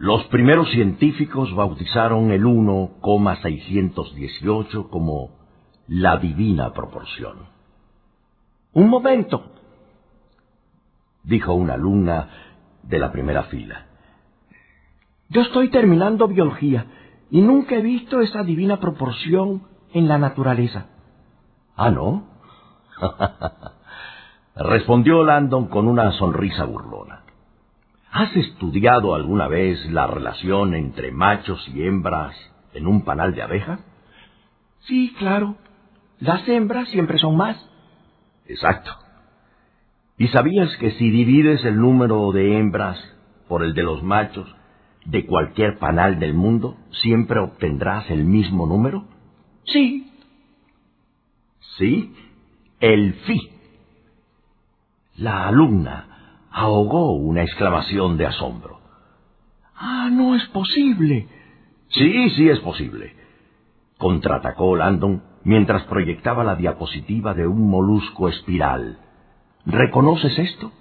Los primeros científicos bautizaron el 1,618 como la divina proporción. Un momento, dijo una alumna de la primera fila. Yo estoy terminando biología y nunca he visto esa divina proporción en la naturaleza. Ah, ¿no? Respondió Landon con una sonrisa burlona. ¿Has estudiado alguna vez la relación entre machos y hembras en un panal de abejas? Sí, claro. Las hembras siempre son más. Exacto. ¿Y sabías que si divides el número de hembras por el de los machos de cualquier panal del mundo, siempre obtendrás el mismo número? Sí. Sí, el fi. La alumna ahogó una exclamación de asombro. Ah, no es posible. Sí, sí es posible. Contraatacó Landon mientras proyectaba la diapositiva de un molusco espiral. ¿Reconoces esto?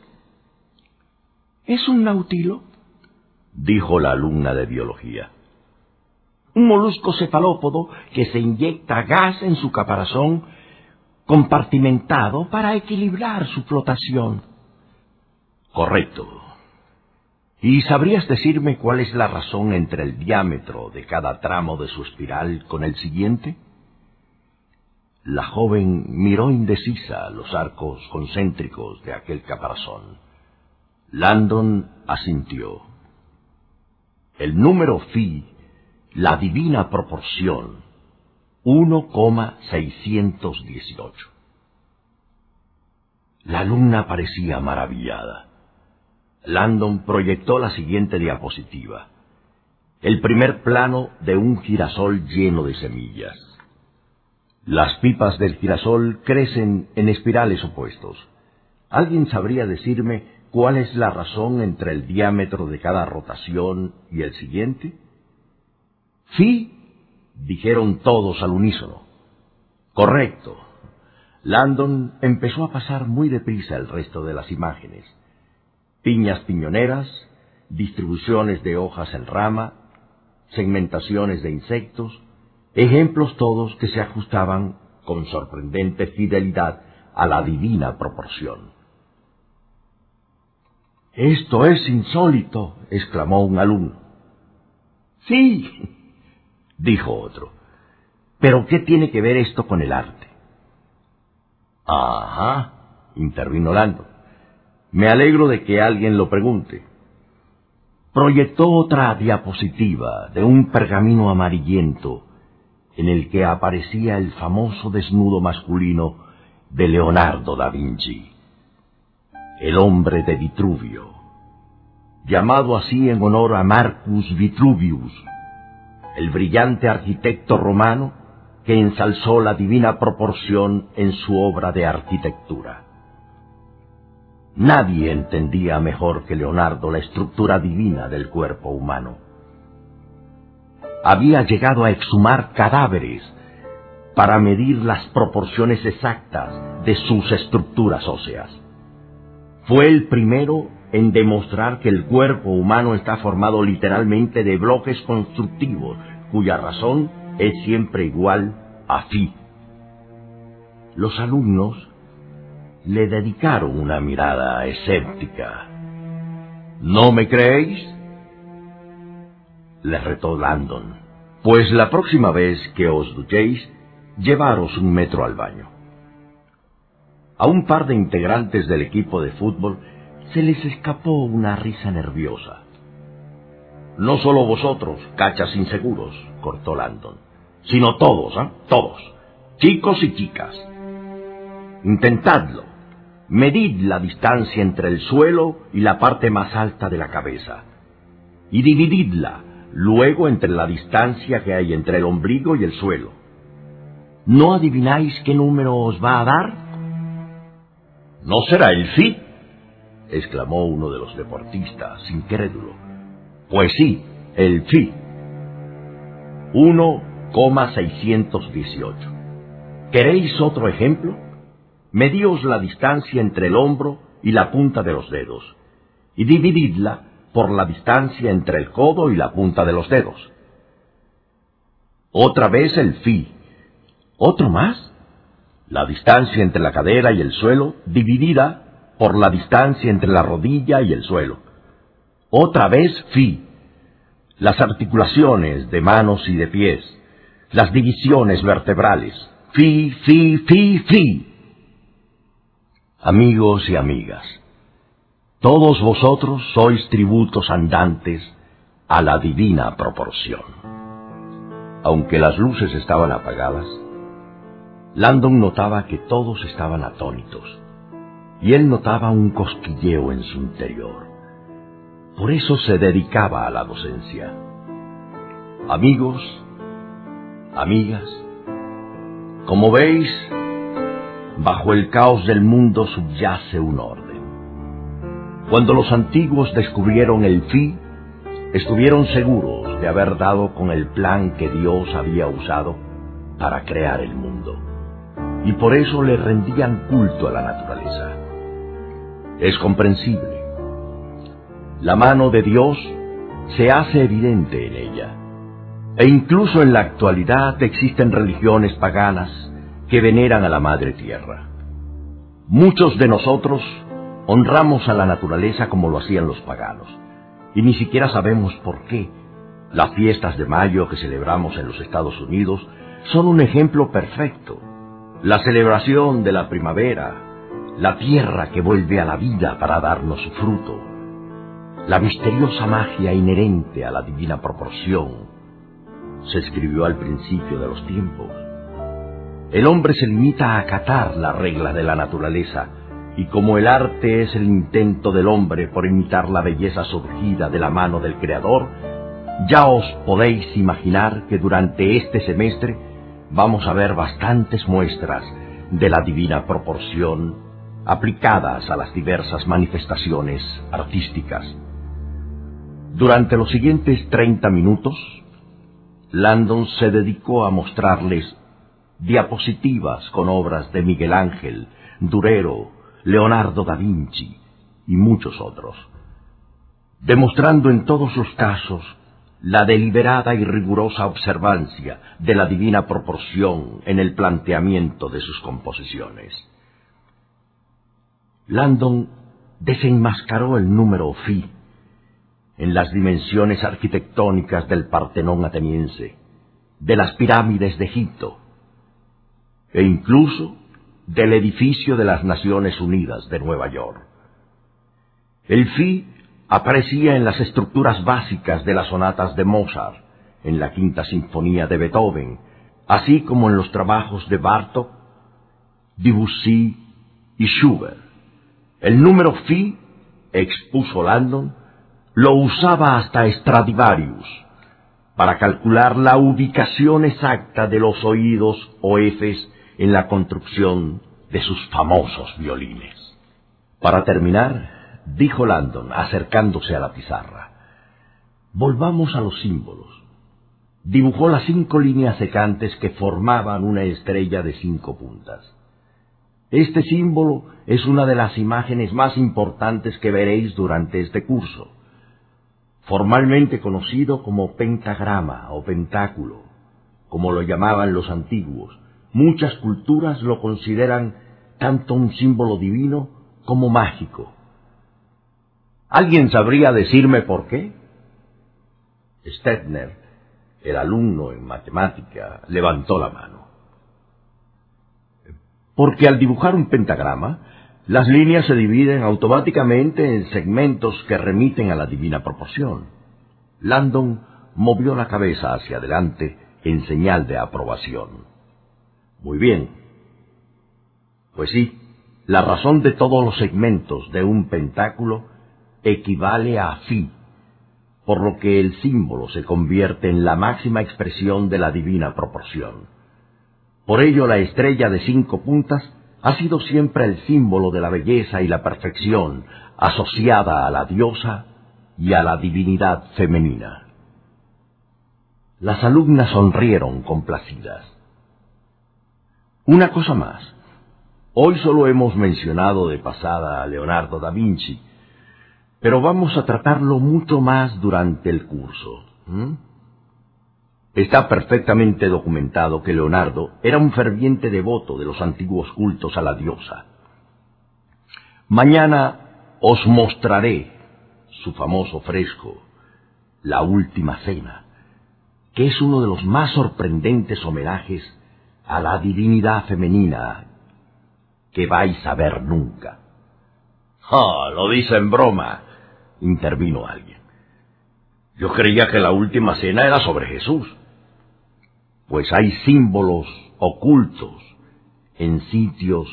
¿Es un nautilo? dijo la alumna de biología. Un molusco cefalópodo que se inyecta gas en su caparazón compartimentado para equilibrar su flotación. Correcto. ¿Y sabrías decirme cuál es la razón entre el diámetro de cada tramo de su espiral con el siguiente? La joven miró indecisa los arcos concéntricos de aquel caparazón. Landon asintió. El número phi, la divina proporción, 1,618. La alumna parecía maravillada. Landon proyectó la siguiente diapositiva. El primer plano de un girasol lleno de semillas. Las pipas del girasol crecen en espirales opuestos. ¿Alguien sabría decirme cuál es la razón entre el diámetro de cada rotación y el siguiente? Phi, dijeron todos al unísono. Correcto. Landon empezó a pasar muy deprisa el resto de las imágenes. Piñas piñoneras, distribuciones de hojas en rama, segmentaciones de insectos, ejemplos todos que se ajustaban con sorprendente fidelidad a la divina proporción. Esto es insólito, exclamó un alumno. Sí, dijo otro. Pero ¿qué tiene que ver esto con el arte? Ajá, intervino Lando. Me alegro de que alguien lo pregunte. Proyectó otra diapositiva de un pergamino amarillento en el que aparecía el famoso desnudo masculino de Leonardo da Vinci, el hombre de Vitruvio, llamado así en honor a Marcus Vitruvius, el brillante arquitecto romano que ensalzó la divina proporción en su obra de arquitectura. Nadie entendía mejor que Leonardo la estructura divina del cuerpo humano había llegado a exhumar cadáveres para medir las proporciones exactas de sus estructuras óseas. Fue el primero en demostrar que el cuerpo humano está formado literalmente de bloques constructivos cuya razón es siempre igual a phi. Los alumnos le dedicaron una mirada escéptica. ¿No me creéis? le retó Landon. Pues la próxima vez que os duchéis, llevaros un metro al baño. A un par de integrantes del equipo de fútbol se les escapó una risa nerviosa. No solo vosotros, cachas inseguros, cortó Landon, sino todos, ¿eh? Todos, chicos y chicas. Intentadlo. Medid la distancia entre el suelo y la parte más alta de la cabeza. Y divididla luego entre la distancia que hay entre el ombligo y el suelo. ¿No adivináis qué número os va a dar? ¿No será el sí? exclamó uno de los deportistas, incrédulo. Pues sí, el phi. 1,618. ¿Queréis otro ejemplo? Medíos la distancia entre el hombro y la punta de los dedos, y divididla por la distancia entre el codo y la punta de los dedos. Otra vez el fi. Otro más. La distancia entre la cadera y el suelo dividida por la distancia entre la rodilla y el suelo. Otra vez fi. Las articulaciones de manos y de pies. Las divisiones vertebrales. Fi, fi, fi, fi. Amigos y amigas, todos vosotros sois tributos andantes a la divina proporción. Aunque las luces estaban apagadas, Landon notaba que todos estaban atónitos, y él notaba un cosquilleo en su interior. Por eso se dedicaba a la docencia. Amigos, amigas, como veis, bajo el caos del mundo subyace un orden. Cuando los antiguos descubrieron el fi, estuvieron seguros de haber dado con el plan que Dios había usado para crear el mundo. Y por eso le rendían culto a la naturaleza. Es comprensible. La mano de Dios se hace evidente en ella. E incluso en la actualidad existen religiones paganas que veneran a la Madre Tierra. Muchos de nosotros honramos a la naturaleza como lo hacían los paganos, y ni siquiera sabemos por qué. Las fiestas de mayo que celebramos en los Estados Unidos son un ejemplo perfecto. La celebración de la primavera, la tierra que vuelve a la vida para darnos su fruto, la misteriosa magia inherente a la divina proporción, se escribió al principio de los tiempos. El hombre se limita a acatar la regla de la naturaleza, y como el arte es el intento del hombre por imitar la belleza surgida de la mano del Creador, ya os podéis imaginar que durante este semestre vamos a ver bastantes muestras de la divina proporción aplicadas a las diversas manifestaciones artísticas. Durante los siguientes 30 minutos, Landon se dedicó a mostrarles diapositivas con obras de Miguel Ángel, Durero, Leonardo da Vinci y muchos otros, demostrando en todos los casos la deliberada y rigurosa observancia de la divina proporción en el planteamiento de sus composiciones. Landon desenmascaró el número phi en las dimensiones arquitectónicas del Partenón ateniense, de las pirámides de Egipto, e incluso del edificio de las Naciones Unidas de Nueva York. El Fi aparecía en las estructuras básicas de las sonatas de Mozart, en la Quinta Sinfonía de Beethoven, así como en los trabajos de Bartók, Debussy y Schubert. El número Fi, expuso Landon, lo usaba hasta Stradivarius para calcular la ubicación exacta de los oídos o efes en la construcción de sus famosos violines. Para terminar, dijo Landon, acercándose a la pizarra, volvamos a los símbolos. Dibujó las cinco líneas secantes que formaban una estrella de cinco puntas. Este símbolo es una de las imágenes más importantes que veréis durante este curso, formalmente conocido como pentagrama o pentáculo, como lo llamaban los antiguos, Muchas culturas lo consideran tanto un símbolo divino como mágico. ¿Alguien sabría decirme por qué? Stettner, el alumno en matemática, levantó la mano. Porque al dibujar un pentagrama, las líneas se dividen automáticamente en segmentos que remiten a la divina proporción. Landon movió la cabeza hacia adelante en señal de aprobación. Muy bien. Pues sí, la razón de todos los segmentos de un pentáculo equivale a phi, por lo que el símbolo se convierte en la máxima expresión de la divina proporción. Por ello la estrella de cinco puntas ha sido siempre el símbolo de la belleza y la perfección asociada a la diosa y a la divinidad femenina. Las alumnas sonrieron complacidas. Una cosa más. Hoy solo hemos mencionado de pasada a Leonardo da Vinci, Pero vamos a tratarlo mucho más durante el curso. Está perfectamente documentado que Leonardo era un ferviente devoto de los antiguos cultos a la diosa. Mañana os mostraré su famoso fresco, La Última Cena, que es uno de los más sorprendentes homenajes a la divinidad femenina que vais a ver nunca. Ah, lo dice en broma, intervino alguien. Yo creía que la última cena era sobre Jesús. Pues hay símbolos ocultos en sitios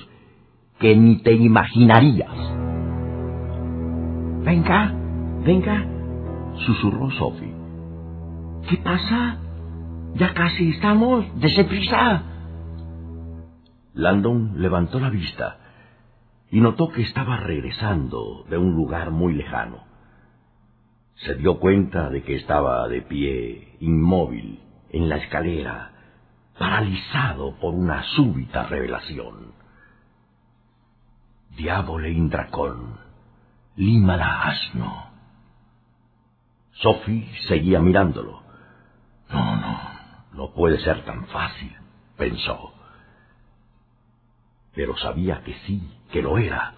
que ni te imaginarías. Venga, venga, susurró Sophie. ¿Qué pasa? Ya casi estamos. Dese prisa. Landon levantó la vista y notó que estaba regresando de un lugar muy lejano. Se dio cuenta de que estaba de pie, inmóvil, en la escalera, paralizado por una súbita revelación. Diabole Indracón, la asno. Sophie seguía mirándolo. No, no, no puede ser tan fácil, pensó. Pero sabía que sí, que lo era.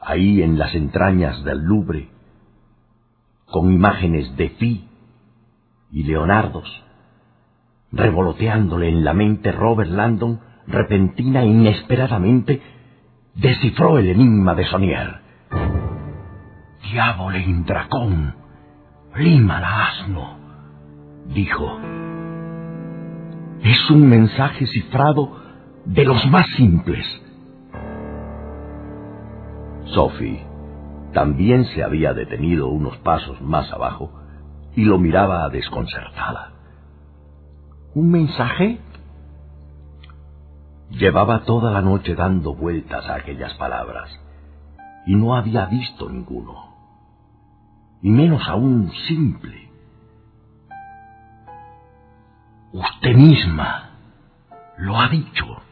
Ahí en las entrañas del Louvre, con imágenes de Fi y Leonardos, revoloteándole en la mente Robert Landon, repentina e inesperadamente, descifró el enigma de Sonier. Diabole indracón, lima la asno, dijo. Es un mensaje cifrado de los más simples. Sophie también se había detenido unos pasos más abajo y lo miraba desconcertada. ¿Un mensaje? Llevaba toda la noche dando vueltas a aquellas palabras y no había visto ninguno, y menos aún simple. Usted misma lo ha dicho.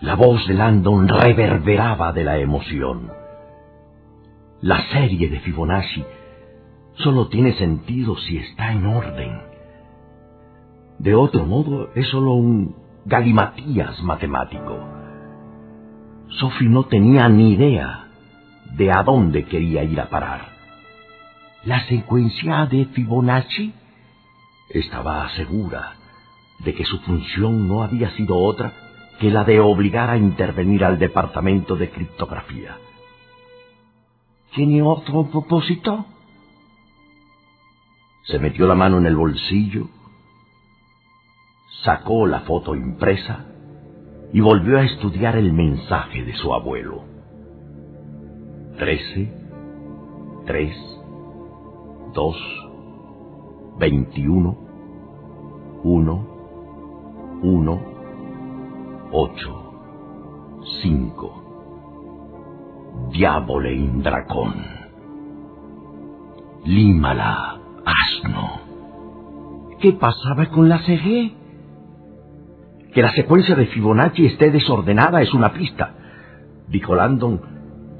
La voz de Landon reverberaba de la emoción. La serie de Fibonacci solo tiene sentido si está en orden. De otro modo, es solo un galimatías matemático. Sophie no tenía ni idea de a dónde quería ir a parar. La secuencia de Fibonacci estaba segura de que su función no había sido otra que la de obligar a intervenir al departamento de criptografía. ¿Tiene otro propósito? Se metió la mano en el bolsillo, sacó la foto impresa y volvió a estudiar el mensaje de su abuelo. Trece, tres, dos, veintiuno, uno, uno, ocho, cinco. Diabole Indracón. Límala, asno. ¿Qué pasaba con la CG? Que la secuencia de Fibonacci esté desordenada es una pista, dijo Landon,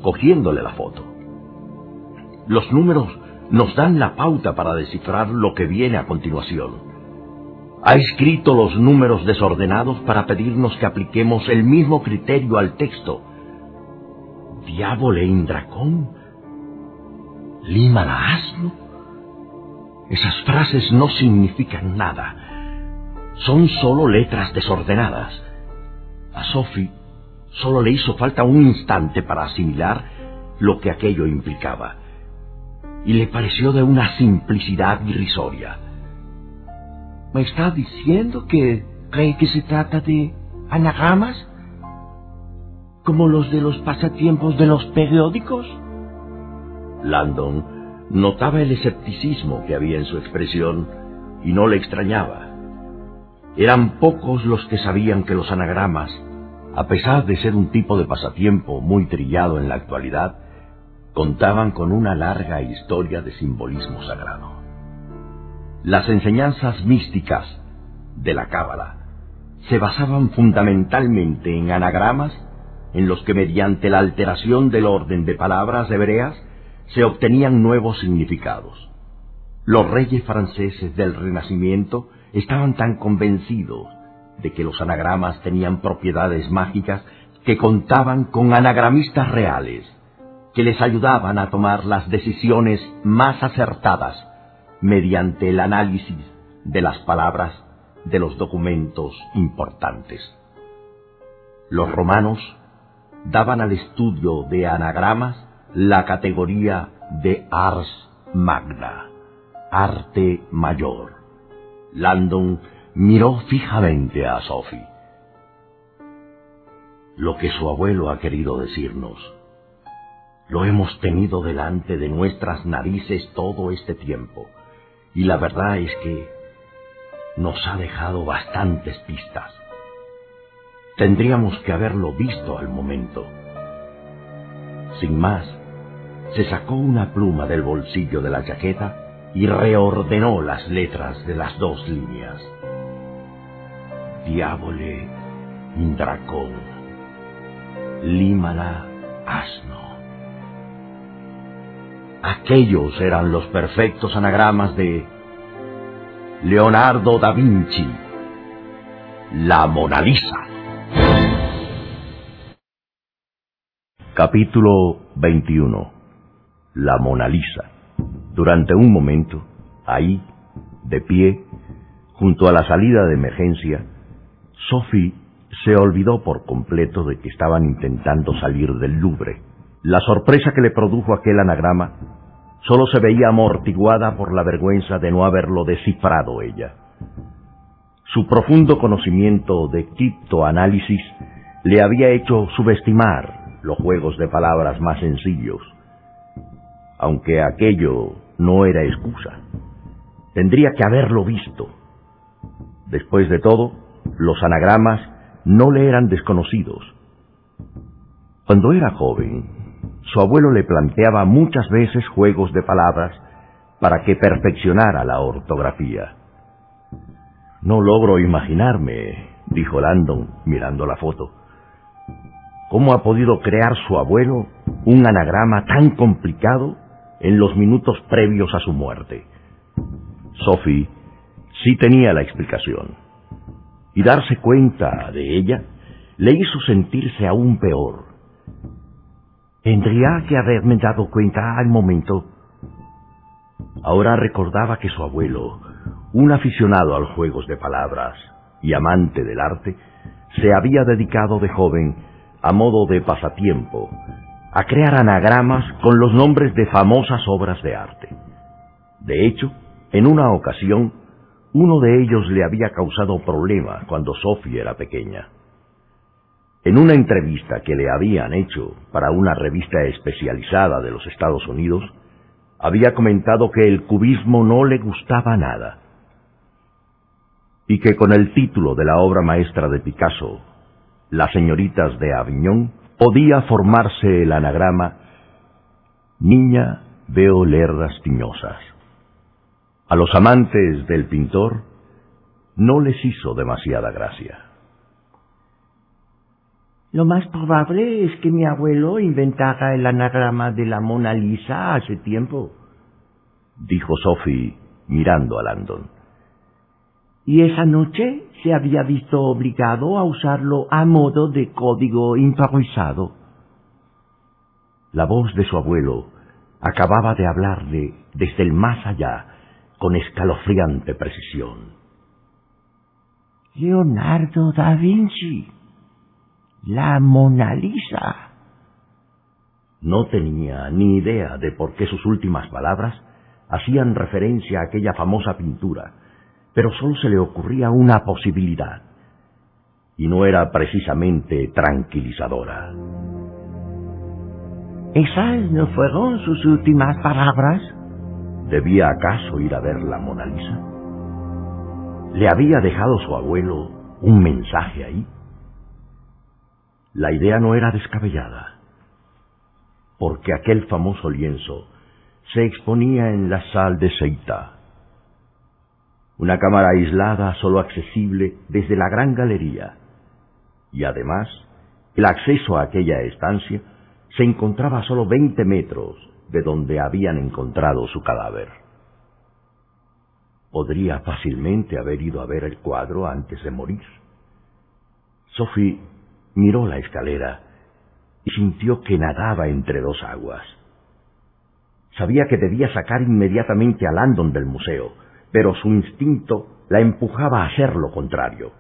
cogiéndole la foto. Los números nos dan la pauta para descifrar lo que viene a continuación. Ha escrito los números desordenados para pedirnos que apliquemos el mismo criterio al texto diabole indracón? ¿Lima la asno? Esas frases no significan nada. Son solo letras desordenadas. A Sophie solo le hizo falta un instante para asimilar lo que aquello implicaba. Y le pareció de una simplicidad irrisoria. ¿Me está diciendo que cree que se trata de anagramas? como los de los pasatiempos de los periódicos? Landon notaba el escepticismo que había en su expresión y no le extrañaba. Eran pocos los que sabían que los anagramas, a pesar de ser un tipo de pasatiempo muy trillado en la actualidad, contaban con una larga historia de simbolismo sagrado. Las enseñanzas místicas de la Cábala se basaban fundamentalmente en anagramas en los que mediante la alteración del orden de palabras hebreas se obtenían nuevos significados. Los reyes franceses del Renacimiento estaban tan convencidos de que los anagramas tenían propiedades mágicas que contaban con anagramistas reales, que les ayudaban a tomar las decisiones más acertadas mediante el análisis de las palabras de los documentos importantes. Los romanos daban al estudio de anagramas la categoría de ars magna, arte mayor. Landon miró fijamente a Sophie. Lo que su abuelo ha querido decirnos, lo hemos tenido delante de nuestras narices todo este tiempo, y la verdad es que nos ha dejado bastantes pistas. Tendríamos que haberlo visto al momento. Sin más, se sacó una pluma del bolsillo de la chaqueta y reordenó las letras de las dos líneas. Diabole Dracón. Límala asno. Aquellos eran los perfectos anagramas de Leonardo da Vinci, la Mona Lisa. Capítulo 21 La Mona Lisa. Durante un momento, ahí, de pie, junto a la salida de emergencia, Sophie se olvidó por completo de que estaban intentando salir del Louvre. La sorpresa que le produjo aquel anagrama solo se veía amortiguada por la vergüenza de no haberlo descifrado ella. Su profundo conocimiento de criptoanálisis le había hecho subestimar los juegos de palabras más sencillos, aunque aquello no era excusa. Tendría que haberlo visto. Después de todo, los anagramas no le eran desconocidos. Cuando era joven, su abuelo le planteaba muchas veces juegos de palabras para que perfeccionara la ortografía. No logro imaginarme, dijo Landon mirando la foto, cómo ha podido crear su abuelo un anagrama tan complicado en los minutos previos a su muerte. Sophie sí tenía la explicación, y darse cuenta de ella le hizo sentirse aún peor Tendría que haberme dado cuenta al momento. Ahora recordaba que su abuelo, un aficionado a los juegos de palabras y amante del arte, se había dedicado de joven, a modo de pasatiempo, a crear anagramas con los nombres de famosas obras de arte. De hecho, en una ocasión, uno de ellos le había causado problemas cuando Sophie era pequeña. En una entrevista que le habían hecho para una revista especializada de los Estados Unidos, había comentado que el cubismo no le gustaba nada y que con el título de la obra maestra de Picasso, Las señoritas de Aviñón, podía formarse el anagrama Niña veo lerdas tiñosas. A los amantes del pintor no les hizo demasiada gracia. Lo más probable es que mi abuelo inventara el anagrama de la Mona Lisa hace tiempo, dijo Sophie mirando a Landon. Y esa noche se había visto obligado a usarlo a modo de código improvisado. La voz de su abuelo acababa de hablarle desde el más allá con escalofriante precisión. Leonardo da Vinci la Mona Lisa. No tenía ni idea de por qué sus últimas palabras hacían referencia a aquella famosa pintura, pero solo se le ocurría una posibilidad, y no era precisamente tranquilizadora. ¿Esas no fueron sus últimas palabras? ¿Debía acaso ir a ver la Mona Lisa? ¿Le había dejado su abuelo un mensaje ahí? La idea no era descabellada, porque aquel famoso lienzo se exponía en la sal de Seita, una cámara aislada solo accesible desde la gran galería, y además El acceso a aquella estancia se encontraba a solo 20 metros de donde habían encontrado su cadáver. Podría fácilmente haber ido a ver el cuadro antes de morir. Sophie miró la escalera y sintió que nadaba entre dos aguas. Sabía que debía sacar inmediatamente a Landon del museo, pero su instinto la empujaba a hacer lo contrario.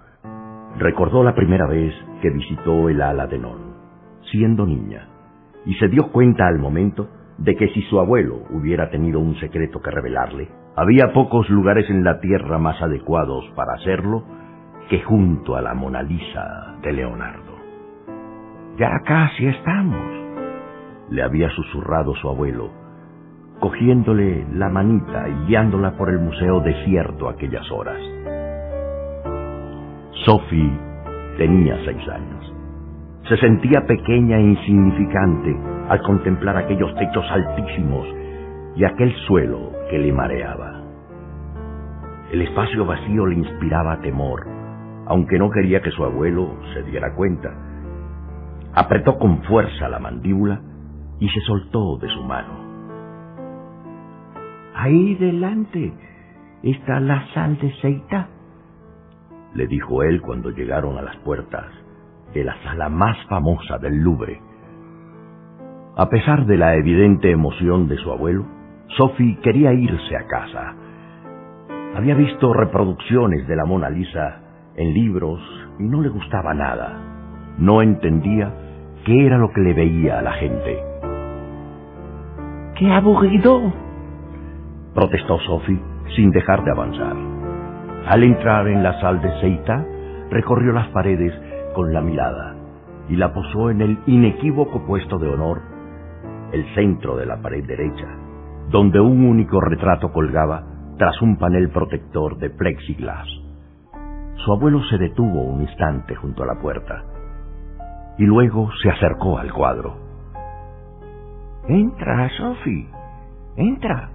Recordó la primera vez que visitó el ala de Non, siendo niña, y se dio cuenta al momento de que si su abuelo hubiera tenido un secreto que revelarle, había pocos lugares en la tierra más adecuados para hacerlo que junto a la Mona Lisa de Leonardo. Ya casi estamos, le había susurrado su abuelo, cogiéndole la manita y guiándola por el museo desierto aquellas horas. Sophie tenía seis años. Se sentía pequeña e insignificante al contemplar aquellos techos altísimos y aquel suelo que le mareaba. El espacio vacío le inspiraba temor, aunque no quería que su abuelo se diera cuenta. Apretó con fuerza la mandíbula y se soltó de su mano. Ahí delante está la sal de Seita, le dijo él cuando llegaron a las puertas de la sala más famosa del Louvre. A pesar de la evidente emoción de su abuelo, Sophie quería irse a casa. Había visto reproducciones de la Mona Lisa en libros y no le gustaba nada. No entendía qué era lo que le veía a la gente. ¡Qué aburrido! protestó Sophie sin dejar de avanzar. Al entrar en la sala de Seita, recorrió las paredes con la mirada y la posó en el inequívoco puesto de honor, el centro de la pared derecha, donde un único retrato colgaba tras un panel protector de plexiglas. Su abuelo se detuvo un instante junto a la puerta y luego se acercó al cuadro. Entra, Sophie, entra.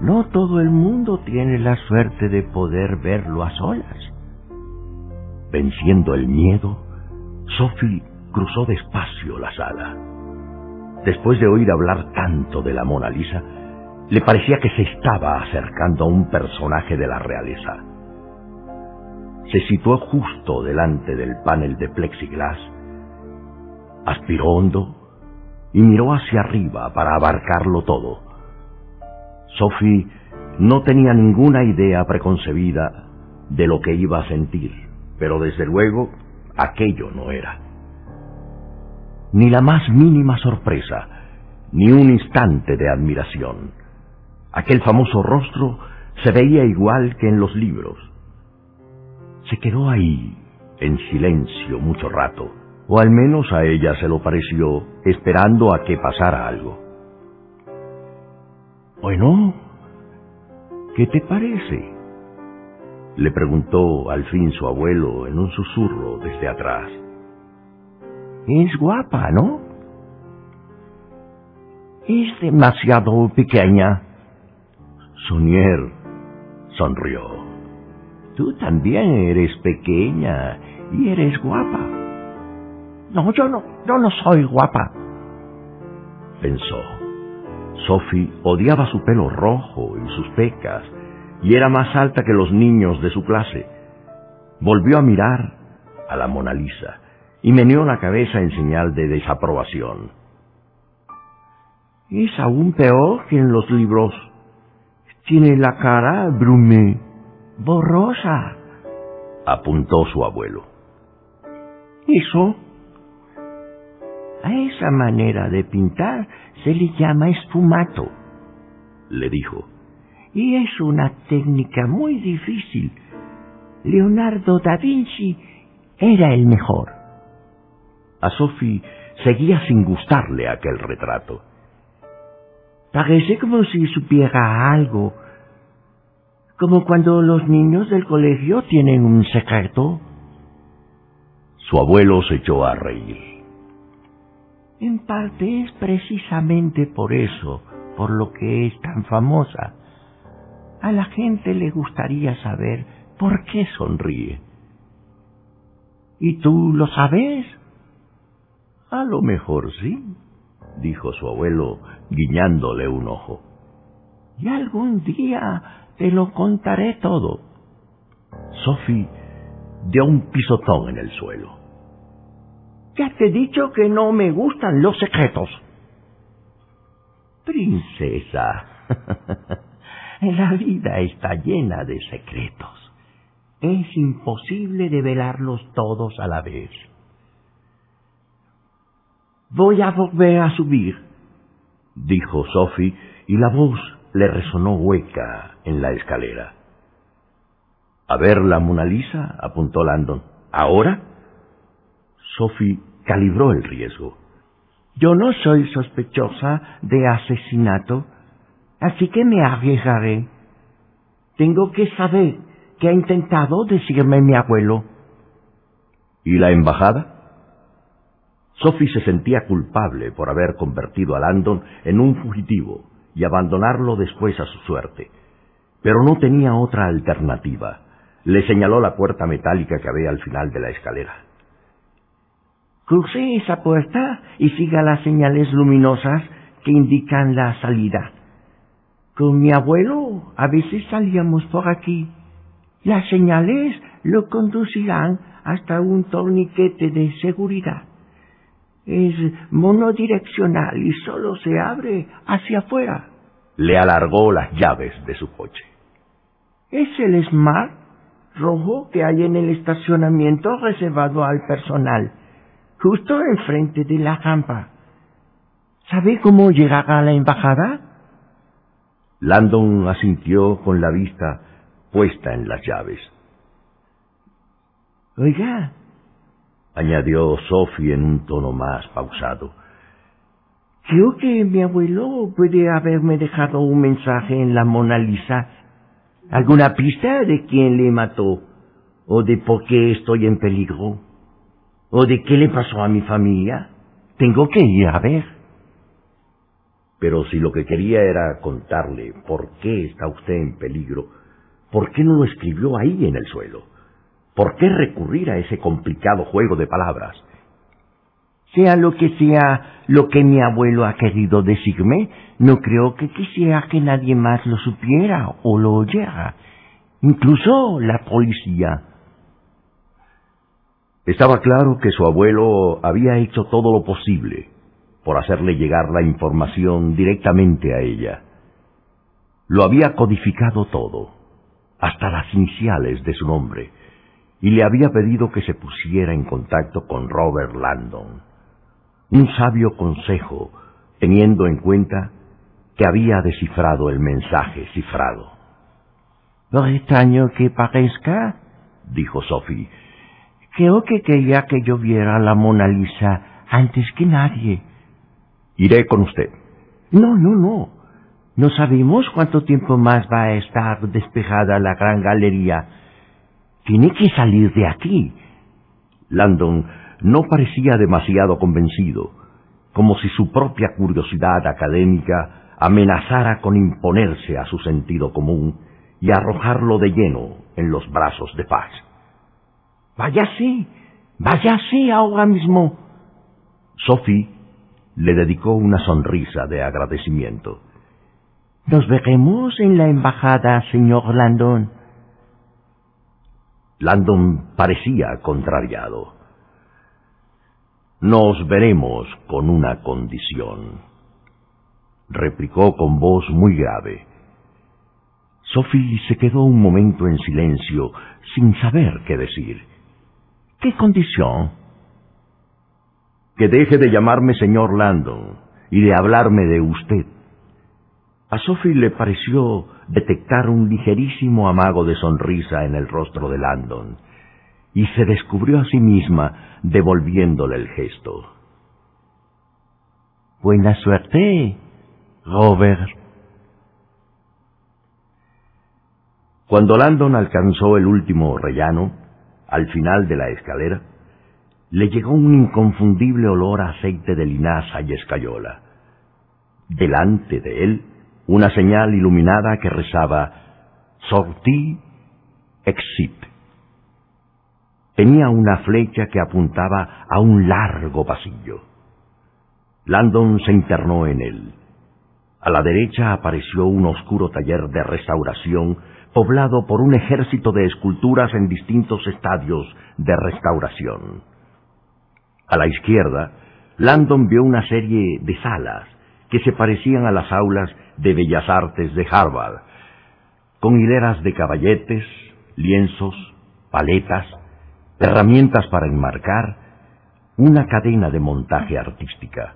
No todo el mundo tiene la suerte de poder verlo a solas. Venciendo el miedo, Sophie cruzó despacio la sala. Después de oír hablar tanto de la Mona Lisa, le parecía que se estaba acercando a un personaje de la realeza. Se situó justo delante del panel de plexiglas, aspiró hondo y miró hacia arriba para abarcarlo todo. Sophie no tenía ninguna idea preconcebida de lo que iba a sentir, pero desde luego aquello no era. Ni la más mínima sorpresa, ni un instante de admiración. Aquel famoso rostro se veía igual que en los libros. Se quedó ahí, en silencio, mucho rato, o al menos a ella se lo pareció, esperando a que pasara algo. Bueno, ¿qué te parece? Le preguntó al fin su abuelo en un susurro desde atrás. Es guapa, ¿no? Es demasiado pequeña. Sonier sonrió. Tú también eres pequeña y eres guapa. No, yo no, yo no soy guapa. Pensó. Sophie odiaba su pelo rojo y sus pecas, y era más alta que los niños de su clase. Volvió a mirar a la Mona Lisa y meneó la cabeza en señal de desaprobación. Es aún peor que en los libros. Tiene la cara brume, borrosa, apuntó su abuelo. Eso a esa manera de pintar se le llama esfumato, le dijo. Y es una técnica muy difícil. Leonardo da Vinci era el mejor. A Sophie seguía sin gustarle aquel retrato. Parece como si supiera algo, como cuando los niños del colegio tienen un secreto. Su abuelo se echó a reír. En parte es precisamente por eso, por lo que es tan famosa. A la gente le gustaría saber por qué sonríe. ¿Y tú lo sabes? A lo mejor sí, dijo su abuelo, guiñándole un ojo. Y algún día te lo contaré todo. Sophie dio un pisotón en el suelo. Ya te he dicho que no me gustan los secretos. Princesa, la vida está llena de secretos. Es imposible develarlos todos a la vez. Voy a volver a subir, dijo Sophie, y la voz le resonó hueca en la escalera. A ver la Mona Lisa, apuntó Landon. ¿Ahora? Sophie calibró el riesgo. Yo no soy sospechosa de asesinato, así que me arriesgaré. Tengo que saber qué ha intentado decirme mi abuelo. ¿Y la embajada? Sophie se sentía culpable por haber convertido a Landon en un fugitivo y abandonarlo después a su suerte. Pero no tenía otra alternativa. Le señaló la puerta metálica que había al final de la escalera. Cruce esa puerta y siga las señales luminosas que indican la salida. Con mi abuelo a veces salíamos por aquí. Las señales lo conducirán hasta un torniquete de seguridad es monodireccional y solo se abre hacia afuera. Le alargó las llaves de su coche. Es el Smart rojo que hay en el estacionamiento reservado al personal, justo enfrente de la rampa. ¿Sabe cómo llegar a la embajada? Landon asintió con la vista puesta en las llaves. Oiga, añadió Sophie en un tono más pausado. Creo que mi abuelo puede haberme dejado un mensaje en la Mona Lisa. ¿Alguna pista de quién le mató? ¿O de por qué estoy en peligro? ¿O de qué le pasó a mi familia? Tengo que ir a ver. Pero si lo que quería era contarle por qué está usted en peligro, ¿por qué no lo escribió ahí en el suelo? ¿Por qué recurrir a ese complicado juego de palabras? Sea lo que sea lo que mi abuelo ha querido decirme, no creo que quisiera que nadie más lo supiera o lo oyera, incluso la policía. Estaba claro que su abuelo había hecho todo lo posible por hacerle llegar la información directamente a ella. Lo había codificado todo, hasta las iniciales de su nombre y le había pedido que se pusiera en contacto con Robert Landon. Un sabio consejo, teniendo en cuenta que había descifrado el mensaje cifrado. Por extraño que parezca, dijo Sophie, creo que quería que yo viera la Mona Lisa antes que nadie. Iré con usted. No, no, no. No sabemos cuánto tiempo más va a estar despejada la gran galería tiene que salir de aquí. Landon no parecía demasiado convencido, como si su propia curiosidad académica amenazara con imponerse a su sentido común y arrojarlo de lleno en los brazos de paz. Váyase, váyase ahora mismo. Sophie le dedicó una sonrisa de agradecimiento. Nos veremos en la embajada, señor Landon. Landon parecía contrariado. Nos veremos con una condición, replicó con voz muy grave. Sophie se quedó un momento en silencio, sin saber qué decir. ¿Qué condición? Que deje de llamarme señor Landon y de hablarme de usted. A Sophie le pareció detectar un ligerísimo amago de sonrisa en el rostro de Landon, y se descubrió a sí misma devolviéndole el gesto. Buena suerte, Robert. Cuando Landon alcanzó el último rellano, al final de la escalera, le llegó un inconfundible olor a aceite de linaza y escayola. Delante de él, una señal iluminada que rezaba Sorti Exit. Tenía una flecha que apuntaba a un largo pasillo. Landon se internó en él. A la derecha apareció un oscuro taller de restauración poblado por un ejército de esculturas en distintos estadios de restauración. A la izquierda, Landon vio una serie de salas que se parecían a las aulas de Bellas Artes de Harvard, con hileras de caballetes, lienzos, paletas, herramientas para enmarcar, una cadena de montaje artística.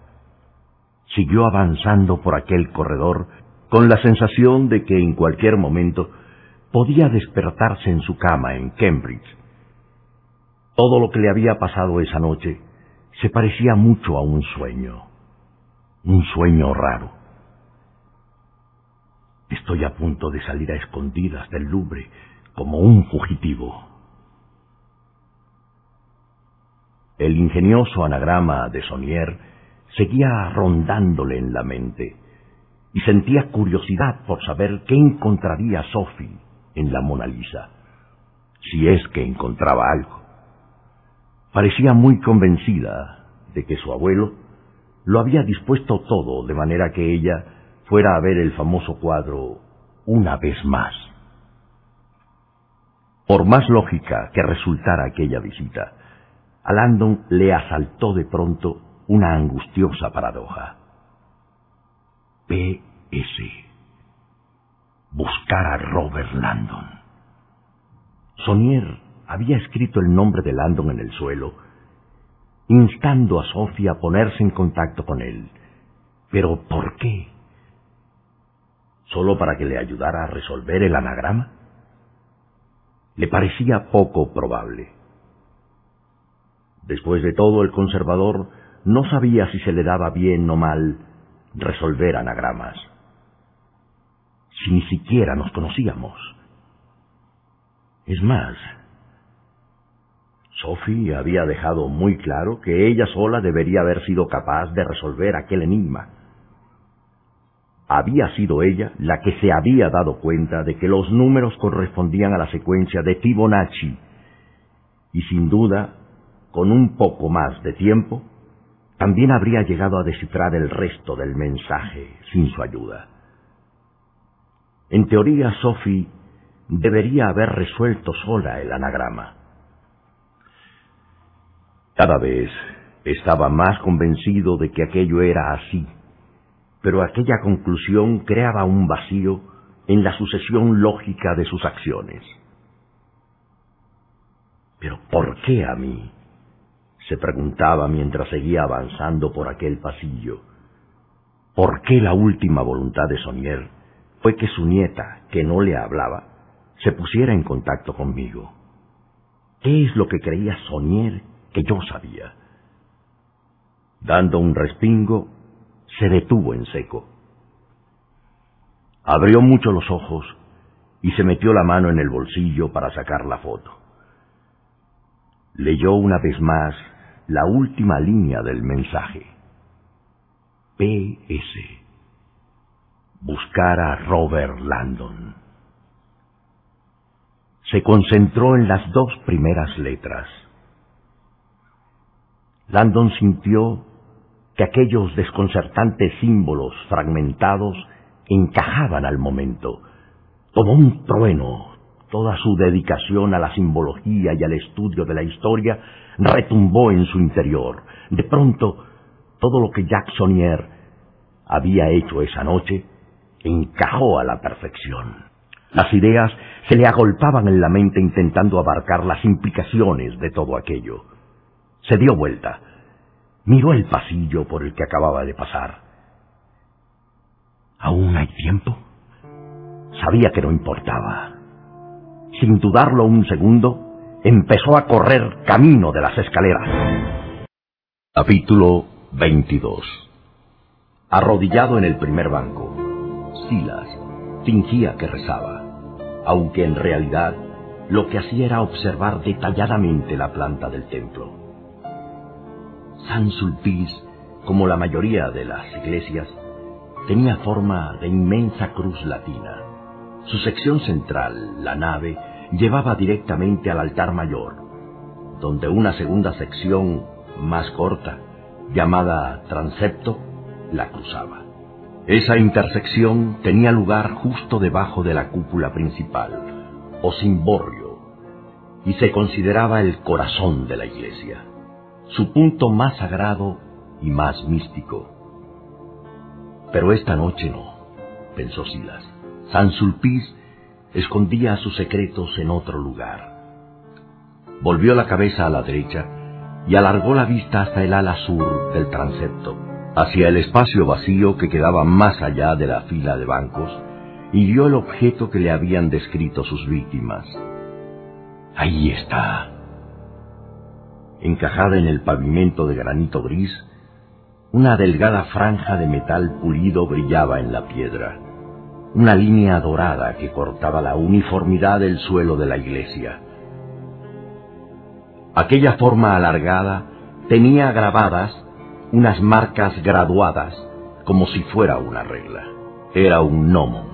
Siguió avanzando por aquel corredor con la sensación de que en cualquier momento podía despertarse en su cama en Cambridge. Todo lo que le había pasado esa noche se parecía mucho a un sueño, un sueño raro. Estoy a punto de salir a escondidas del Louvre como un fugitivo. El ingenioso anagrama de Sonier seguía rondándole en la mente y sentía curiosidad por saber qué encontraría Sophie en la Mona Lisa, si es que encontraba algo. Parecía muy convencida de que su abuelo lo había dispuesto todo de manera que ella fuera a ver el famoso cuadro una vez más. Por más lógica que resultara aquella visita, a Landon le asaltó de pronto una angustiosa paradoja. P.S. Buscar a Robert Landon. Sonier había escrito el nombre de Landon en el suelo, instando a Sofía a ponerse en contacto con él. Pero ¿por qué? ¿Solo para que le ayudara a resolver el anagrama? Le parecía poco probable. Después de todo, el conservador no sabía si se le daba bien o mal resolver anagramas. Si ni siquiera nos conocíamos. Es más, Sophie había dejado muy claro que ella sola debería haber sido capaz de resolver aquel enigma. Había sido ella la que se había dado cuenta de que los números correspondían a la secuencia de Fibonacci, y sin duda con un poco más de tiempo, también habría llegado a descifrar el resto del mensaje sin su ayuda. En teoría, Sophie debería haber resuelto sola el anagrama. Cada vez estaba más convencido de que aquello era así, pero aquella conclusión creaba un vacío en la sucesión lógica de sus acciones. Pero ¿por qué a mí? se preguntaba mientras seguía avanzando por aquel pasillo. ¿Por qué la última voluntad de Sonier fue que su nieta, que no le hablaba, se pusiera en contacto conmigo? ¿Qué es lo que creía Sonier que yo sabía? Dando un respingo, se detuvo en seco. Abrió mucho los ojos y se metió la mano en el bolsillo para sacar la foto. Leyó una vez más la última línea del mensaje. P.S. Buscar a Robert Landon. Se concentró en las dos primeras letras. Landon sintió que aquellos desconcertantes símbolos fragmentados encajaban al momento. Como un trueno, toda su dedicación a la simbología y al estudio de la historia retumbó en su interior. De pronto, todo lo que Jacques Sonnier había hecho esa noche encajó a la perfección. Las ideas se le agolpaban en la mente intentando abarcar las implicaciones de todo aquello. Se dio vuelta, miró el pasillo por el que acababa de pasar. ¿Aún hay tiempo? Sabía que no importaba. Sin dudarlo un segundo, empezó a correr camino de las escaleras. Capítulo 22 Arrodillado en el primer banco, Silas fingía que rezaba, aunque en realidad lo que hacía era observar detalladamente la planta del templo. San Sulpice, como la mayoría de las iglesias, tenía forma de inmensa cruz latina. Su sección central, la nave, llevaba directamente al altar mayor, donde una segunda sección más corta, llamada transepto, la cruzaba. Esa intersección tenía lugar justo debajo de la cúpula principal, o cimborrio, y se consideraba el corazón de la iglesia, su punto más sagrado y más místico. Pero esta noche no, pensó Silas. San Sulpice escondía sus secretos en otro lugar. Volvió la cabeza a la derecha y alargó la vista hasta el ala sur del transepto hacia el espacio vacío que quedaba más allá de la fila de bancos y vio el objeto que le habían descrito sus víctimas. Ahí está. Encajada en el pavimento de granito gris, una delgada franja de metal pulido brillaba en la piedra, una línea dorada que cortaba la uniformidad del suelo de la iglesia. Aquella forma alargada tenía grabadas unas marcas graduadas, como si fuera una regla. Era un gnomon,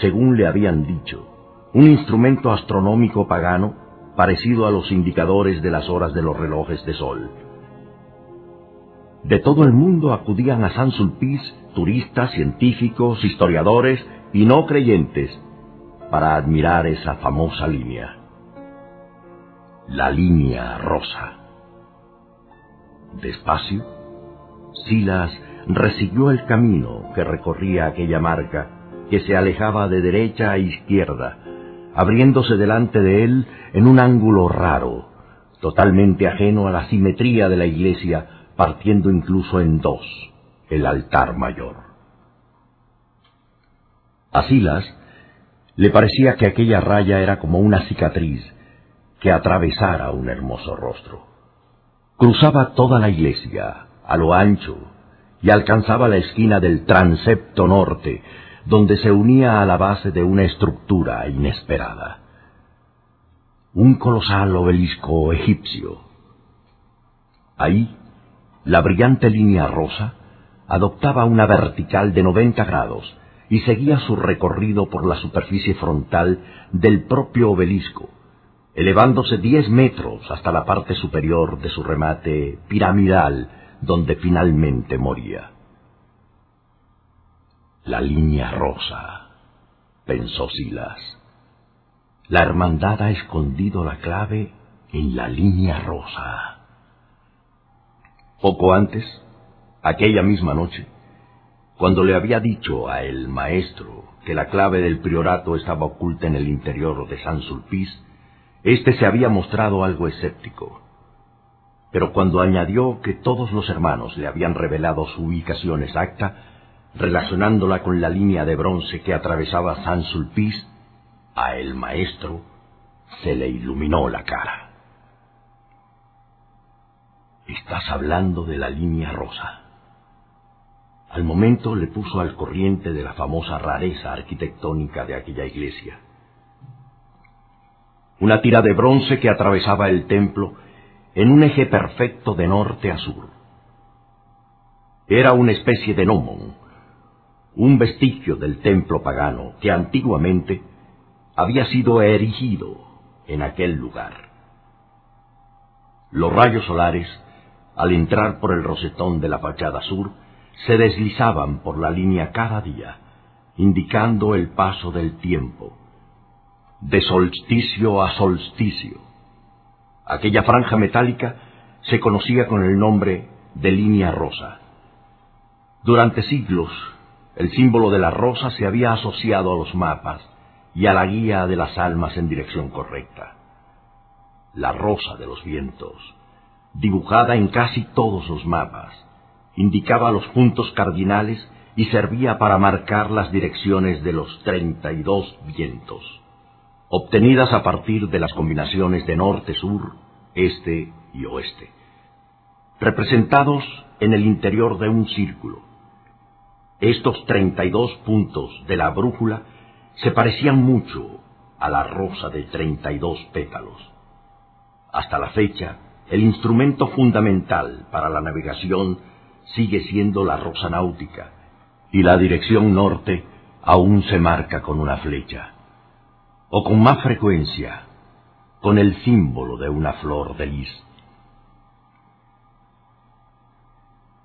según le habían dicho, un instrumento astronómico pagano parecido a los indicadores de las horas de los relojes de sol. De todo el mundo acudían a San Sulpice turistas, científicos, historiadores y no creyentes para admirar esa famosa línea. La línea rosa. Despacio, Silas resiguió el camino que recorría aquella marca, que se alejaba de derecha a izquierda, abriéndose delante de él en un ángulo raro, totalmente ajeno a la simetría de la iglesia, partiendo incluso en dos, el altar mayor. A Silas le parecía que aquella raya era como una cicatriz que atravesara un hermoso rostro. Cruzaba toda la iglesia, a lo ancho y alcanzaba la esquina del transepto norte, donde se unía a la base de una estructura inesperada. Un colosal obelisco egipcio. Ahí, la brillante línea rosa adoptaba una vertical de 90 grados y seguía su recorrido por la superficie frontal del propio obelisco, elevándose 10 metros hasta la parte superior de su remate piramidal donde finalmente moría. La línea rosa, pensó Silas. La hermandad ha escondido la clave en la línea rosa. Poco antes, aquella misma noche, cuando le había dicho a el maestro que la clave del priorato estaba oculta en el interior de San Sulpice, éste se había mostrado algo escéptico. Pero cuando añadió que todos los hermanos le habían revelado su ubicación exacta, relacionándola con la línea de bronce que atravesaba San Sulpice, a el maestro se le iluminó la cara. Estás hablando de la línea rosa. Al momento le puso al corriente de la famosa rareza arquitectónica de aquella iglesia. Una tira de bronce que atravesaba el templo en un eje perfecto de norte a sur. Era una especie de gnomon, un vestigio del templo pagano que antiguamente había sido erigido en aquel lugar. Los rayos solares, al entrar por el rosetón de la fachada sur, se deslizaban por la línea cada día, indicando el paso del tiempo, de solsticio a solsticio, Aquella franja metálica se conocía con el nombre de línea rosa. Durante siglos, el símbolo de la rosa se había asociado a los mapas y a la guía de las almas en dirección correcta. La rosa de los vientos, dibujada en casi todos los mapas, indicaba los puntos cardinales y servía para marcar las direcciones de los treinta y dos vientos obtenidas a partir de las combinaciones de norte, sur, este y oeste, representados en el interior de un círculo. Estos treinta y dos puntos de la brújula se parecían mucho a la rosa de treinta y dos pétalos. Hasta la fecha, el instrumento fundamental para la navegación sigue siendo la rosa náutica, y la dirección norte aún se marca con una flecha o con más frecuencia con el símbolo de una flor de lis.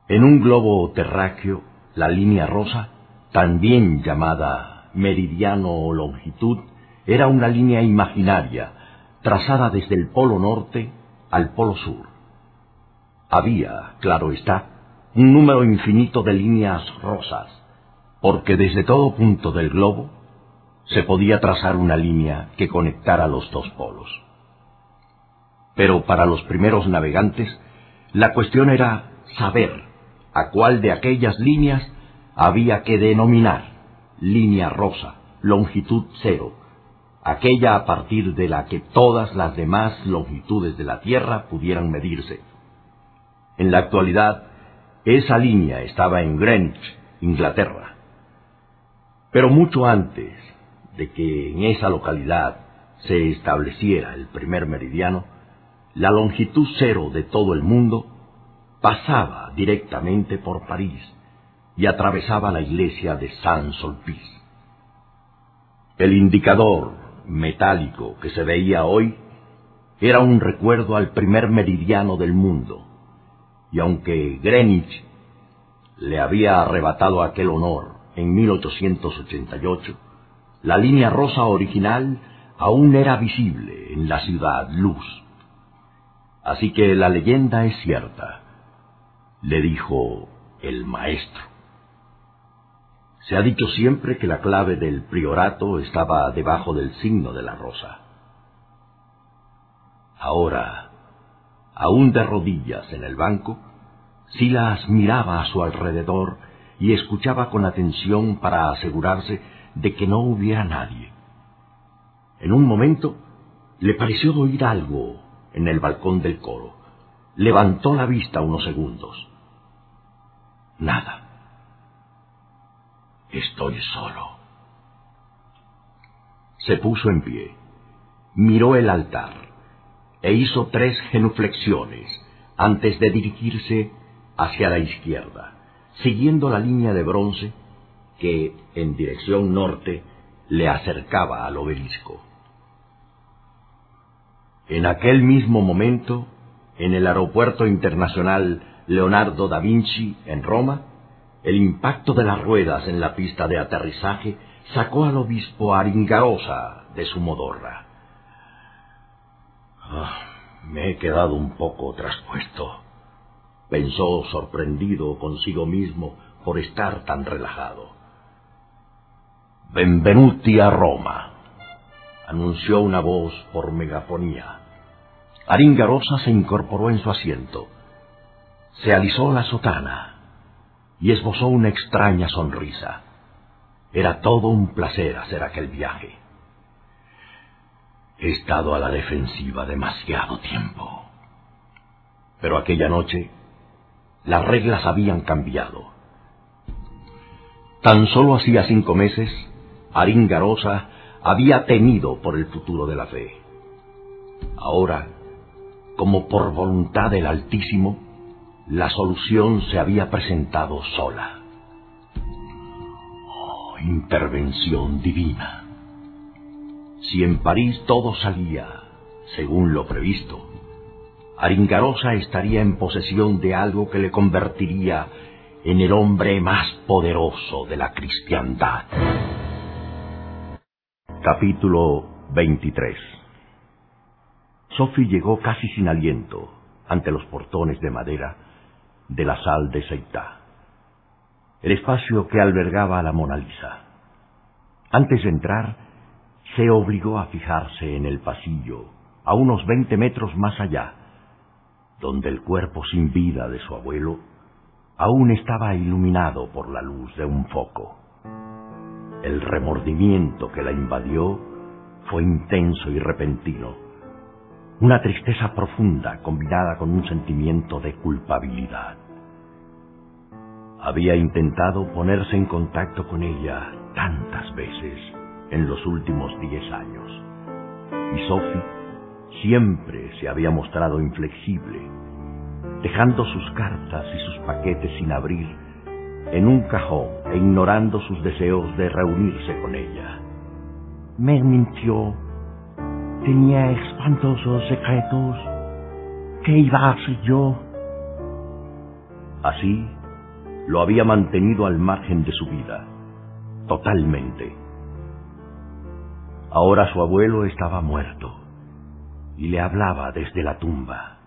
En un globo terráqueo La línea rosa, también llamada meridiano o longitud, era una línea imaginaria trazada desde el polo norte al polo sur. Había, claro está, un número infinito de líneas rosas, porque desde todo punto del globo se podía trazar una línea que conectara los dos polos. Pero para los primeros navegantes, la cuestión era saber a cuál de aquellas líneas había que denominar línea rosa, longitud cero, aquella a partir de la que todas las demás longitudes de la Tierra pudieran medirse. En la actualidad, esa línea estaba en Greenwich, Inglaterra. Pero mucho antes de que en esa localidad se estableciera el primer meridiano, la longitud cero de todo el mundo pasaba directamente por París y atravesaba la iglesia de Saint-Sulpice. El indicador metálico que se veía hoy era un recuerdo al primer meridiano del mundo, y aunque Greenwich le había arrebatado aquel honor en 1888, la línea rosa original aún era visible en la ciudad luz. Así que la leyenda es cierta, le dijo el maestro. Se ha dicho siempre que la clave del priorato estaba debajo del signo de la rosa. Ahora, aún de rodillas en el banco, Silas miraba a su alrededor y escuchaba con atención para asegurarse de que no hubiera nadie. En un momento le pareció oír algo en el balcón del coro. Levantó la vista unos segundos. Nada. Estoy solo. Se puso en pie, miró el altar e hizo tres genuflexiones antes de dirigirse hacia la izquierda, siguiendo la línea de bronce que, en dirección norte, le acercaba al obelisco. En aquel mismo momento, en el aeropuerto internacional Leonardo da Vinci, en Roma, el impacto de las ruedas en la pista de aterrizaje sacó al obispo Aringarosa de su modorra. Ah, me he quedado un poco traspuesto, pensó sorprendido consigo mismo por estar tan relajado. Benvenuti a Roma, anunció una voz por megafonía. Aringarosa se incorporó en su asiento. Se alisó la sotana y esbozó una extraña sonrisa. Era todo un placer hacer aquel viaje. He estado a la defensiva demasiado tiempo. Pero aquella noche las reglas habían cambiado. Tan solo hacía cinco meses, Aringarosa había temido por el futuro de la fe. Ahora, como por voluntad del Altísimo, la solución se había presentado sola. Oh, intervención divina. Si en París todo salía según lo previsto, Aringarosa estaría en posesión de algo que le convertiría en el hombre más poderoso de la cristiandad. Capítulo 23 Sophie llegó casi sin aliento ante los portones de madera de la sal de Seitá, el espacio que albergaba a la Mona Lisa. Antes de entrar, se obligó a fijarse en el pasillo, a unos veinte metros más allá, donde el cuerpo sin vida de su abuelo aún estaba iluminado por la luz de un foco. El remordimiento que la invadió fue intenso y repentino una tristeza profunda combinada con un sentimiento de culpabilidad. Había intentado ponerse en contacto con ella tantas veces en los últimos diez años. Y Sophie siempre se había mostrado inflexible, dejando sus cartas y sus paquetes sin abrir en un cajón e ignorando sus deseos de reunirse con ella. Me mintió tenía espantosos secretos. ¿Qué iba a hacer yo? Así, lo había mantenido al margen de su vida, totalmente. Ahora su abuelo estaba muerto y le hablaba desde la tumba.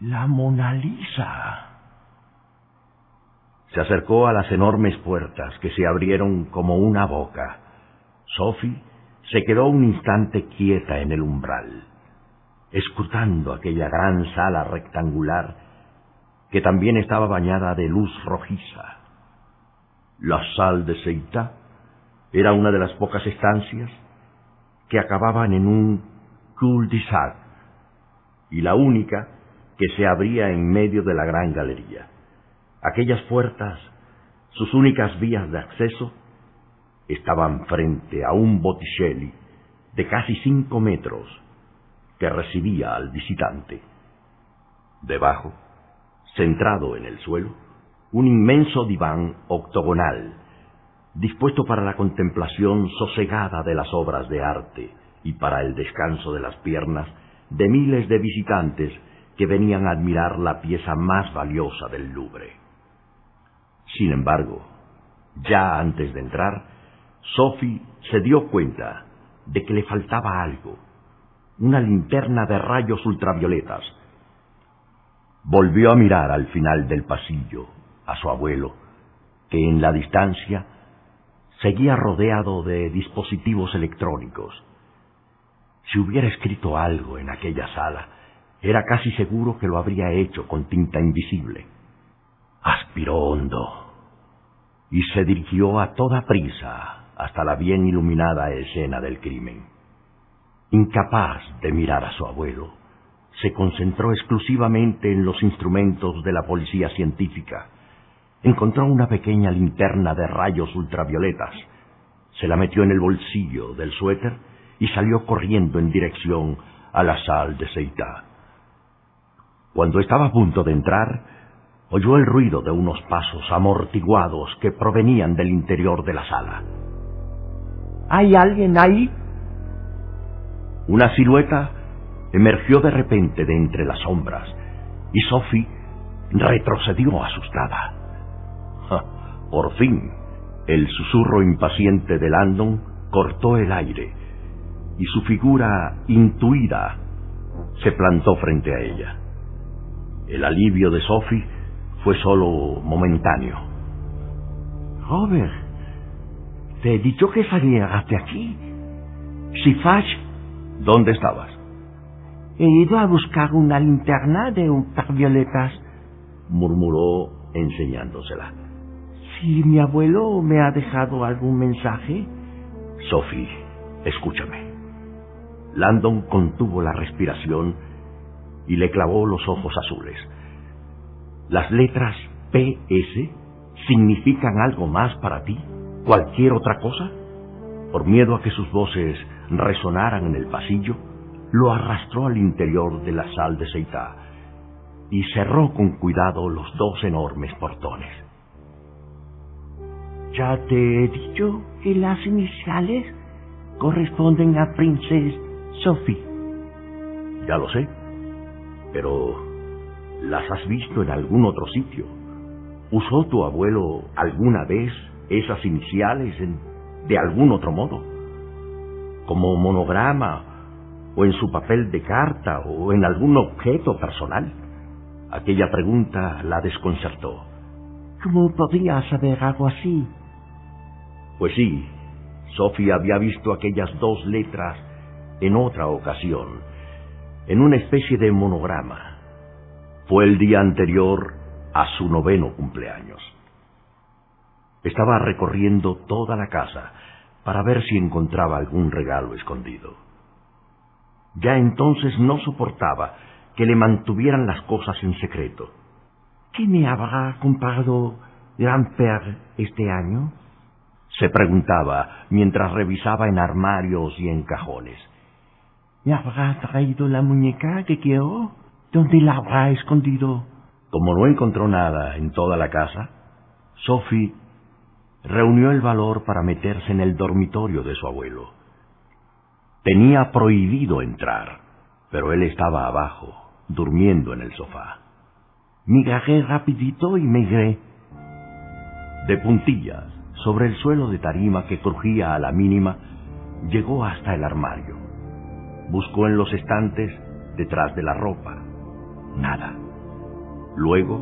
La Mona Lisa. Se acercó a las enormes puertas que se abrieron como una boca. Sophie se quedó un instante quieta en el umbral, escrutando aquella gran sala rectangular que también estaba bañada de luz rojiza. La sal de Seita era una de las pocas estancias que acababan en un cul-de-sac y la única que se abría en medio de la gran galería. Aquellas puertas, sus únicas vías de acceso, estaban frente a un Botticelli de casi cinco metros que recibía al visitante. Debajo, centrado en el suelo, un inmenso diván octogonal, dispuesto para la contemplación sosegada de las obras de arte y para el descanso de las piernas de miles de visitantes que venían a admirar la pieza más valiosa del Louvre. Sin embargo, ya antes de entrar, Sophie se dio cuenta de que le faltaba algo, una linterna de rayos ultravioletas. Volvió a mirar al final del pasillo a su abuelo, que en la distancia seguía rodeado de dispositivos electrónicos. Si hubiera escrito algo en aquella sala, era casi seguro que lo habría hecho con tinta invisible. Aspiró hondo y se dirigió a toda prisa hasta la bien iluminada escena del crimen. Incapaz de mirar a su abuelo, se concentró exclusivamente en los instrumentos de la policía científica. Encontró una pequeña linterna de rayos ultravioletas, se la metió en el bolsillo del suéter y salió corriendo en dirección a la sal de Seitá. Cuando estaba a punto de entrar, oyó el ruido de unos pasos amortiguados que provenían del interior de la sala. ¿Hay alguien ahí? Una silueta emergió de repente de entre las sombras y Sophie retrocedió asustada. por fin, el susurro impaciente de Landon cortó el aire y su figura intuida se plantó frente a ella. El alivio de Sophie fue solo momentáneo. Robert, te he dicho que salieras de aquí. Si Fash... ¿Dónde estabas? He ido a buscar una linterna de ultravioletas, murmuró enseñándosela. Si mi abuelo me ha dejado algún mensaje. Sophie, escúchame. Landon contuvo la respiración y le clavó los ojos azules. ¿Las letras PS significan algo más para ti? ¿Cualquier otra cosa? Por miedo a que sus voces resonaran en el pasillo, lo arrastró al interior de la sal de Seitá y cerró con cuidado los dos enormes portones. Ya te he dicho que las iniciales corresponden a Princess Sophie. Ya lo sé pero ¿las has visto en algún otro sitio? ¿Usó tu abuelo alguna vez esas iniciales de algún otro modo? ¿Como monograma o en su papel de carta o en algún objeto personal? Aquella pregunta la desconcertó. ¿Cómo podía saber algo así? Pues sí, Sofía había visto aquellas dos letras en otra ocasión en una especie de monograma. Fue el día anterior a su noveno cumpleaños. Estaba recorriendo toda la casa para ver si encontraba algún regalo escondido. Ya entonces no soportaba que le mantuvieran las cosas en secreto. ¿Qué me habrá comprado Grand-Père este año? Se preguntaba mientras revisaba en armarios y en cajones. ¿Me habrá traído la muñeca que quiero? ¿Dónde la habrá escondido? Como no encontró nada en toda la casa, Sophie reunió el valor para meterse en el dormitorio de su abuelo. Tenía prohibido entrar, pero él estaba abajo, durmiendo en el sofá. Migré rapidito y me iré. De puntillas, sobre el suelo de tarima que crujía a la mínima, llegó hasta el armario. Buscó en los estantes detrás de la ropa. Nada. Luego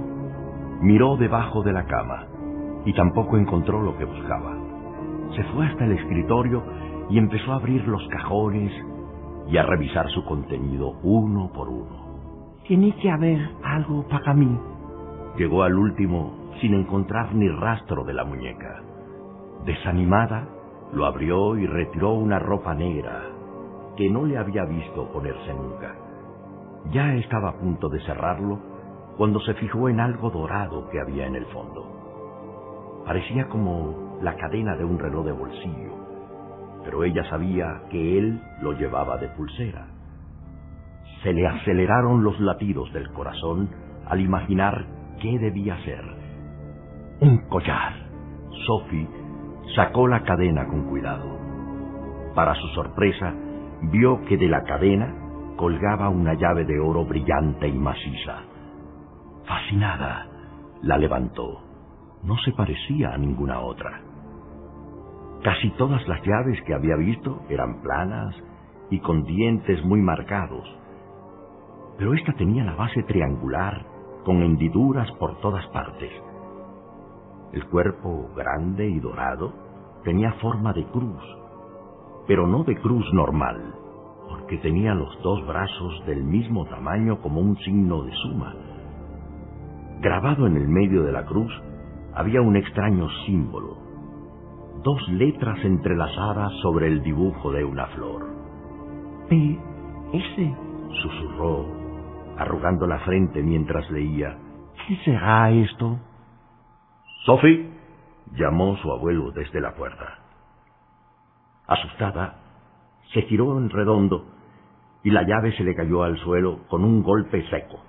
miró debajo de la cama y tampoco encontró lo que buscaba. Se fue hasta el escritorio y empezó a abrir los cajones y a revisar su contenido uno por uno. Tiene que haber algo para mí. Llegó al último sin encontrar ni rastro de la muñeca. Desanimada, lo abrió y retiró una ropa negra que no le había visto ponerse nunca. Ya estaba a punto de cerrarlo cuando se fijó en algo dorado que había en el fondo. Parecía como la cadena de un reloj de bolsillo, pero ella sabía que él lo llevaba de pulsera. Se le aceleraron los latidos del corazón al imaginar qué debía ser. Un collar. Sophie sacó la cadena con cuidado. Para su sorpresa, vio que de la cadena colgaba una llave de oro brillante y maciza. Fascinada, la levantó. No se parecía a ninguna otra. Casi todas las llaves que había visto eran planas y con dientes muy marcados, pero esta tenía la base triangular con hendiduras por todas partes. El cuerpo grande y dorado tenía forma de cruz, pero no de cruz normal, porque tenía los dos brazos del mismo tamaño como un signo de suma. Grabado en el medio de la cruz había un extraño símbolo, dos letras entrelazadas sobre el dibujo de una flor. P. S. susurró, arrugando la frente mientras leía. ¿Qué será esto? Sophie, llamó su abuelo desde la puerta. Asustada, se giró en redondo y la llave se le cayó al suelo con un golpe seco.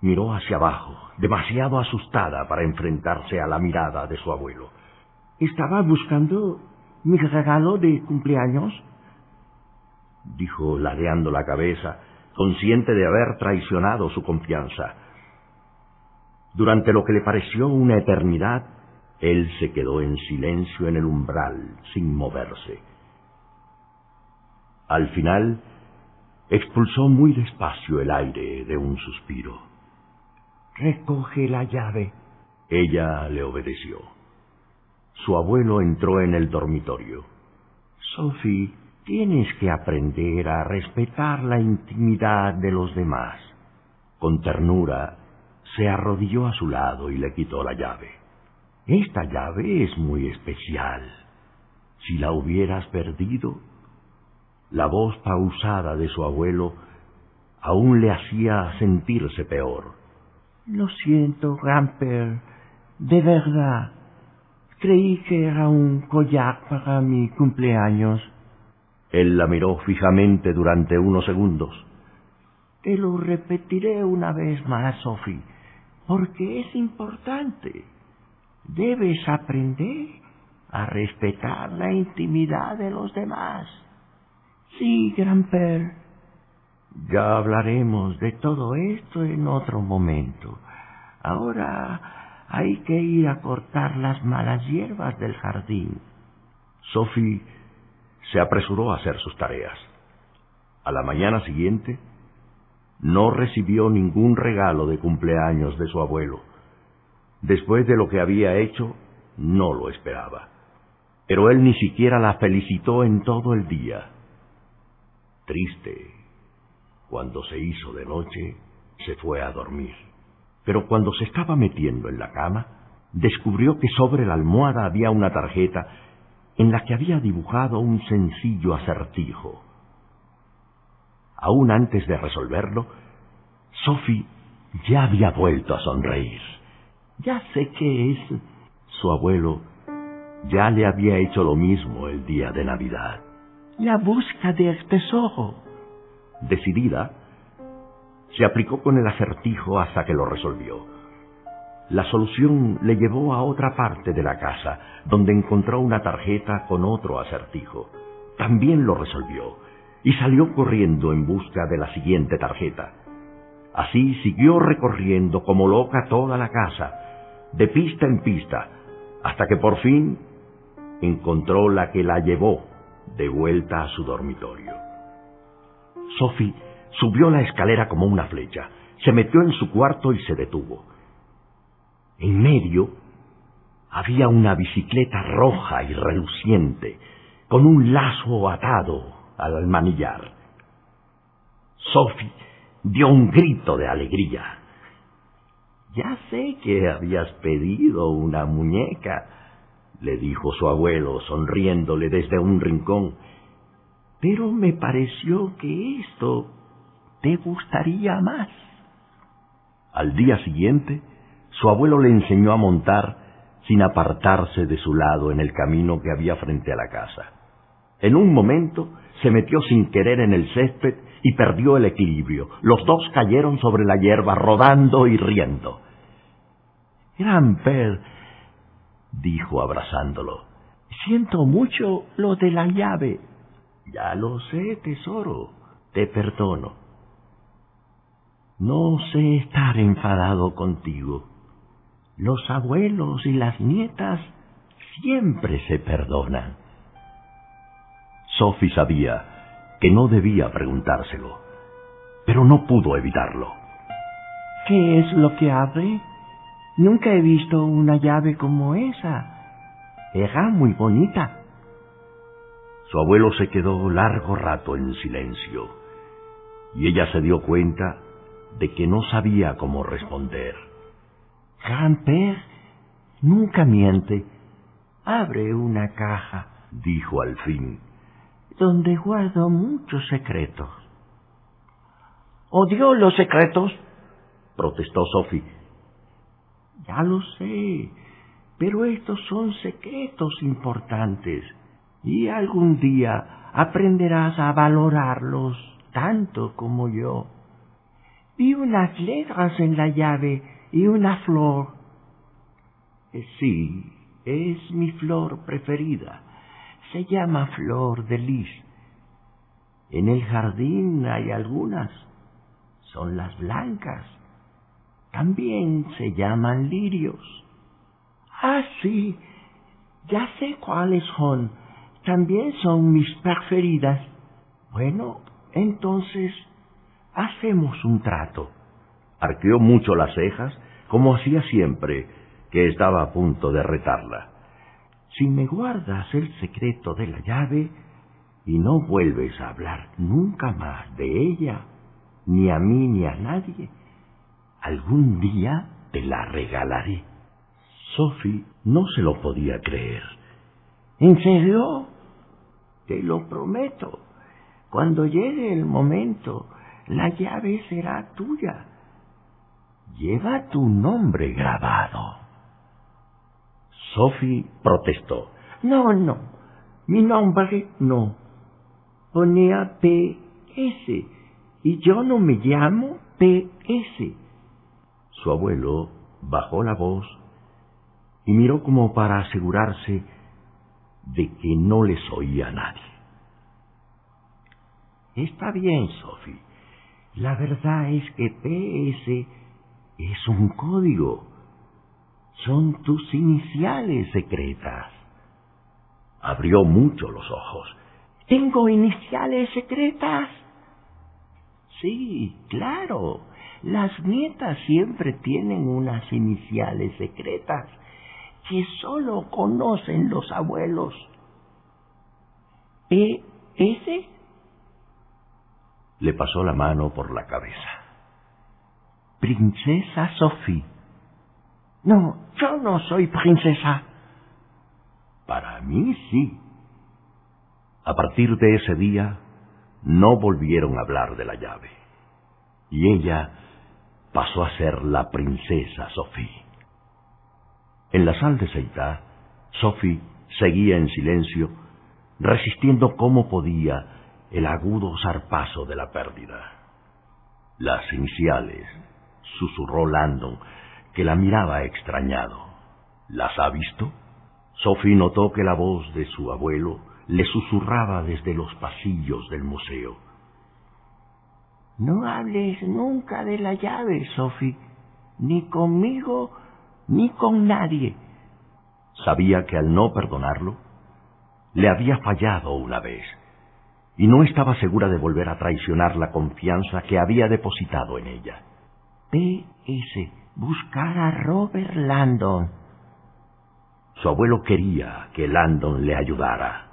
Miró hacia abajo, demasiado asustada para enfrentarse a la mirada de su abuelo. ¿Estaba buscando mi regalo de cumpleaños? dijo ladeando la cabeza, consciente de haber traicionado su confianza. Durante lo que le pareció una eternidad, él se quedó en silencio en el umbral, sin moverse. Al final, expulsó muy despacio el aire de un suspiro. Recoge la llave. Ella le obedeció. Su abuelo entró en el dormitorio. Sophie, tienes que aprender a respetar la intimidad de los demás. Con ternura, se arrodilló a su lado y le quitó la llave. Esta llave es muy especial. Si la hubieras perdido, la voz pausada de su abuelo aún le hacía sentirse peor. Lo siento, Ramper. De verdad. Creí que era un collar para mi cumpleaños. Él la miró fijamente durante unos segundos. Te lo repetiré una vez más, Sophie, porque es importante. Debes aprender a respetar la intimidad de los demás. Sí, Gramper. Ya hablaremos de todo esto en otro momento. Ahora hay que ir a cortar las malas hierbas del jardín. Sophie se apresuró a hacer sus tareas. A la mañana siguiente, no recibió ningún regalo de cumpleaños de su abuelo. Después de lo que había hecho, no lo esperaba. Pero él ni siquiera la felicitó en todo el día. Triste, cuando se hizo de noche, se fue a dormir. Pero cuando se estaba metiendo en la cama, descubrió que sobre la almohada había una tarjeta en la que había dibujado un sencillo acertijo. Aún antes de resolverlo, Sophie ya había vuelto a sonreír. Ya sé qué es. Su abuelo ya le había hecho lo mismo el día de Navidad. La busca del tesoro. Decidida, se aplicó con el acertijo hasta que lo resolvió. La solución le llevó a otra parte de la casa, donde encontró una tarjeta con otro acertijo. También lo resolvió y salió corriendo en busca de la siguiente tarjeta. Así siguió recorriendo como loca toda la casa, de pista en pista, hasta que por fin encontró la que la llevó de vuelta a su dormitorio. Sophie subió la escalera como una flecha, se metió en su cuarto y se detuvo. En medio había una bicicleta roja y reluciente, con un lazo atado al manillar. Sophie dio un grito de alegría. Ya sé que habías pedido una muñeca, le dijo su abuelo, sonriéndole desde un rincón, pero me pareció que esto te gustaría más. Al día siguiente, su abuelo le enseñó a montar sin apartarse de su lado en el camino que había frente a la casa. En un momento se metió sin querer en el césped y perdió el equilibrio. Los dos cayeron sobre la hierba, rodando y riendo. Gramper, dijo abrazándolo, siento mucho lo de la llave. Ya lo sé, tesoro, te perdono. No sé estar enfadado contigo. Los abuelos y las nietas siempre se perdonan. Sophie sabía que no debía preguntárselo, pero no pudo evitarlo. ¿Qué es lo que abre? Nunca he visto una llave como esa. Era muy bonita. Su abuelo se quedó largo rato en silencio, y ella se dio cuenta de que no sabía cómo responder. Grand-père nunca miente. Abre una caja, dijo al fin, donde guardo muchos secretos. ¿Odio los secretos? protestó Sophie. Ya lo sé, pero estos son secretos importantes y algún día aprenderás a valorarlos tanto como yo. Vi unas letras en la llave y una flor. Eh, sí, es mi flor preferida. Se llama flor de lis. En el jardín hay algunas. Son las blancas. También se llaman lirios. Ah, sí, ya sé cuáles son. También son mis preferidas. Bueno, entonces hacemos un trato. Arqueó mucho las cejas, como hacía siempre que estaba a punto de retarla. Si me guardas el secreto de la llave y no vuelves a hablar nunca más de ella, ni a mí ni a nadie, algún día te la regalaré. Sophie no se lo podía creer. ¿En serio? Te lo prometo. Cuando llegue el momento, la llave será tuya. Lleva tu nombre grabado. Sophie protestó. No, no, mi nombre no. Ponía P.S. y yo no me llamo P.S. Su abuelo bajó la voz y miró como para asegurarse de que no les oía nadie. Está bien, Sophie. La verdad es que PS es un código. Son tus iniciales secretas. Abrió mucho los ojos. ¿Tengo iniciales secretas? Sí, claro. Las nietas siempre tienen unas iniciales secretas que solo conocen los abuelos. ¿E-S? Le pasó la mano por la cabeza. Princesa Sophie. No, yo no soy princesa. Para mí sí. A partir de ese día, no volvieron a hablar de la llave. Y ella pasó a ser la princesa Sophie. En la sal de Seitá, Sophie seguía en silencio, resistiendo como podía el agudo zarpazo de la pérdida. Las iniciales, susurró Landon, que la miraba extrañado. ¿Las ha visto? Sophie notó que la voz de su abuelo le susurraba desde los pasillos del museo. No hables nunca de la llave, Sophie, ni conmigo ni con nadie. Sabía que al no perdonarlo, le había fallado una vez, y no estaba segura de volver a traicionar la confianza que había depositado en ella. P.S. Buscar a Robert Landon. Su abuelo quería que Landon le ayudara.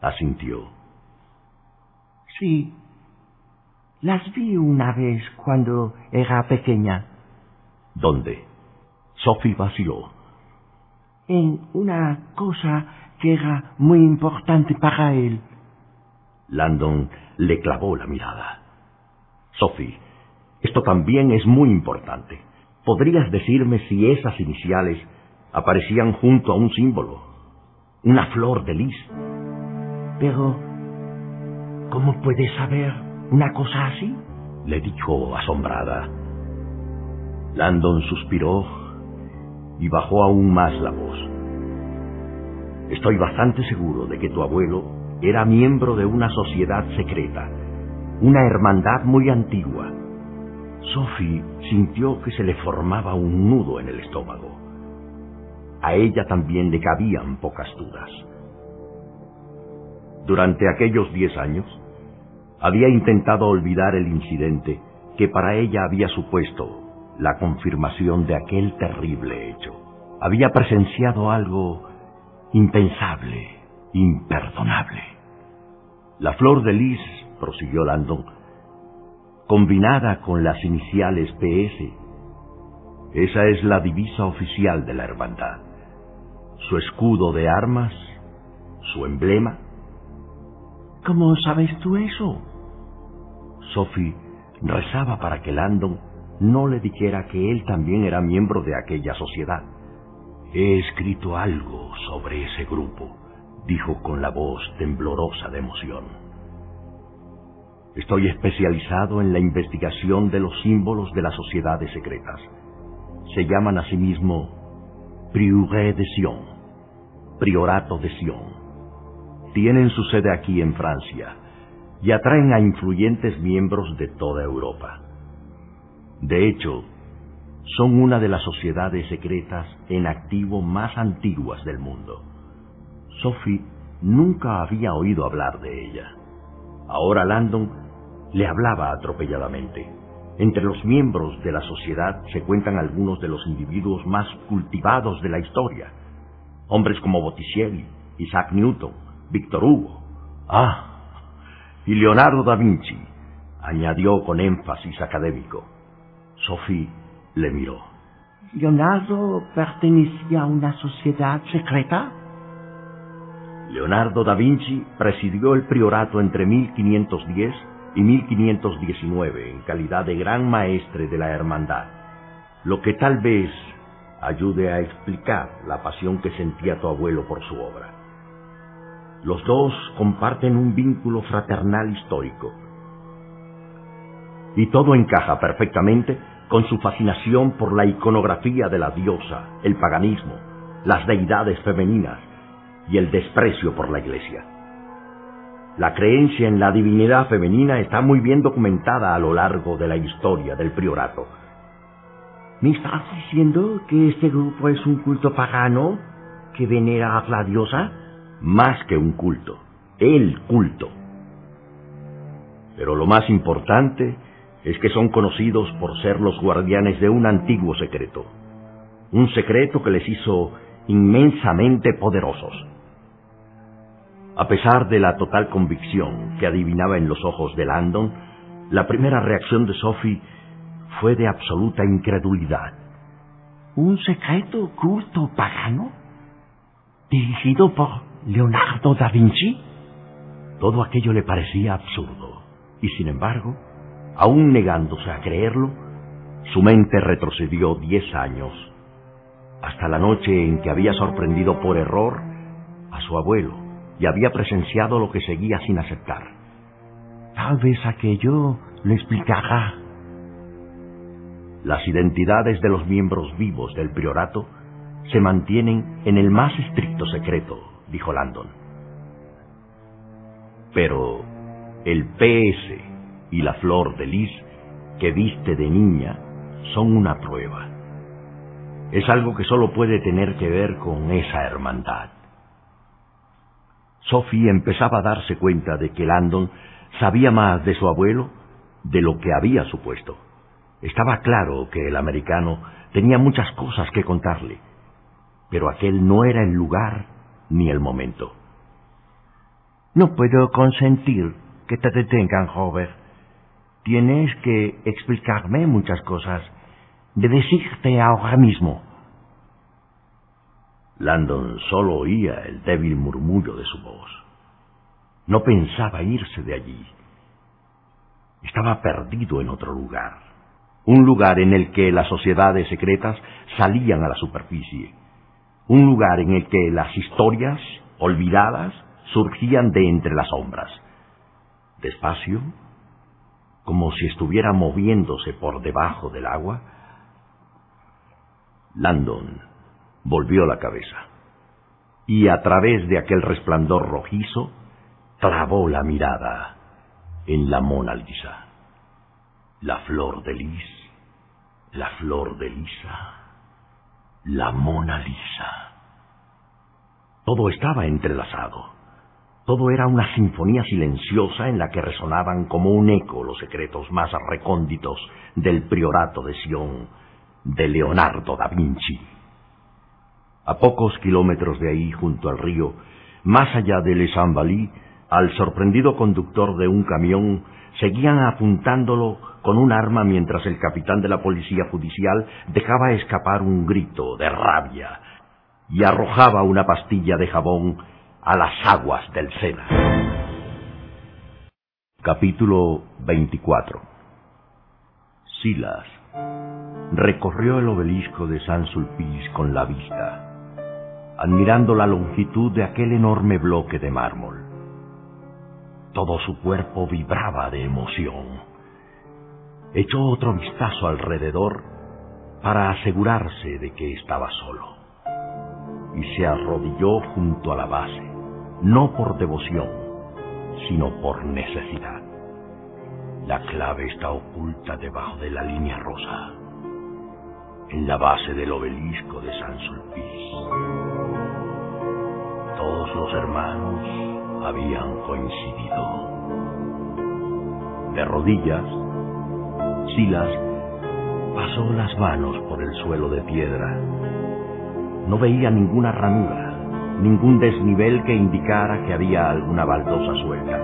Asintió. Sí. Las vi una vez cuando era pequeña. ¿Dónde? Sophie vaciló. En una cosa que era muy importante para él. Landon le clavó la mirada. Sophie, esto también es muy importante. ¿Podrías decirme si esas iniciales aparecían junto a un símbolo? Una flor de lis. Pero, ¿cómo puedes saber una cosa así? Le dijo asombrada. Landon suspiró y bajó aún más la voz. Estoy bastante seguro de que tu abuelo era miembro de una sociedad secreta, una hermandad muy antigua. Sophie sintió que se le formaba un nudo en el estómago. A ella también le cabían pocas dudas. Durante aquellos diez años, había intentado olvidar el incidente que para ella había supuesto la confirmación de aquel terrible hecho. Había presenciado algo impensable, imperdonable. La flor de lis, prosiguió Landon, combinada con las iniciales PS, esa es la divisa oficial de la hermandad. Su escudo de armas, su emblema. ¿Cómo sabes tú eso? Sophie rezaba para que Landon no le dijera que él también era miembro de aquella sociedad. He escrito algo sobre ese grupo, dijo con la voz temblorosa de emoción. Estoy especializado en la investigación de los símbolos de las sociedades secretas. Se llaman a sí mismo Prioré de Sion, Priorato de Sion. Tienen su sede aquí en Francia y atraen a influyentes miembros de toda Europa. De hecho, son una de las sociedades secretas en activo más antiguas del mundo. Sophie nunca había oído hablar de ella. Ahora Landon le hablaba atropelladamente. Entre los miembros de la sociedad se cuentan algunos de los individuos más cultivados de la historia. Hombres como Botticelli, Isaac Newton, Victor Hugo. Ah, y Leonardo da Vinci, añadió con énfasis académico. Sophie le miró. ¿Leonardo pertenecía a una sociedad secreta? Leonardo da Vinci presidió el priorato entre 1510 y 1519 en calidad de gran maestre de la hermandad, lo que tal vez ayude a explicar la pasión que sentía tu abuelo por su obra. Los dos comparten un vínculo fraternal histórico. Y todo encaja perfectamente con su fascinación por la iconografía de la diosa, el paganismo, las deidades femeninas y el desprecio por la iglesia. La creencia en la divinidad femenina está muy bien documentada a lo largo de la historia del priorato. ¿Me estás diciendo que este grupo es un culto pagano que venera a la diosa? Más que un culto, el culto. Pero lo más importante es que son conocidos por ser los guardianes de un antiguo secreto, un secreto que les hizo inmensamente poderosos. A pesar de la total convicción que adivinaba en los ojos de Landon, la primera reacción de Sophie fue de absoluta incredulidad. ¿Un secreto culto pagano? ¿Dirigido por Leonardo da Vinci? Todo aquello le parecía absurdo, y sin embargo, Aún negándose a creerlo, su mente retrocedió diez años, hasta la noche en que había sorprendido por error a su abuelo y había presenciado lo que seguía sin aceptar. Tal vez aquello lo explicará. Las identidades de los miembros vivos del priorato se mantienen en el más estricto secreto, dijo Landon. Pero el PS y la flor de lis que viste de niña son una prueba. es algo que solo puede tener que ver con esa hermandad. Sophie empezaba a darse cuenta de que Landon sabía más de su abuelo de lo que había supuesto. Estaba claro que el americano tenía muchas cosas que contarle, pero aquel no era el lugar ni el momento. No puedo consentir que te detengan, Robert. Tienes que explicarme muchas cosas, de decirte ahora mismo. Landon solo oía el débil murmullo de su voz. No pensaba irse de allí. Estaba perdido en otro lugar. Un lugar en el que las sociedades secretas salían a la superficie. Un lugar en el que las historias olvidadas surgían de entre las sombras. Despacio, como si estuviera moviéndose por debajo del agua, Landon volvió la cabeza y a través de aquel resplandor rojizo clavó la mirada en la Mona Lisa. La flor de lis, la flor de Lisa, la Mona Lisa. Todo estaba entrelazado. Todo era una sinfonía silenciosa en la que resonaban como un eco los secretos más recónditos del priorato de Sion de Leonardo da Vinci. A pocos kilómetros de ahí, junto al río, más allá de Les al sorprendido conductor de un camión seguían apuntándolo con un arma mientras el capitán de la policía judicial dejaba escapar un grito de rabia y arrojaba una pastilla de jabón a las aguas del Sena. Capítulo 24 Silas recorrió el obelisco de San Sulpice con la vista, admirando la longitud de aquel enorme bloque de mármol. Todo su cuerpo vibraba de emoción. Echó otro vistazo alrededor para asegurarse de que estaba solo. Y se arrodilló junto a la base, no por devoción, sino por necesidad. La clave está oculta debajo de la línea rosa, en la base del obelisco de San Sulpice. Todos los hermanos habían coincidido. De rodillas, Silas pasó las manos por el suelo de piedra. No veía ninguna ranura, ningún desnivel que indicara que había alguna baldosa suelta,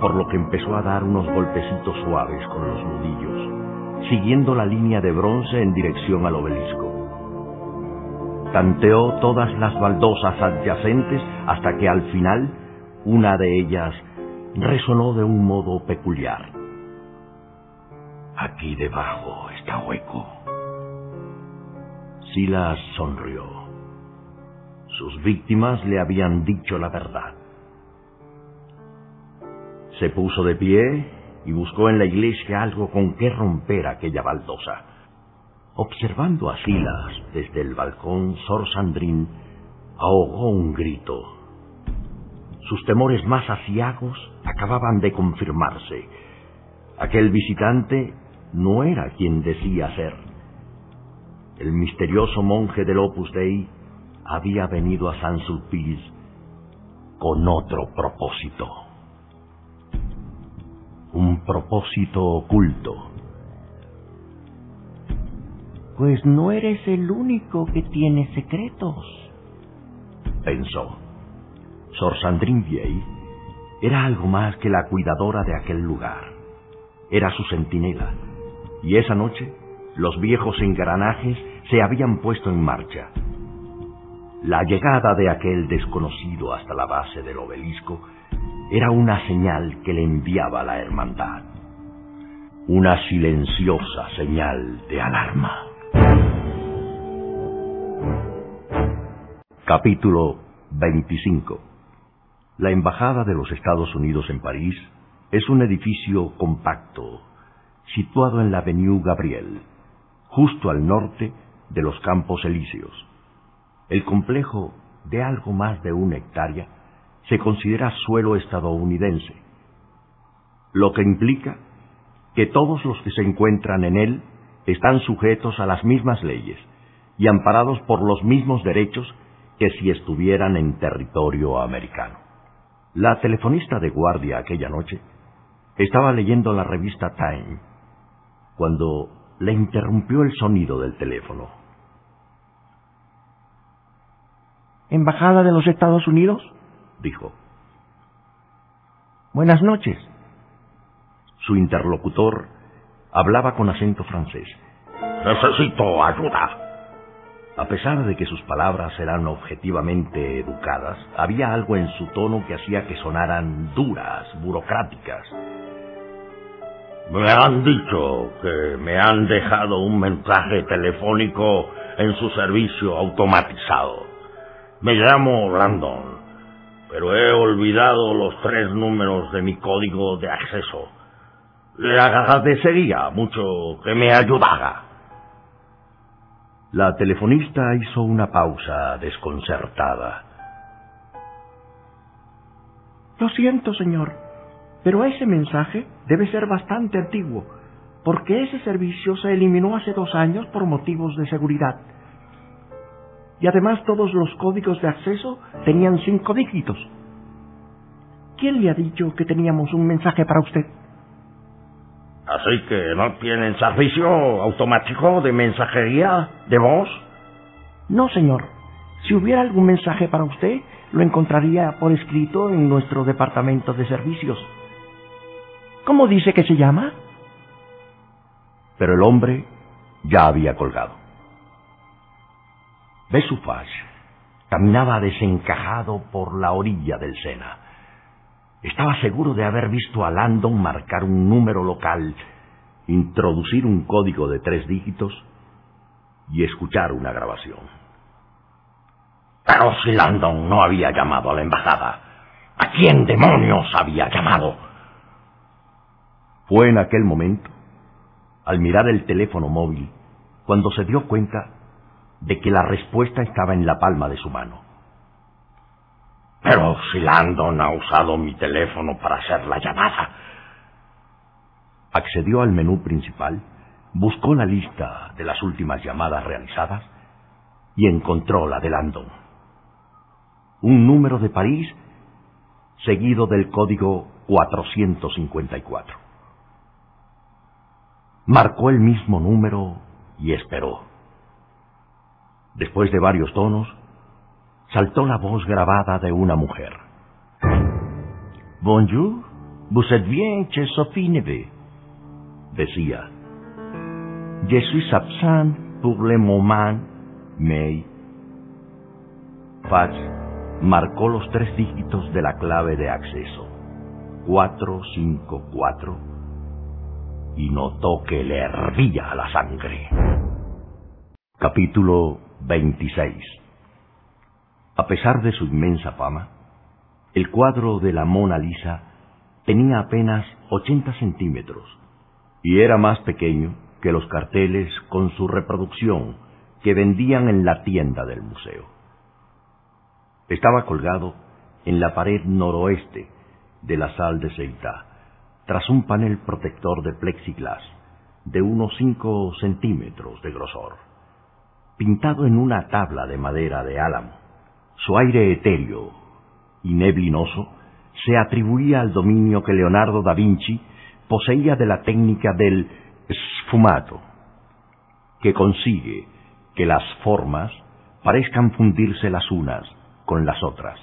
por lo que empezó a dar unos golpecitos suaves con los nudillos, siguiendo la línea de bronce en dirección al obelisco. Tanteó todas las baldosas adyacentes hasta que al final una de ellas resonó de un modo peculiar. Aquí debajo está hueco. Silas sonrió. Sus víctimas le habían dicho la verdad. Se puso de pie y buscó en la iglesia algo con que romper aquella baldosa. Observando a Silas desde el balcón, Sor Sandrín ahogó un grito sus temores más asiagos acababan de confirmarse. Aquel visitante no era quien decía ser. El misterioso monje del Opus Dei había venido a San Sulpice con otro propósito. Un propósito oculto. Pues no eres el único que tiene secretos, pensó. Sor Sandrine Viey era algo más que la cuidadora de aquel lugar. Era su centinela. Y esa noche los viejos engranajes se habían puesto en marcha. La llegada de aquel desconocido hasta la base del obelisco era una señal que le enviaba la hermandad. Una silenciosa señal de alarma. Capítulo 25 la Embajada de los Estados Unidos en París es un edificio compacto, situado en la Avenue Gabriel, justo al norte de los Campos Elíseos. El complejo, de algo más de una hectárea, se considera suelo estadounidense, lo que implica que todos los que se encuentran en él están sujetos a las mismas leyes, y amparados por los mismos derechos que si estuvieran en territorio americano. La telefonista de guardia aquella noche estaba leyendo la revista Time cuando le interrumpió el sonido del teléfono. ¿Embajada de los Estados Unidos? dijo. Buenas noches. Su interlocutor hablaba con acento francés. Necesito ayuda. A pesar de que sus palabras eran objetivamente educadas, había algo en su tono que hacía que sonaran duras, burocráticas. Me han dicho que me han dejado un mensaje telefónico en su servicio automatizado. Me llamo Landon, pero he olvidado los tres números de mi código de acceso. Le agradecería mucho que me ayudara. La telefonista hizo una pausa desconcertada. Lo siento, señor pero ese mensaje debe ser bastante antiguo, porque ese servicio se eliminó hace dos años por motivos de seguridad. Y además todos los códigos de acceso tenían cinco dígitos. ¿Quién le ha dicho que teníamos un mensaje para usted? Así que no tienen servicio automático de mensajería de voz. No, señor. Si hubiera algún mensaje para usted, lo encontraría por escrito en nuestro departamento de servicios. ¿Cómo dice que se llama? Pero el hombre ya había colgado. Besufage caminaba desencajado por la orilla del Sena. Estaba seguro de haber visto a Landon marcar un número local, introducir un código de tres dígitos y escuchar una grabación. Pero si Landon no había llamado a la embajada, ¿a quién demonios había llamado? Fue en aquel momento, al mirar el teléfono móvil, cuando se dio cuenta de que la respuesta estaba en la palma de su mano. Pero si Landon ha usado mi teléfono para hacer la llamada. Accedió al menú principal, buscó la lista de las últimas llamadas realizadas y encontró la de Landon. Un número de París seguido del código 454. Marcó el mismo número y esperó. Después de varios tonos, saltó la voz grabada de una mujer. Bonjour, vous êtes bien chez Sophie. Decía. Je suis absent pour le moment, mais... Fax marcó los tres dígitos de la clave de acceso. 454 y notó que le hervía la sangre. Capítulo 26 A pesar de su inmensa fama, el cuadro de la Mona Lisa tenía apenas 80 centímetros y era más pequeño que los carteles con su reproducción que vendían en la tienda del museo. Estaba colgado en la pared noroeste de la sala de Seita tras un panel protector de plexiglas de unos 5 centímetros de grosor, pintado en una tabla de madera de álamo. Su aire etéreo y neblinoso se atribuía al dominio que Leonardo da Vinci poseía de la técnica del sfumato, que consigue que las formas parezcan fundirse las unas con las otras.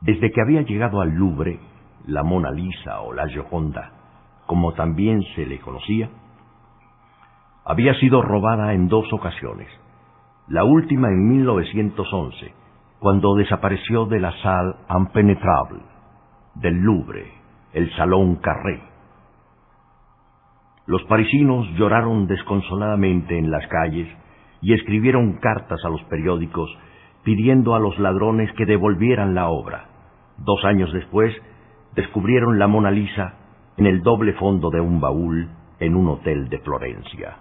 Desde que había llegado al Louvre, la Mona Lisa o la Gioconda, como también se le conocía, había sido robada en dos ocasiones. La última en 1911, cuando desapareció de la Salle Impenetrable del Louvre, el Salón Carré. Los parisinos lloraron desconsoladamente en las calles y escribieron cartas a los periódicos pidiendo a los ladrones que devolvieran la obra. Dos años después, descubrieron la Mona Lisa en el doble fondo de un baúl en un hotel de Florencia.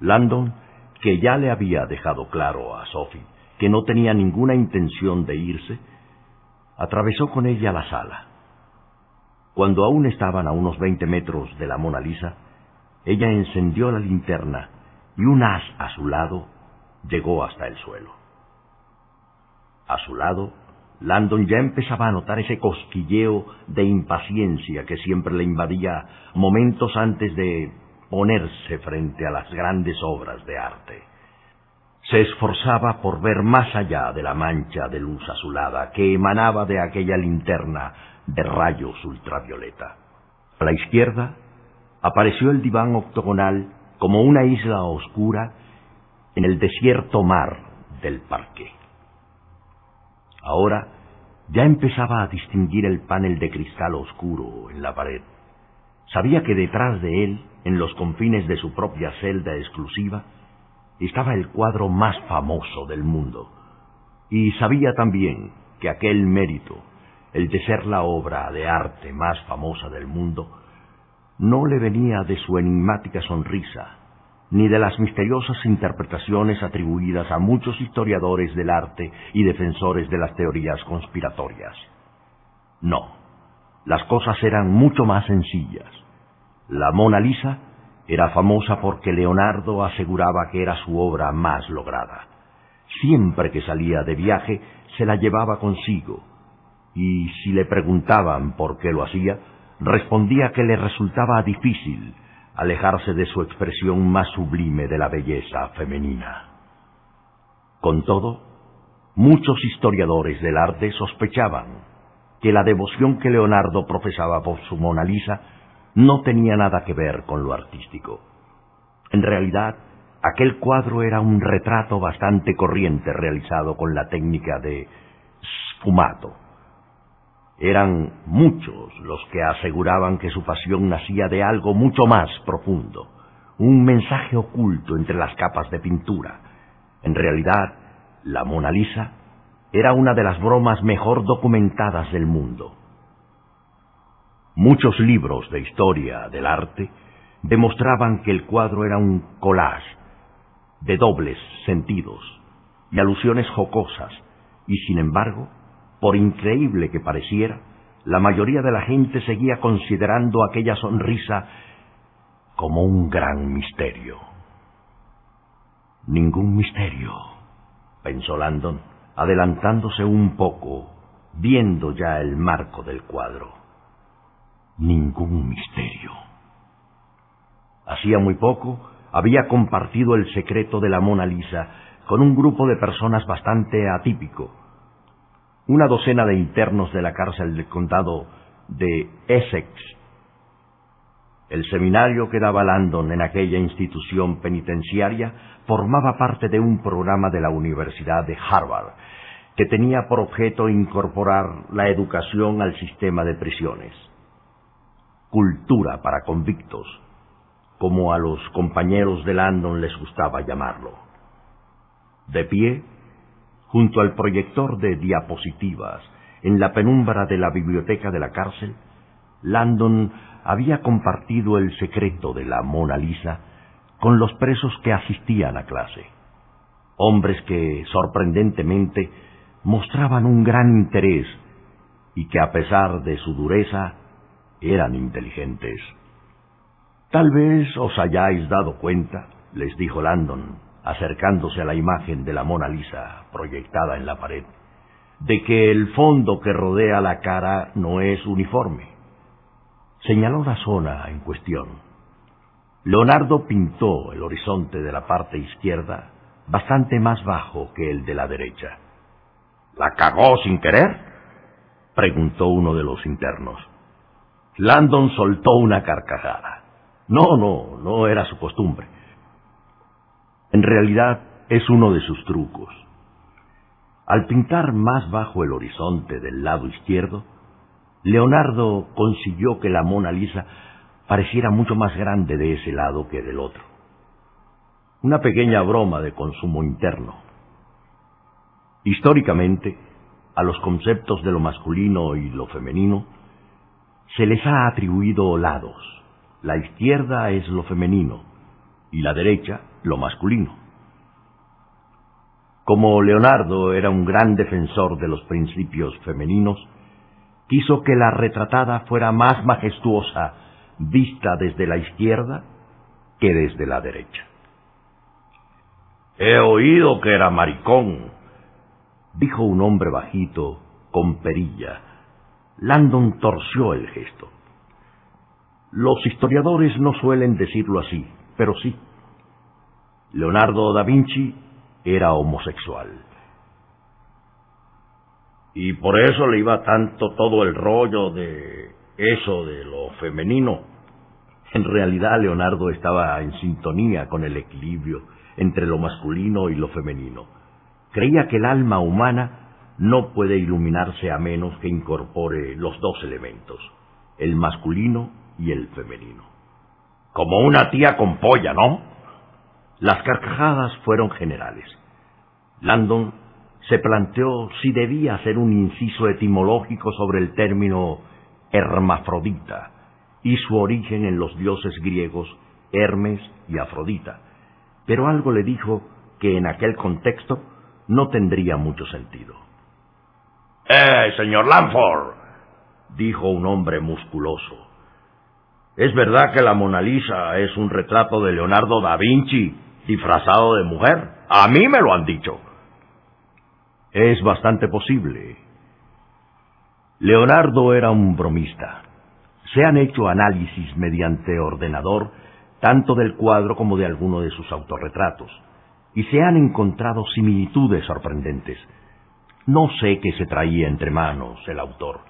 Landon, que ya le había dejado claro a Sophie que no tenía ninguna intención de irse, atravesó con ella la sala. Cuando aún estaban a unos veinte metros de la Mona Lisa, ella encendió la linterna y un as a su lado llegó hasta el suelo. A su lado, Landon ya empezaba a notar ese cosquilleo de impaciencia que siempre le invadía momentos antes de ponerse frente a las grandes obras de arte. Se esforzaba por ver más allá de la mancha de luz azulada que emanaba de aquella linterna de rayos ultravioleta. A la izquierda apareció el diván octogonal como una isla oscura en el desierto mar del parque. Ahora ya empezaba a distinguir el panel de cristal oscuro en la pared. Sabía que detrás de él, en los confines de su propia celda exclusiva, estaba el cuadro más famoso del mundo. Y sabía también que aquel mérito, el de ser la obra de arte más famosa del mundo, no le venía de su enigmática sonrisa, ni de las misteriosas interpretaciones atribuidas a muchos historiadores del arte y defensores de las teorías conspiratorias. No, las cosas eran mucho más sencillas. La Mona Lisa era famosa porque Leonardo aseguraba que era su obra más lograda. Siempre que salía de viaje se la llevaba consigo, y si le preguntaban por qué lo hacía, respondía que le resultaba difícil alejarse de su expresión más sublime de la belleza femenina. Con todo, muchos historiadores del arte sospechaban que la devoción que Leonardo profesaba por su Mona Lisa no tenía nada que ver con lo artístico. En realidad, aquel cuadro era un retrato bastante corriente realizado con la técnica de sfumato, eran muchos los que aseguraban que su pasión nacía de algo mucho más profundo, un mensaje oculto entre las capas de pintura. En realidad, la Mona Lisa era una de las bromas mejor documentadas del mundo. Muchos libros de historia del arte demostraban que el cuadro era un collage de dobles sentidos y alusiones jocosas, y sin embargo, por increíble que pareciera, la mayoría de la gente seguía considerando aquella sonrisa como un gran misterio. Ningún misterio, pensó Landon, adelantándose un poco, viendo ya el marco del cuadro. Ningún misterio. Hacía muy poco había compartido el secreto de la Mona Lisa con un grupo de personas bastante atípico, una docena de internos de la cárcel del condado de Essex. El seminario que daba Landon en aquella institución penitenciaria formaba parte de un programa de la Universidad de Harvard, que tenía por objeto incorporar la educación al sistema de prisiones. Cultura para convictos, como a los compañeros de Landon les gustaba llamarlo. De pie, junto al proyector de diapositivas en la penumbra de la biblioteca de la cárcel, Landon había compartido el secreto de la Mona Lisa con los presos que asistían a clase. Hombres que, sorprendentemente, mostraban un gran interés y que a pesar de su dureza eran inteligentes. Tal vez os hayáis dado cuenta, les dijo Landon, acercándose a la imagen de la Mona Lisa proyectada en la pared, de que el fondo que rodea la cara no es uniforme. Señaló la zona en cuestión. Leonardo pintó el horizonte de la parte izquierda bastante más bajo que el de la derecha. ¿La cagó sin querer? preguntó uno de los internos. Landon soltó una carcajada. No, no, no era su costumbre. En realidad es uno de sus trucos. Al pintar más bajo el horizonte del lado izquierdo, Leonardo consiguió que la Mona Lisa pareciera mucho más grande de ese lado que del otro. Una pequeña broma de consumo interno. Históricamente, a los conceptos de lo masculino y lo femenino se les ha atribuido lados. La izquierda es lo femenino y la derecha lo masculino. Como Leonardo era un gran defensor de los principios femeninos, quiso que la retratada fuera más majestuosa vista desde la izquierda que desde la derecha. He oído que era maricón, dijo un hombre bajito, con perilla. Landon torció el gesto. Los historiadores no suelen decirlo así, pero sí. Leonardo da Vinci era homosexual. Y por eso le iba tanto todo el rollo de eso de lo femenino. En realidad Leonardo estaba en sintonía con el equilibrio entre lo masculino y lo femenino. Creía que el alma humana no puede iluminarse a menos que incorpore los dos elementos, el masculino y el femenino. Como una tía con polla, ¿no? Las carcajadas fueron generales. Landon se planteó si debía hacer un inciso etimológico sobre el término hermafrodita y su origen en los dioses griegos Hermes y Afrodita, pero algo le dijo que en aquel contexto no tendría mucho sentido. ¡Eh, señor Lanford! dijo un hombre musculoso. ¿Es verdad que la Mona Lisa es un retrato de Leonardo da Vinci disfrazado de mujer? A mí me lo han dicho. Es bastante posible. Leonardo era un bromista. Se han hecho análisis mediante ordenador tanto del cuadro como de alguno de sus autorretratos, y se han encontrado similitudes sorprendentes. No sé qué se traía entre manos el autor,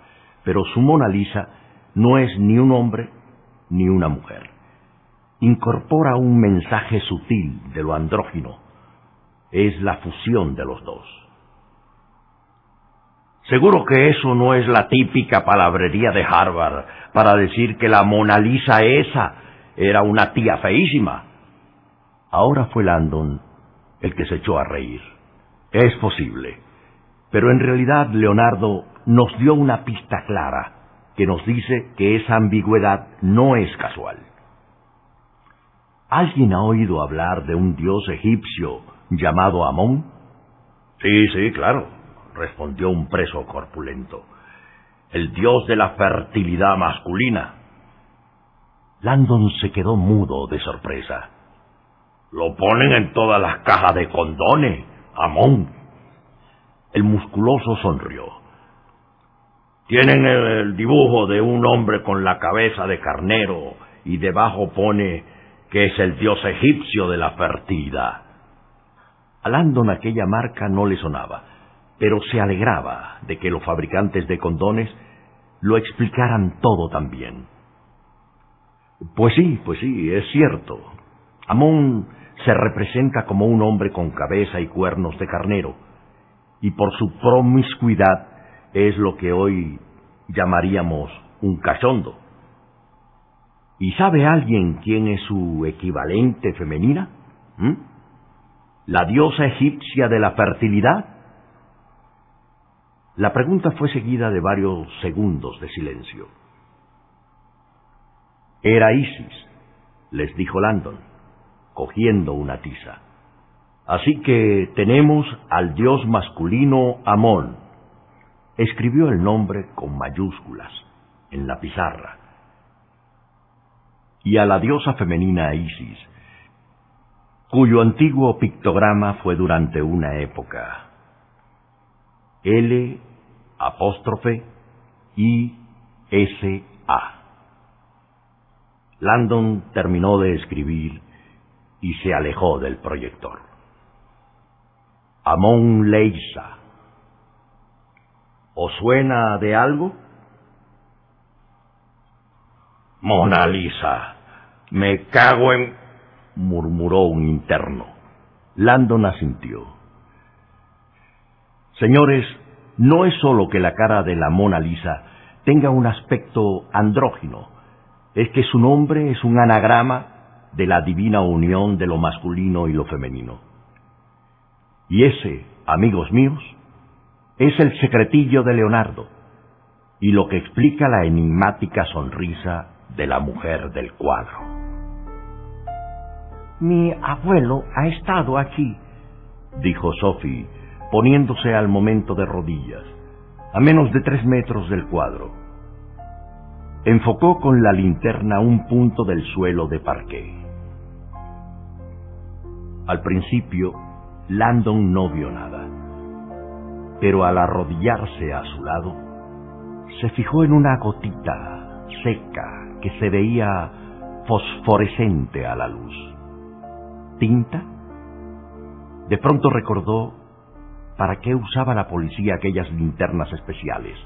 pero su Mona Lisa no es ni un hombre ni una mujer. Incorpora un mensaje sutil de lo andrógino. Es la fusión de los dos. Seguro que eso no es la típica palabrería de Harvard para decir que la Mona Lisa esa era una tía feísima. Ahora fue Landon el que se echó a reír. Es posible. Pero en realidad Leonardo nos dio una pista clara que nos dice que esa ambigüedad no es casual. ¿Alguien ha oído hablar de un dios egipcio llamado Amón? Sí, sí, claro, respondió un preso corpulento. El dios de la fertilidad masculina. Landon se quedó mudo de sorpresa. Lo ponen en todas las cajas de condones, Amón. El musculoso sonrió. Tienen el dibujo de un hombre con la cabeza de carnero y debajo pone que es el dios egipcio de la fertilidad. A Landon aquella marca no le sonaba, pero se alegraba de que los fabricantes de condones lo explicaran todo también. Pues sí, pues sí, es cierto. Amón se representa como un hombre con cabeza y cuernos de carnero, y por su promiscuidad es lo que hoy llamaríamos un cachondo. ¿Y sabe alguien quién es su equivalente femenina? ¿Mm? ¿La diosa egipcia de la fertilidad? La pregunta fue seguida de varios segundos de silencio. Era Isis, les dijo Landon, cogiendo una tiza. Así que tenemos al dios masculino Amón. Escribió el nombre con mayúsculas en la pizarra. Y a la diosa femenina Isis, cuyo antiguo pictograma fue durante una época L apóstrofe I S A. Landon terminó de escribir y se alejó del proyector. Amon Leisa. ¿Os suena de algo? Mona Lisa. Me cago en... murmuró un interno. Landon asintió. Señores, no es solo que la cara de la Mona Lisa tenga un aspecto andrógino, es que su nombre es un anagrama de la divina unión de lo masculino y lo femenino. Y ese, amigos míos, es el secretillo de Leonardo y lo que explica la enigmática sonrisa de la mujer del cuadro. Mi abuelo ha estado aquí, dijo Sophie, poniéndose al momento de rodillas, a menos de tres metros del cuadro. Enfocó con la linterna un punto del suelo de parqué. Al principio Landon no vio nada. Pero al arrodillarse a su lado, se fijó en una gotita seca que se veía fosforescente a la luz. ¿Tinta? De pronto recordó para qué usaba la policía aquellas linternas especiales.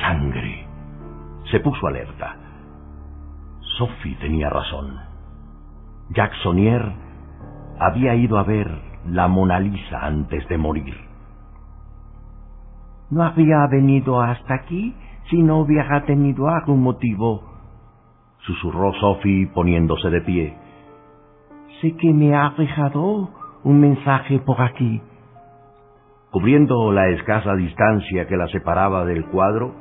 Sangre. Se puso alerta. Sophie tenía razón. Jacksonier había ido a ver la Mona Lisa antes de morir. No había venido hasta aquí si no hubiera tenido algún motivo, susurró Sophie poniéndose de pie. Sé que me ha dejado un mensaje por aquí. Cubriendo la escasa distancia que la separaba del cuadro,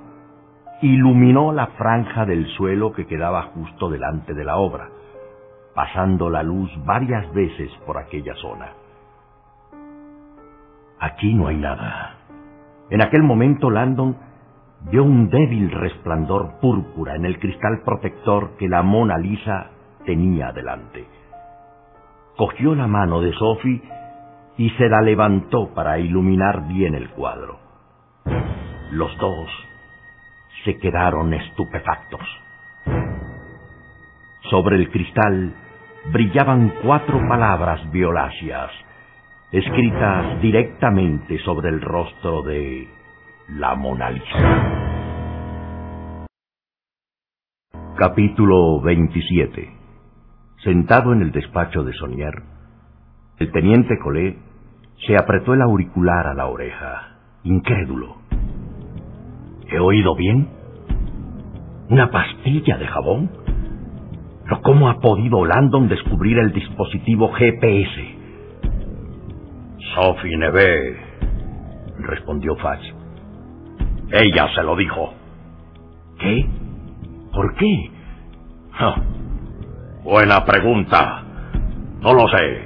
iluminó la franja del suelo que quedaba justo delante de la obra, pasando la luz varias veces por aquella zona. Aquí no hay nada. En aquel momento Landon vio un débil resplandor púrpura en el cristal protector que la Mona Lisa tenía delante. Cogió la mano de Sophie y se la levantó para iluminar bien el cuadro. Los dos se quedaron estupefactos. Sobre el cristal brillaban cuatro palabras violáceas, escritas directamente sobre el rostro de la Mona Lisa. Capítulo 27 Sentado en el despacho de Sonier, el teniente Colé se apretó el auricular a la oreja, incrédulo. ¿He oído bien? ¿Una pastilla de jabón? ¿Pero cómo ha podido Landon descubrir el dispositivo GPS? Sophie Neve, respondió Faz. Ella se lo dijo. ¿Qué? ¿Por qué? buena pregunta. No lo sé,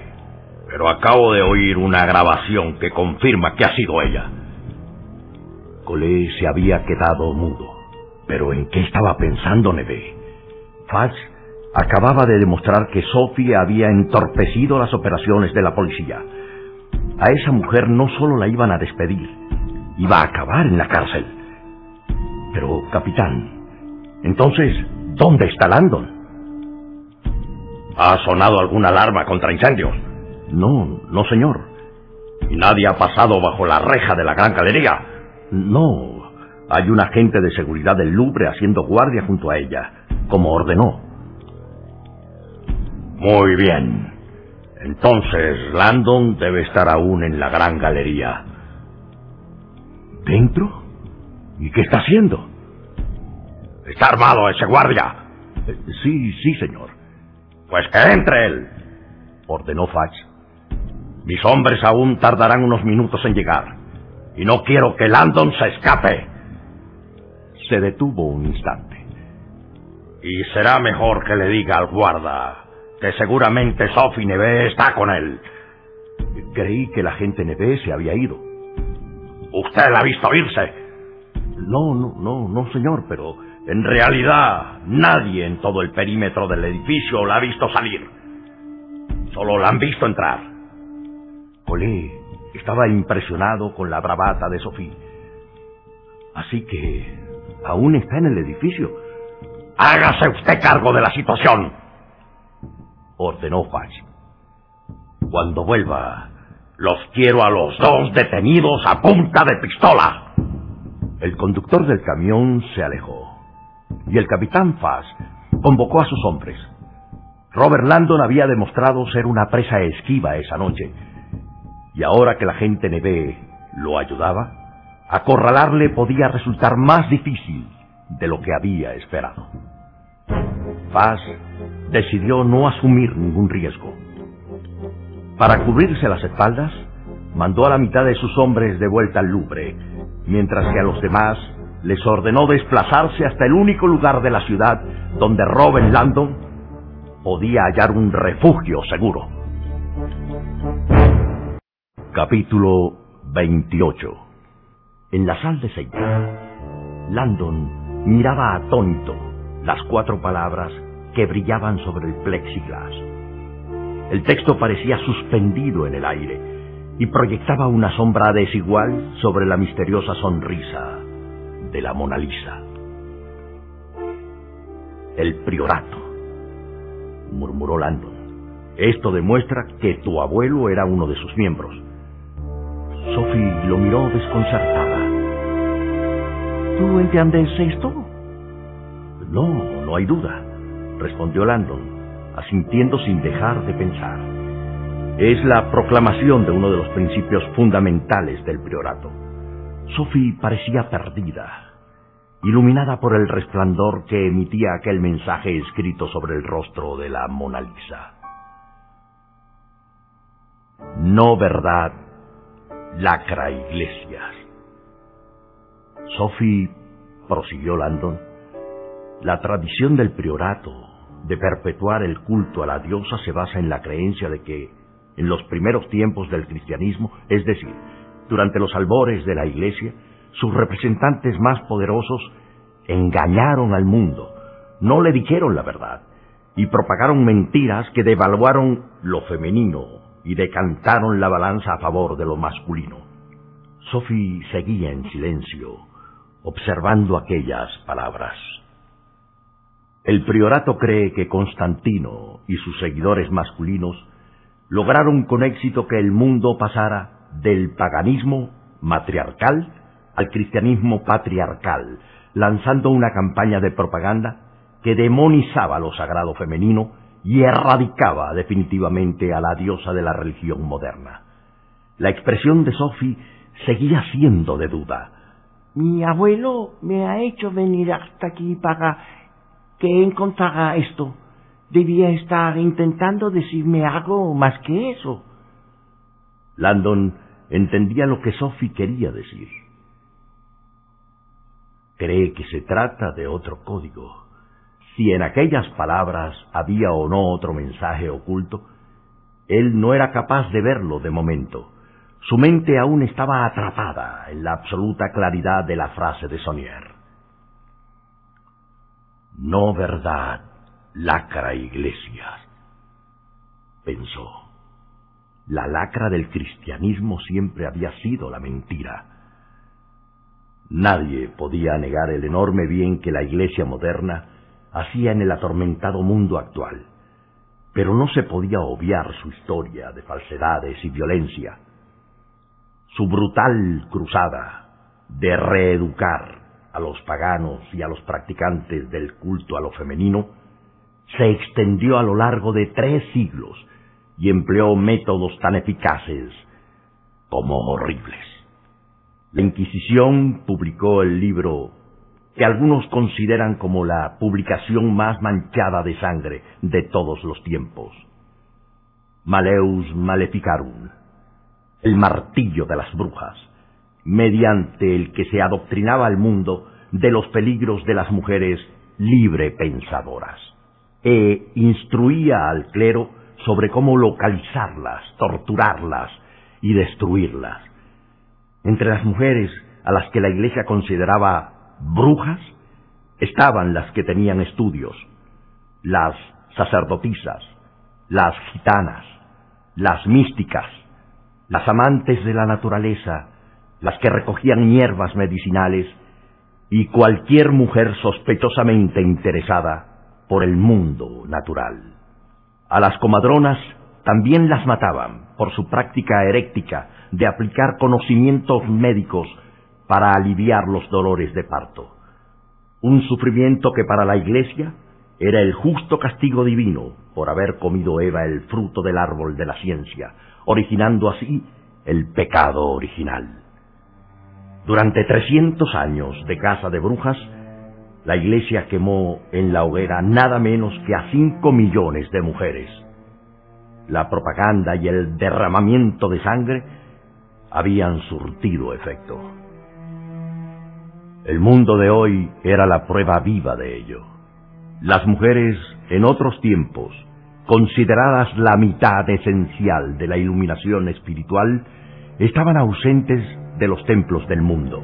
pero acabo de oír una grabación que confirma que ha sido ella. Colé se había quedado mudo. ¿Pero en qué estaba pensando Neve? Faz acababa de demostrar que Sophie había entorpecido las operaciones de la policía. A esa mujer no solo la iban a despedir, iba a acabar en la cárcel. Pero, capitán, entonces, ¿dónde está Landon? ¿Ha sonado alguna alarma contra incendios? No, no, señor. ¿Y nadie ha pasado bajo la reja de la gran galería? No. Hay un agente de seguridad del Louvre haciendo guardia junto a ella, como ordenó. Muy bien. Entonces, Landon debe estar aún en la gran galería. ¿Dentro? ¿Y qué está haciendo? ¿Está armado ese guardia? Eh, sí, sí, señor. Pues que entre él, ordenó Fudge. Mis hombres aún tardarán unos minutos en llegar, y no quiero que Landon se escape. Se detuvo un instante. Y será mejor que le diga al guarda que seguramente Sophie Neve está con él. Creí que la gente Neve se había ido. ¿Usted la ha visto irse? No, no, no, no, señor, pero en realidad nadie en todo el perímetro del edificio la ha visto salir. Solo la han visto entrar. Colé estaba impresionado con la bravata de Sophie. Así que aún está en el edificio. Hágase usted cargo de la situación ordenó Fudge. Cuando vuelva, los quiero a los dos detenidos a punta de pistola. El conductor del camión se alejó y el capitán Faz convocó a sus hombres. Robert Landon había demostrado ser una presa esquiva esa noche y ahora que la gente Neve lo ayudaba, acorralarle podía resultar más difícil de lo que había esperado. Faz decidió no asumir ningún riesgo. Para cubrirse las espaldas, mandó a la mitad de sus hombres de vuelta al Louvre, mientras que a los demás les ordenó desplazarse hasta el único lugar de la ciudad donde Robin Landon podía hallar un refugio seguro. Capítulo 28 En la sal de señal, Landon miraba atónito las cuatro palabras que brillaban sobre el plexiglas. El texto parecía suspendido en el aire y proyectaba una sombra desigual sobre la misteriosa sonrisa de la Mona Lisa. El priorato, murmuró Landon. Esto demuestra que tu abuelo era uno de sus miembros. Sophie lo miró desconcertada. ¿Tú entiendes esto? No, no hay duda, respondió Landon, asintiendo sin dejar de pensar. Es la proclamación de uno de los principios fundamentales del priorato. Sophie parecía perdida, iluminada por el resplandor que emitía aquel mensaje escrito sobre el rostro de la Mona Lisa. No verdad, lacra iglesias. Sophie, prosiguió Landon, la tradición del priorato de perpetuar el culto a la diosa se basa en la creencia de que, en los primeros tiempos del cristianismo, es decir, durante los albores de la Iglesia, sus representantes más poderosos engañaron al mundo, no le dijeron la verdad y propagaron mentiras que devaluaron lo femenino y decantaron la balanza a favor de lo masculino. Sophie seguía en silencio, observando aquellas palabras. El priorato cree que Constantino y sus seguidores masculinos lograron con éxito que el mundo pasara del paganismo matriarcal al cristianismo patriarcal, lanzando una campaña de propaganda que demonizaba lo sagrado femenino y erradicaba definitivamente a la diosa de la religión moderna. La expresión de Sophie seguía siendo de duda. Mi abuelo me ha hecho venir hasta aquí para que encontrara esto. Debía estar intentando decirme algo más que eso. Landon entendía lo que Sophie quería decir. Cree que se trata de otro código. Si en aquellas palabras había o no otro mensaje oculto, él no era capaz de verlo de momento. Su mente aún estaba atrapada en la absoluta claridad de la frase de Sonier. No verdad, lacra iglesias, pensó. La lacra del cristianismo siempre había sido la mentira. Nadie podía negar el enorme bien que la Iglesia moderna hacía en el atormentado mundo actual, pero no se podía obviar su historia de falsedades y violencia. Su brutal cruzada de reeducar a los paganos y a los practicantes del culto a lo femenino se extendió a lo largo de tres siglos y empleó métodos tan eficaces como horribles. La Inquisición publicó el libro que algunos consideran como la publicación más manchada de sangre de todos los tiempos. Maleus Maleficarum, el martillo de las brujas, mediante el que se adoctrinaba al mundo de los peligros de las mujeres libre pensadoras, e instruía al clero sobre cómo localizarlas, torturarlas y destruirlas. Entre las mujeres a las que la Iglesia consideraba brujas estaban las que tenían estudios, las sacerdotisas, las gitanas, las místicas, las amantes de la naturaleza, las que recogían hierbas medicinales y cualquier mujer sospechosamente interesada por el mundo natural. A las comadronas también las mataban por su práctica eréctica de aplicar conocimientos médicos para aliviar los dolores de parto. Un sufrimiento que para la Iglesia era el justo castigo divino por haber comido Eva el fruto del árbol de la ciencia, originando así el pecado original. Durante trescientos años de casa de brujas, la iglesia quemó en la hoguera nada menos que a cinco millones de mujeres. La propaganda y el derramamiento de sangre habían surtido efecto. El mundo de hoy era la prueba viva de ello. Las mujeres, en otros tiempos, consideradas la mitad esencial de la iluminación espiritual, estaban ausentes de los templos del mundo.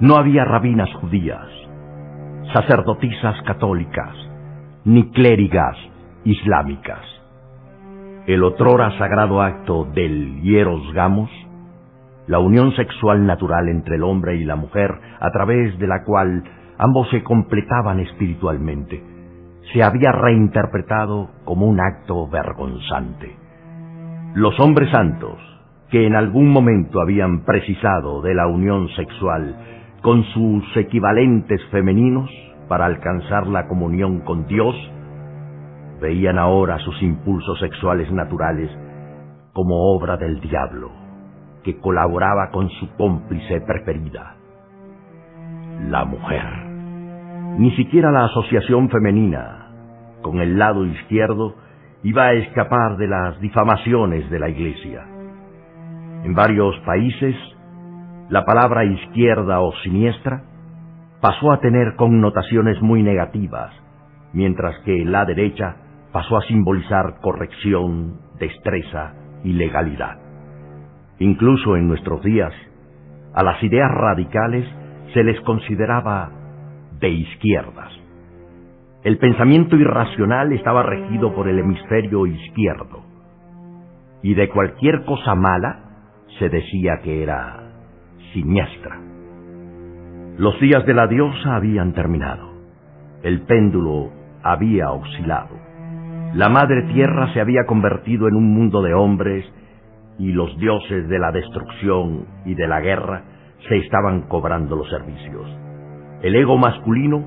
No había rabinas judías, sacerdotisas católicas, ni clérigas islámicas. el otrora sagrado acto del hieros gamos, la unión sexual natural entre el hombre y la mujer a través de la cual ambos se completaban espiritualmente, se había reinterpretado como un acto vergonzante. Los hombres santos, que en algún momento habían precisado de la unión sexual con sus equivalentes femeninos para alcanzar la comunión con Dios, veían ahora sus impulsos sexuales naturales como obra del diablo, que colaboraba con su cómplice preferida, la mujer. Ni siquiera la asociación femenina con el lado izquierdo iba a escapar de las difamaciones de la Iglesia. En varios países, la palabra izquierda o siniestra pasó a tener connotaciones muy negativas, mientras que la derecha pasó a simbolizar corrección, destreza y legalidad. Incluso en nuestros días, a las ideas radicales se les consideraba de izquierdas. El pensamiento irracional estaba regido por el hemisferio izquierdo, y de cualquier cosa mala se decía que era siniestra. Los días de la diosa habían terminado. El péndulo había oscilado. La madre tierra se había convertido en un mundo de hombres y los dioses de la destrucción y de la guerra se estaban cobrando los servicios. El ego masculino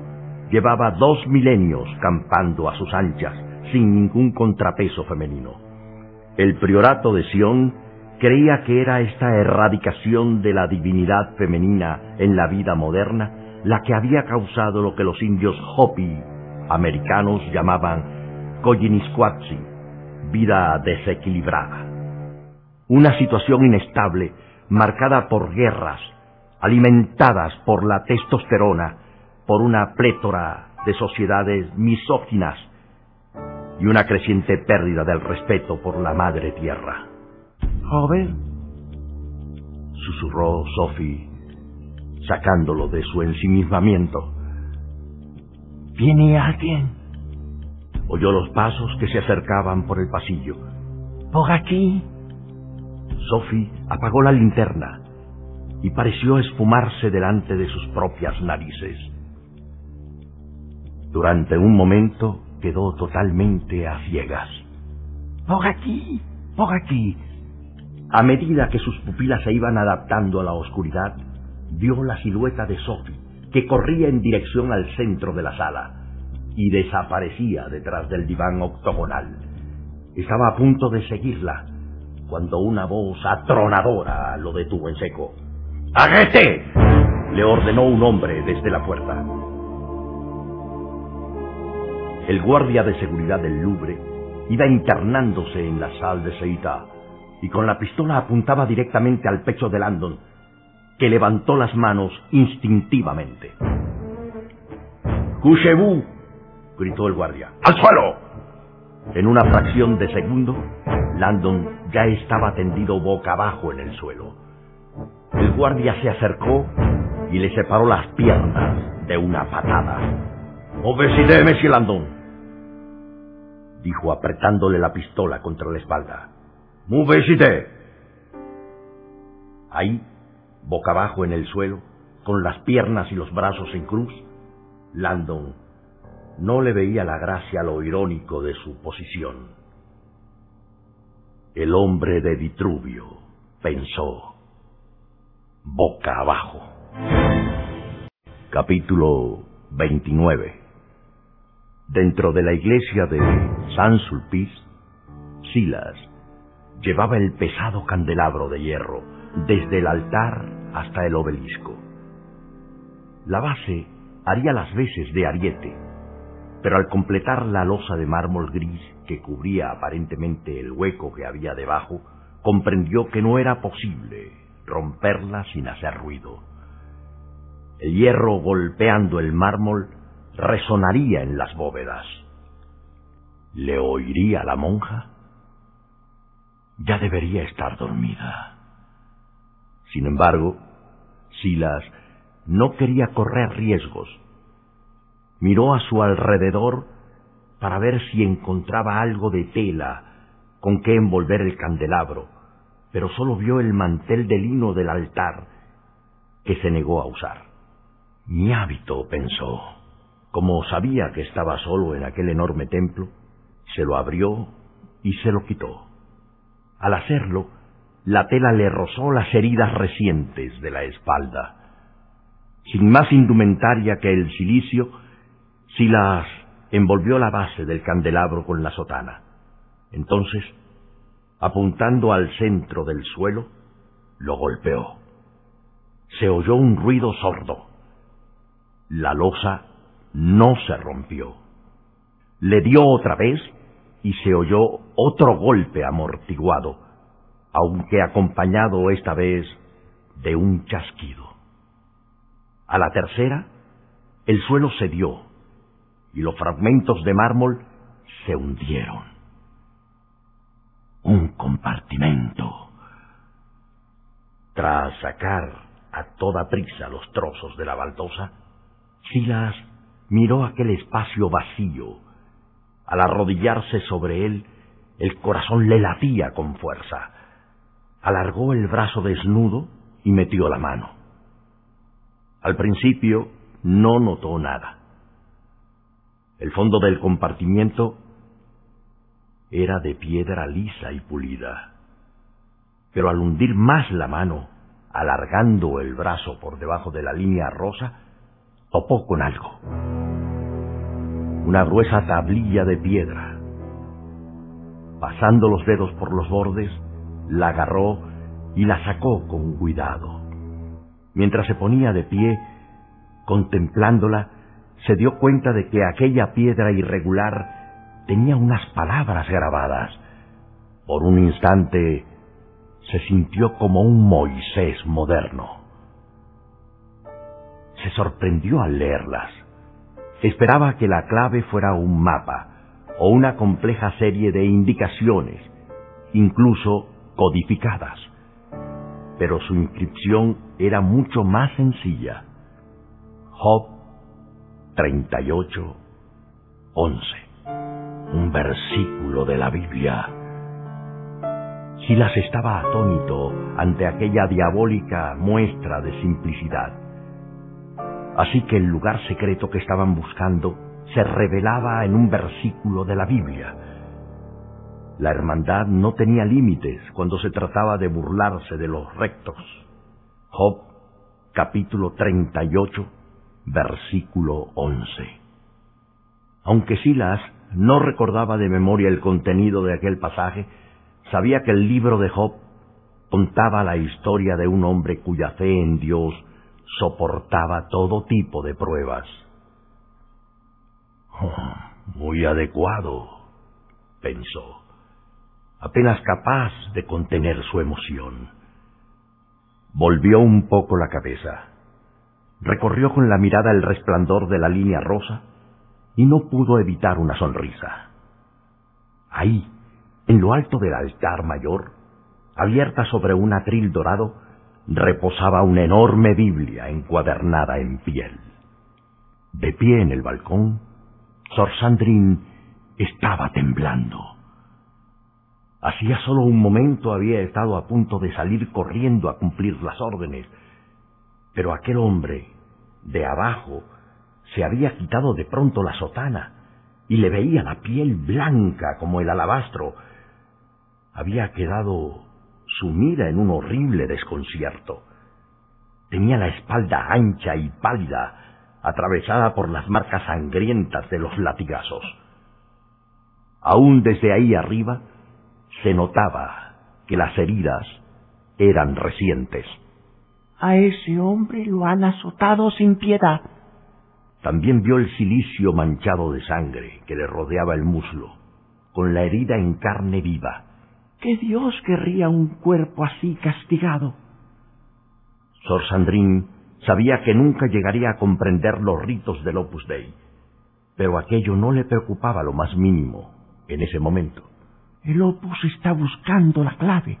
llevaba dos milenios campando a sus anchas sin ningún contrapeso femenino. El priorato de Sion creía que era esta erradicación de la divinidad femenina en la vida moderna la que había causado lo que los indios Hopi americanos llamaban Koyinisquatsi, vida desequilibrada. Una situación inestable, marcada por guerras, alimentadas por la testosterona, por una plétora de sociedades misóginas y una creciente pérdida del respeto por la madre tierra. Joven, susurró Sophie, sacándolo de su ensimismamiento. ¿Viene alguien? Oyó los pasos que se acercaban por el pasillo. ¿Por aquí? Sophie apagó la linterna y pareció esfumarse delante de sus propias narices. Durante un momento quedó totalmente a ciegas. Por aquí, por aquí. A medida que sus pupilas se iban adaptando a la oscuridad, vio la silueta de Sophie, que corría en dirección al centro de la sala y desaparecía detrás del diván octogonal. Estaba a punto de seguirla cuando una voz atronadora lo detuvo en seco. ¡Agete! le ordenó un hombre desde la puerta. El guardia de seguridad del Louvre iba internándose en la sala de Seita y con la pistola apuntaba directamente al pecho de Landon, que levantó las manos instintivamente. ¡Couchez-vous! gritó el guardia. ¡Al suelo! En una fracción de segundo, Landon ya estaba tendido boca abajo en el suelo. El guardia se acercó y le separó las piernas de una patada. ¡Obesidad, Monsieur Landon! dijo apretándole la pistola contra la espalda. ¡Mouvesité! Ahí, boca abajo en el suelo, con las piernas y los brazos en cruz, Landon no le veía la gracia a lo irónico de su posición. El hombre de Vitruvio pensó, boca abajo. Capítulo 29 Dentro de la iglesia de San Sulpice, Silas llevaba el pesado candelabro de hierro desde el altar hasta el obelisco. La base haría las veces de ariete pero al completar la losa de mármol gris que cubría aparentemente el hueco que había debajo, comprendió que no era posible romperla sin hacer ruido. El hierro golpeando el mármol resonaría en las bóvedas. ¿Le oiría la monja? Ya debería estar dormida. Sin embargo, Silas no quería correr riesgos miró a su alrededor para ver si encontraba algo de tela con qué envolver el candelabro, pero solo vio el mantel de lino del altar que se negó a usar. Mi hábito, pensó. Como sabía que estaba solo en aquel enorme templo, se lo abrió y se lo quitó. Al hacerlo, la tela le rozó las heridas recientes de la espalda. Sin más indumentaria que el silicio, Silas envolvió la base del candelabro con la sotana. Entonces, apuntando al centro del suelo, lo golpeó. Se oyó un ruido sordo. La losa no se rompió. Le dio otra vez y se oyó otro golpe amortiguado, aunque acompañado esta vez de un chasquido. A la tercera, el suelo cedió y los fragmentos de mármol se hundieron. Un compartimento. Tras sacar a toda prisa los trozos de la baldosa, Silas miró aquel espacio vacío. Al arrodillarse sobre él, el corazón le latía con fuerza. Alargó el brazo desnudo y metió la mano. Al principio no notó nada. El fondo del compartimiento era de piedra lisa y pulida. Pero al hundir más la mano, alargando el brazo por debajo de la línea rosa, topó con algo. Una gruesa tablilla de piedra. Pasando los dedos por los bordes, la agarró y la sacó con cuidado. Mientras se ponía de pie, contemplándola, se dio cuenta de que aquella piedra irregular tenía unas palabras grabadas. Por un instante se sintió como un Moisés moderno. Se sorprendió al leerlas. Esperaba que la clave fuera un mapa o una compleja serie de indicaciones, incluso codificadas. Pero su inscripción era mucho más sencilla. Job 38, 11. Un versículo de la Biblia. Silas estaba atónito ante aquella diabólica muestra de simplicidad. Así que el lugar secreto que estaban buscando se revelaba en un versículo de la Biblia. La hermandad no tenía límites cuando se trataba de burlarse de los rectos. Job capítulo 38 versículo 11. Aunque Silas no recordaba de memoria el contenido de aquel pasaje, sabía que el libro de Job contaba la historia de un hombre cuya fe en Dios soportaba todo tipo de pruebas. Oh, muy adecuado, pensó, apenas capaz de contener su emoción. Volvió un poco la cabeza recorrió con la mirada el resplandor de la línea rosa y no pudo evitar una sonrisa. Ahí, en lo alto del altar mayor, abierta sobre un atril dorado, reposaba una enorme Biblia encuadernada en piel. De pie en el balcón, Sor Sandrine estaba temblando. Hacía solo un momento había estado a punto de salir corriendo a cumplir las órdenes pero aquel hombre, de abajo, se había quitado de pronto la sotana y le veía la piel blanca como el alabastro. Había quedado sumida en un horrible desconcierto. Tenía la espalda ancha y pálida, atravesada por las marcas sangrientas de los latigazos. Aún desde ahí arriba se notaba que las heridas eran recientes. A ese hombre lo han azotado sin piedad. También vio el silicio manchado de sangre que le rodeaba el muslo, con la herida en carne viva. ¿Qué Dios querría un cuerpo así castigado? Sor Sandrín sabía que nunca llegaría a comprender los ritos del Opus Dei, pero aquello no le preocupaba lo más mínimo en ese momento. El Opus está buscando la clave.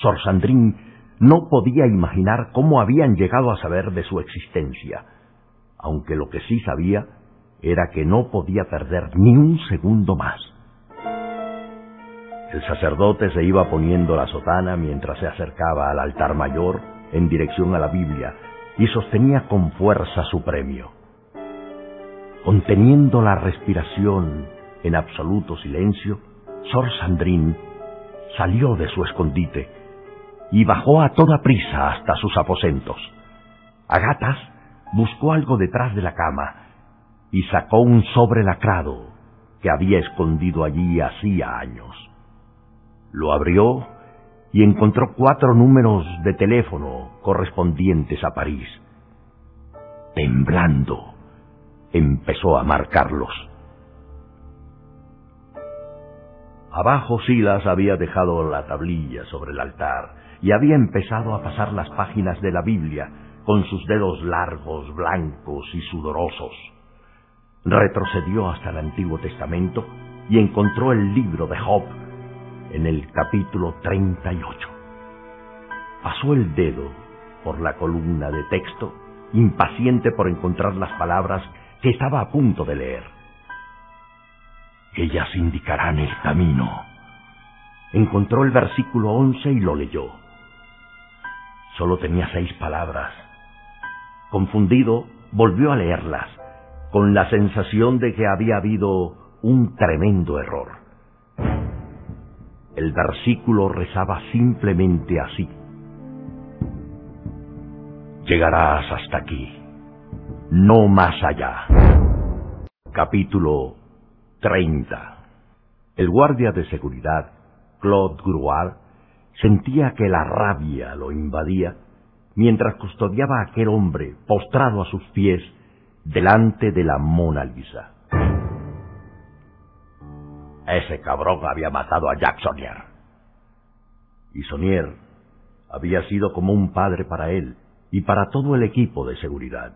Sor Sandrín no podía imaginar cómo habían llegado a saber de su existencia, aunque lo que sí sabía era que no podía perder ni un segundo más. El sacerdote se iba poniendo la sotana mientras se acercaba al altar mayor en dirección a la Biblia y sostenía con fuerza su premio. Conteniendo la respiración en absoluto silencio, Sor Sandrín salió de su escondite y bajó a toda prisa hasta sus aposentos. Agatas buscó algo detrás de la cama y sacó un sobre lacrado que había escondido allí hacía años. Lo abrió y encontró cuatro números de teléfono correspondientes a París. Temblando, empezó a marcarlos. Abajo Silas había dejado la tablilla sobre el altar y había empezado a pasar las páginas de la Biblia con sus dedos largos, blancos y sudorosos. Retrocedió hasta el Antiguo Testamento y encontró el libro de Job en el capítulo 38. Pasó el dedo por la columna de texto, impaciente por encontrar las palabras que estaba a punto de leer. Ellas indicarán el camino. Encontró el versículo 11 y lo leyó. Solo tenía seis palabras. Confundido, volvió a leerlas, con la sensación de que había habido un tremendo error. El versículo rezaba simplemente así. Llegarás hasta aquí, no más allá. Capítulo 30. El guardia de seguridad, Claude Grouard, sentía que la rabia lo invadía mientras custodiaba a aquel hombre postrado a sus pies delante de la Mona Lisa. Ese cabrón había matado a Jack Sonier. Y Sonier había sido como un padre para él y para todo el equipo de seguridad.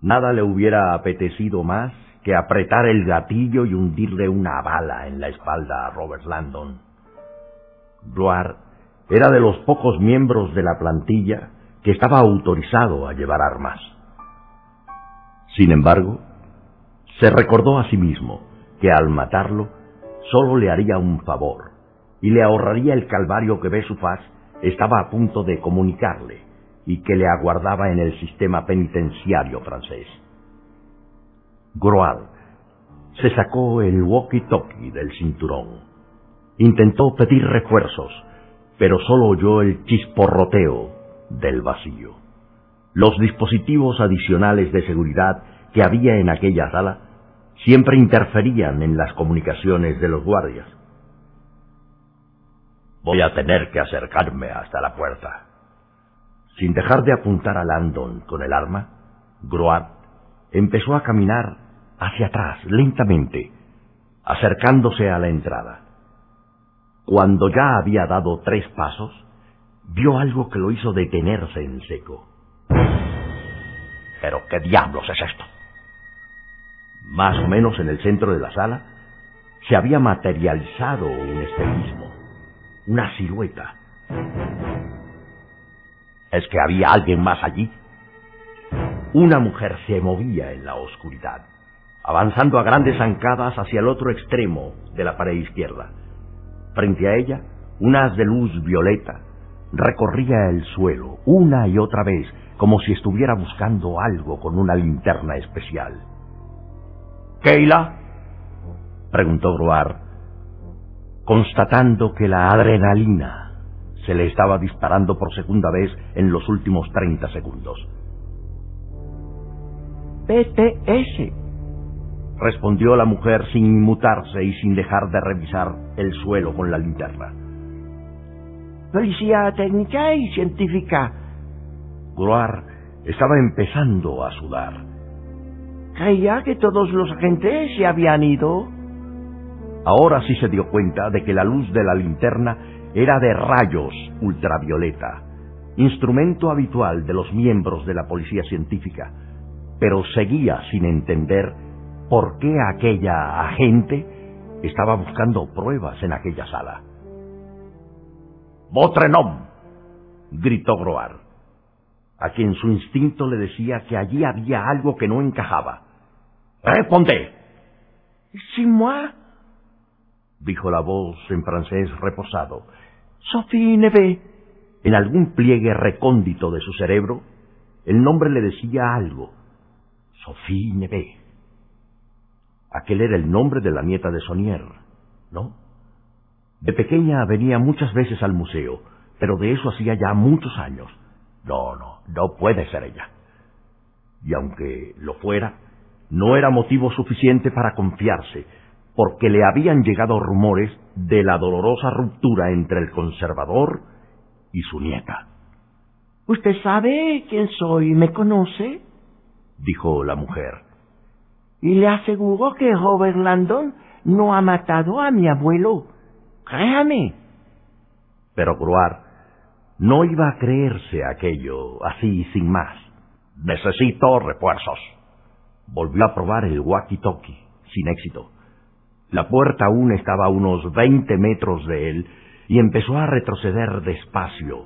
Nada le hubiera apetecido más que apretar el gatillo y hundirle una bala en la espalda a Robert Landon. Gloire era de los pocos miembros de la plantilla que estaba autorizado a llevar armas. Sin embargo, se recordó a sí mismo que al matarlo solo le haría un favor y le ahorraría el calvario que Besufaz estaba a punto de comunicarle y que le aguardaba en el sistema penitenciario francés. Groal se sacó el walkie-talkie del cinturón. Intentó pedir refuerzos, pero solo oyó el chisporroteo del vacío. Los dispositivos adicionales de seguridad que había en aquella sala siempre interferían en las comunicaciones de los guardias. Voy a tener que acercarme hasta la puerta. Sin dejar de apuntar a Landon con el arma, Groat empezó a caminar hacia atrás lentamente, acercándose a la entrada. Cuando ya había dado tres pasos, vio algo que lo hizo detenerse en seco. ¿Pero qué diablos es esto? Más o menos en el centro de la sala, se había materializado un espejismo, una silueta. ¿Es que había alguien más allí? Una mujer se movía en la oscuridad, avanzando a grandes zancadas hacia el otro extremo de la pared izquierda. Frente a ella, un haz de luz violeta recorría el suelo una y otra vez como si estuviera buscando algo con una linterna especial. ¿Keila? preguntó Groar, constatando que la adrenalina se le estaba disparando por segunda vez en los últimos treinta segundos. PTS, respondió la mujer sin inmutarse y sin dejar de revisar el suelo con la linterna. Policía técnica y científica. Groar estaba empezando a sudar. Creía que todos los agentes se habían ido. Ahora sí se dio cuenta de que la luz de la linterna era de rayos ultravioleta, instrumento habitual de los miembros de la policía científica, pero seguía sin entender por qué aquella agente estaba buscando pruebas en aquella sala. ¡Votre gritó Groar a quien su instinto le decía que allí había algo que no encajaba. ¡Responde! ¿Sí, moi? dijo la voz en francés reposado. Sophie Neve. En algún pliegue recóndito de su cerebro, el nombre le decía algo. Sophie Neve. Aquel era el nombre de la nieta de Sonier, ¿no? De pequeña venía muchas veces al museo, pero de eso hacía ya muchos años. No, no, no puede ser ella. Y aunque lo fuera, no era motivo suficiente para confiarse, porque le habían llegado rumores de la dolorosa ruptura entre el conservador y su nieta. ¿Usted sabe quién soy? ¿Me conoce? dijo la mujer. Y le aseguro que Robert Landon no ha matado a mi abuelo. Créame. Pero Gruar no iba a creerse aquello así sin más. Necesito refuerzos. Volvió a probar el walkie-talkie, sin éxito. La puerta aún estaba a unos veinte metros de él y empezó a retroceder despacio,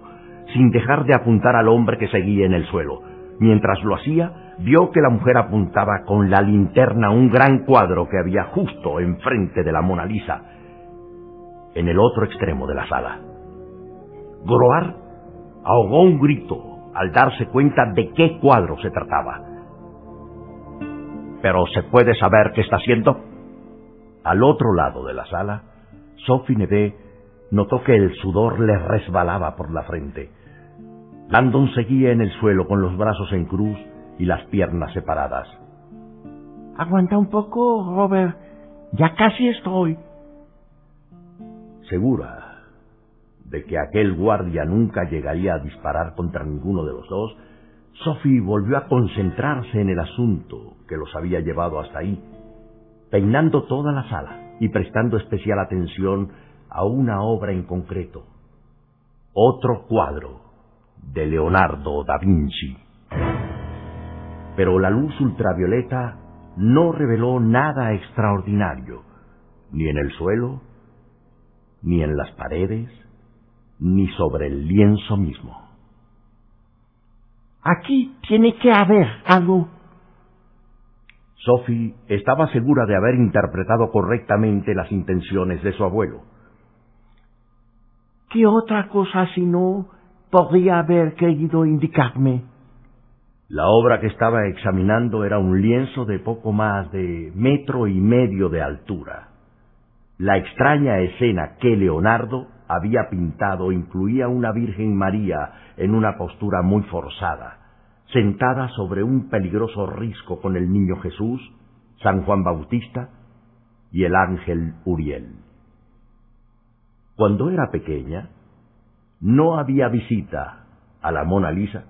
sin dejar de apuntar al hombre que seguía en el suelo. Mientras lo hacía, vio que la mujer apuntaba con la linterna un gran cuadro que había justo enfrente de la Mona Lisa, en el otro extremo de la sala. Groar ahogó un grito al darse cuenta de qué cuadro se trataba. Pero ¿se puede saber qué está haciendo? Al otro lado de la sala, Sophie Neve notó que el sudor le resbalaba por la frente. Landon seguía en el suelo con los brazos en cruz y las piernas separadas. Aguanta un poco, Robert. Ya casi estoy. Segura de que aquel guardia nunca llegaría a disparar contra ninguno de los dos, Sophie volvió a concentrarse en el asunto que los había llevado hasta ahí, peinando toda la sala y prestando especial atención a una obra en concreto, otro cuadro de Leonardo da Vinci. Pero la luz ultravioleta no reveló nada extraordinario, ni en el suelo, ni en las paredes, ni sobre el lienzo mismo. Aquí tiene que haber algo. Sophie estaba segura de haber interpretado correctamente las intenciones de su abuelo. ¿Qué otra cosa si no podría haber querido indicarme? La obra que estaba examinando era un lienzo de poco más de metro y medio de altura. La extraña escena que Leonardo había pintado incluía una Virgen María en una postura muy forzada, sentada sobre un peligroso risco con el niño Jesús, San Juan Bautista y el ángel Uriel. Cuando era pequeña, no había visita a la Mona Lisa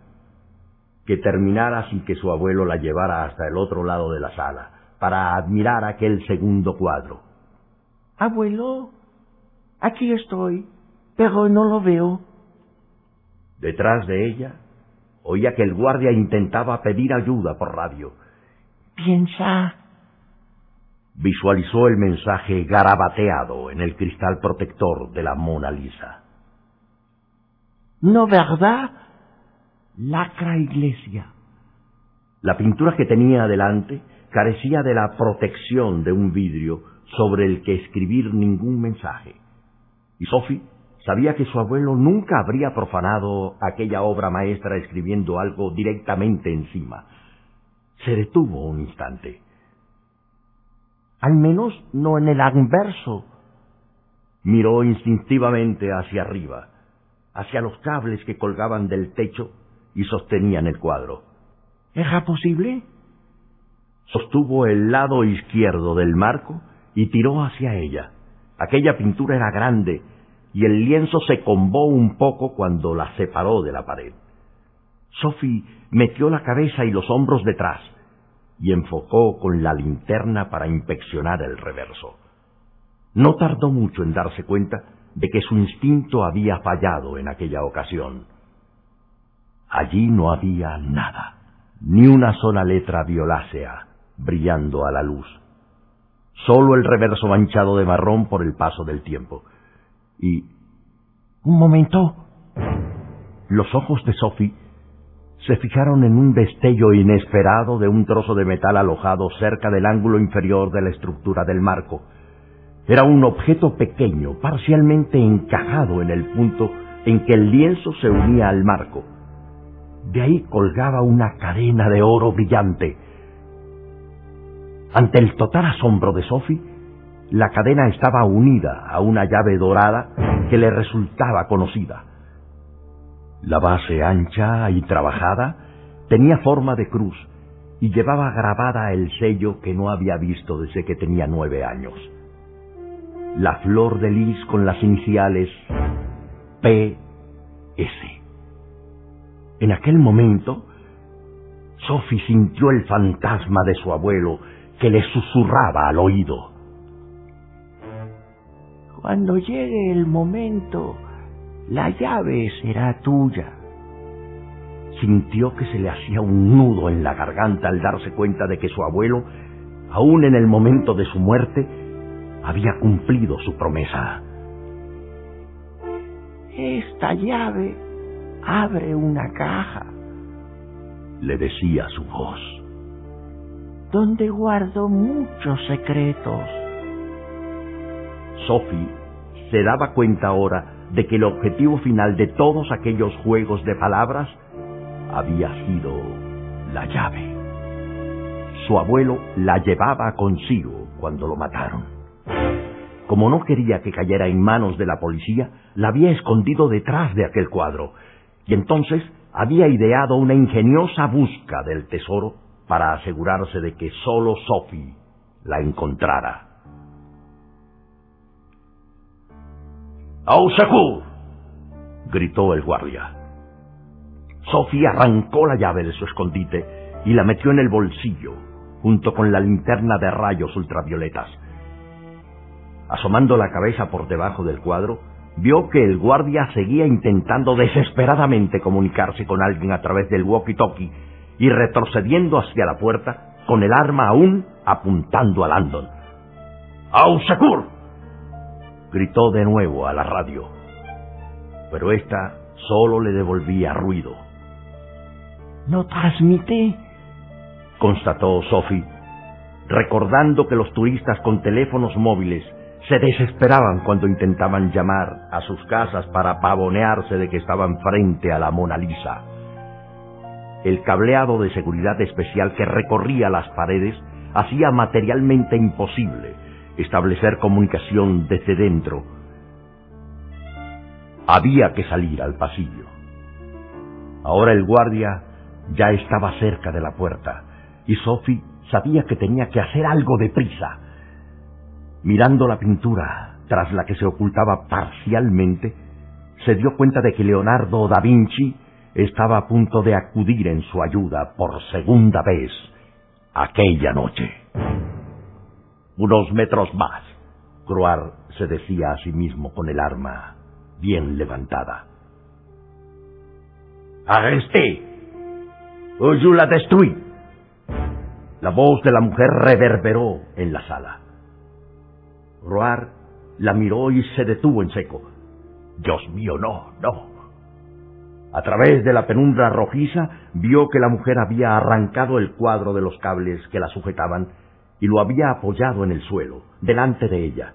que terminara sin que su abuelo la llevara hasta el otro lado de la sala para admirar aquel segundo cuadro. Abuelo, aquí estoy, pero no lo veo. Detrás de ella, oía que el guardia intentaba pedir ayuda por radio. Piensa. Visualizó el mensaje garabateado en el cristal protector de la Mona Lisa. ¿No verdad? Lacra iglesia. La pintura que tenía delante carecía de la protección de un vidrio sobre el que escribir ningún mensaje. Y Sophie sabía que su abuelo nunca habría profanado aquella obra maestra escribiendo algo directamente encima. Se detuvo un instante. Al menos no en el anverso. Miró instintivamente hacia arriba, hacia los cables que colgaban del techo y sostenían el cuadro. ¿Era posible? Sostuvo el lado izquierdo del marco y tiró hacia ella. Aquella pintura era grande y el lienzo se combó un poco cuando la separó de la pared. Sophie metió la cabeza y los hombros detrás y enfocó con la linterna para inspeccionar el reverso. No tardó mucho en darse cuenta de que su instinto había fallado en aquella ocasión. Allí no había nada, ni una sola letra violácea brillando a la luz. Solo el reverso manchado de marrón por el paso del tiempo. Y... Un momento. Los ojos de Sophie se fijaron en un destello inesperado de un trozo de metal alojado cerca del ángulo inferior de la estructura del marco. Era un objeto pequeño, parcialmente encajado en el punto en que el lienzo se unía al marco. De ahí colgaba una cadena de oro brillante. Ante el total asombro de Sophie, la cadena estaba unida a una llave dorada que le resultaba conocida. La base ancha y trabajada tenía forma de cruz y llevaba grabada el sello que no había visto desde que tenía nueve años. La flor de lis con las iniciales P.S. En aquel momento, Sophie sintió el fantasma de su abuelo que le susurraba al oído. Cuando llegue el momento, la llave será tuya. Sintió que se le hacía un nudo en la garganta al darse cuenta de que su abuelo, aún en el momento de su muerte, había cumplido su promesa. Esta llave abre una caja, le decía su voz, donde guardo muchos secretos. Sophie se daba cuenta ahora de que el objetivo final de todos aquellos juegos de palabras había sido la llave. Su abuelo la llevaba consigo cuando lo mataron. Como no quería que cayera en manos de la policía, la había escondido detrás de aquel cuadro y entonces había ideado una ingeniosa busca del tesoro para asegurarse de que solo Sophie la encontrara. ¡Ausecu! gritó el guardia. Sophie arrancó la llave de su escondite y la metió en el bolsillo, junto con la linterna de rayos ultravioletas. Asomando la cabeza por debajo del cuadro, vio que el guardia seguía intentando desesperadamente comunicarse con alguien a través del walkie-talkie y retrocediendo hacia la puerta con el arma aún apuntando a Landon. ¡Ausecour! Gritó de nuevo a la radio. Pero ésta solo le devolvía ruido. No transmite, constató Sophie, recordando que los turistas con teléfonos móviles se desesperaban cuando intentaban llamar a sus casas para pavonearse de que estaban frente a la Mona Lisa. El cableado de seguridad especial que recorría las paredes hacía materialmente imposible establecer comunicación desde dentro. Había que salir al pasillo. Ahora el guardia ya estaba cerca de la puerta y Sophie sabía que tenía que hacer algo de prisa. Mirando la pintura tras la que se ocultaba parcialmente, se dio cuenta de que Leonardo da Vinci estaba a punto de acudir en su ayuda por segunda vez aquella noche. Unos metros más, Croar se decía a sí mismo con el arma bien levantada. ¡Arresté! ¡O yo la destruí! La voz de la mujer reverberó en la sala. Roar la miró y se detuvo en seco. Dios mío, no, no. A través de la penumbra rojiza vio que la mujer había arrancado el cuadro de los cables que la sujetaban y lo había apoyado en el suelo, delante de ella.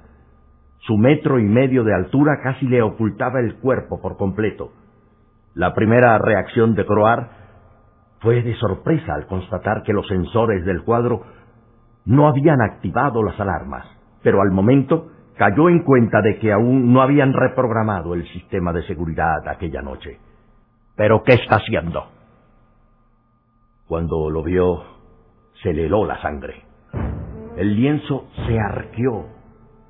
Su metro y medio de altura casi le ocultaba el cuerpo por completo. La primera reacción de Croar fue de sorpresa al constatar que los sensores del cuadro no habían activado las alarmas, pero al momento cayó en cuenta de que aún no habían reprogramado el sistema de seguridad aquella noche. ¿Pero qué está haciendo? Cuando lo vio, se le heló la sangre. El lienzo se arqueó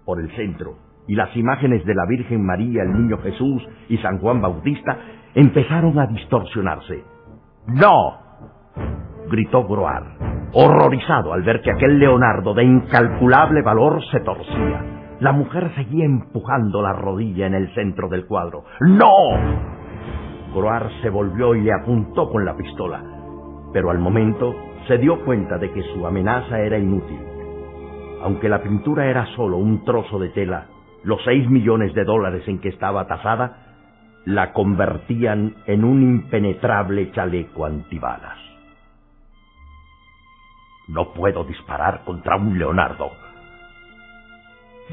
por el centro y las imágenes de la Virgen María, el Niño Jesús y San Juan Bautista empezaron a distorsionarse. ¡No! gritó Groar, horrorizado al ver que aquel Leonardo de incalculable valor se torcía. La mujer seguía empujando la rodilla en el centro del cuadro. ¡No! Groar se volvió y le apuntó con la pistola, pero al momento se dio cuenta de que su amenaza era inútil. Aunque la pintura era solo un trozo de tela, los seis millones de dólares en que estaba tasada la convertían en un impenetrable chaleco antibalas. No puedo disparar contra un Leonardo.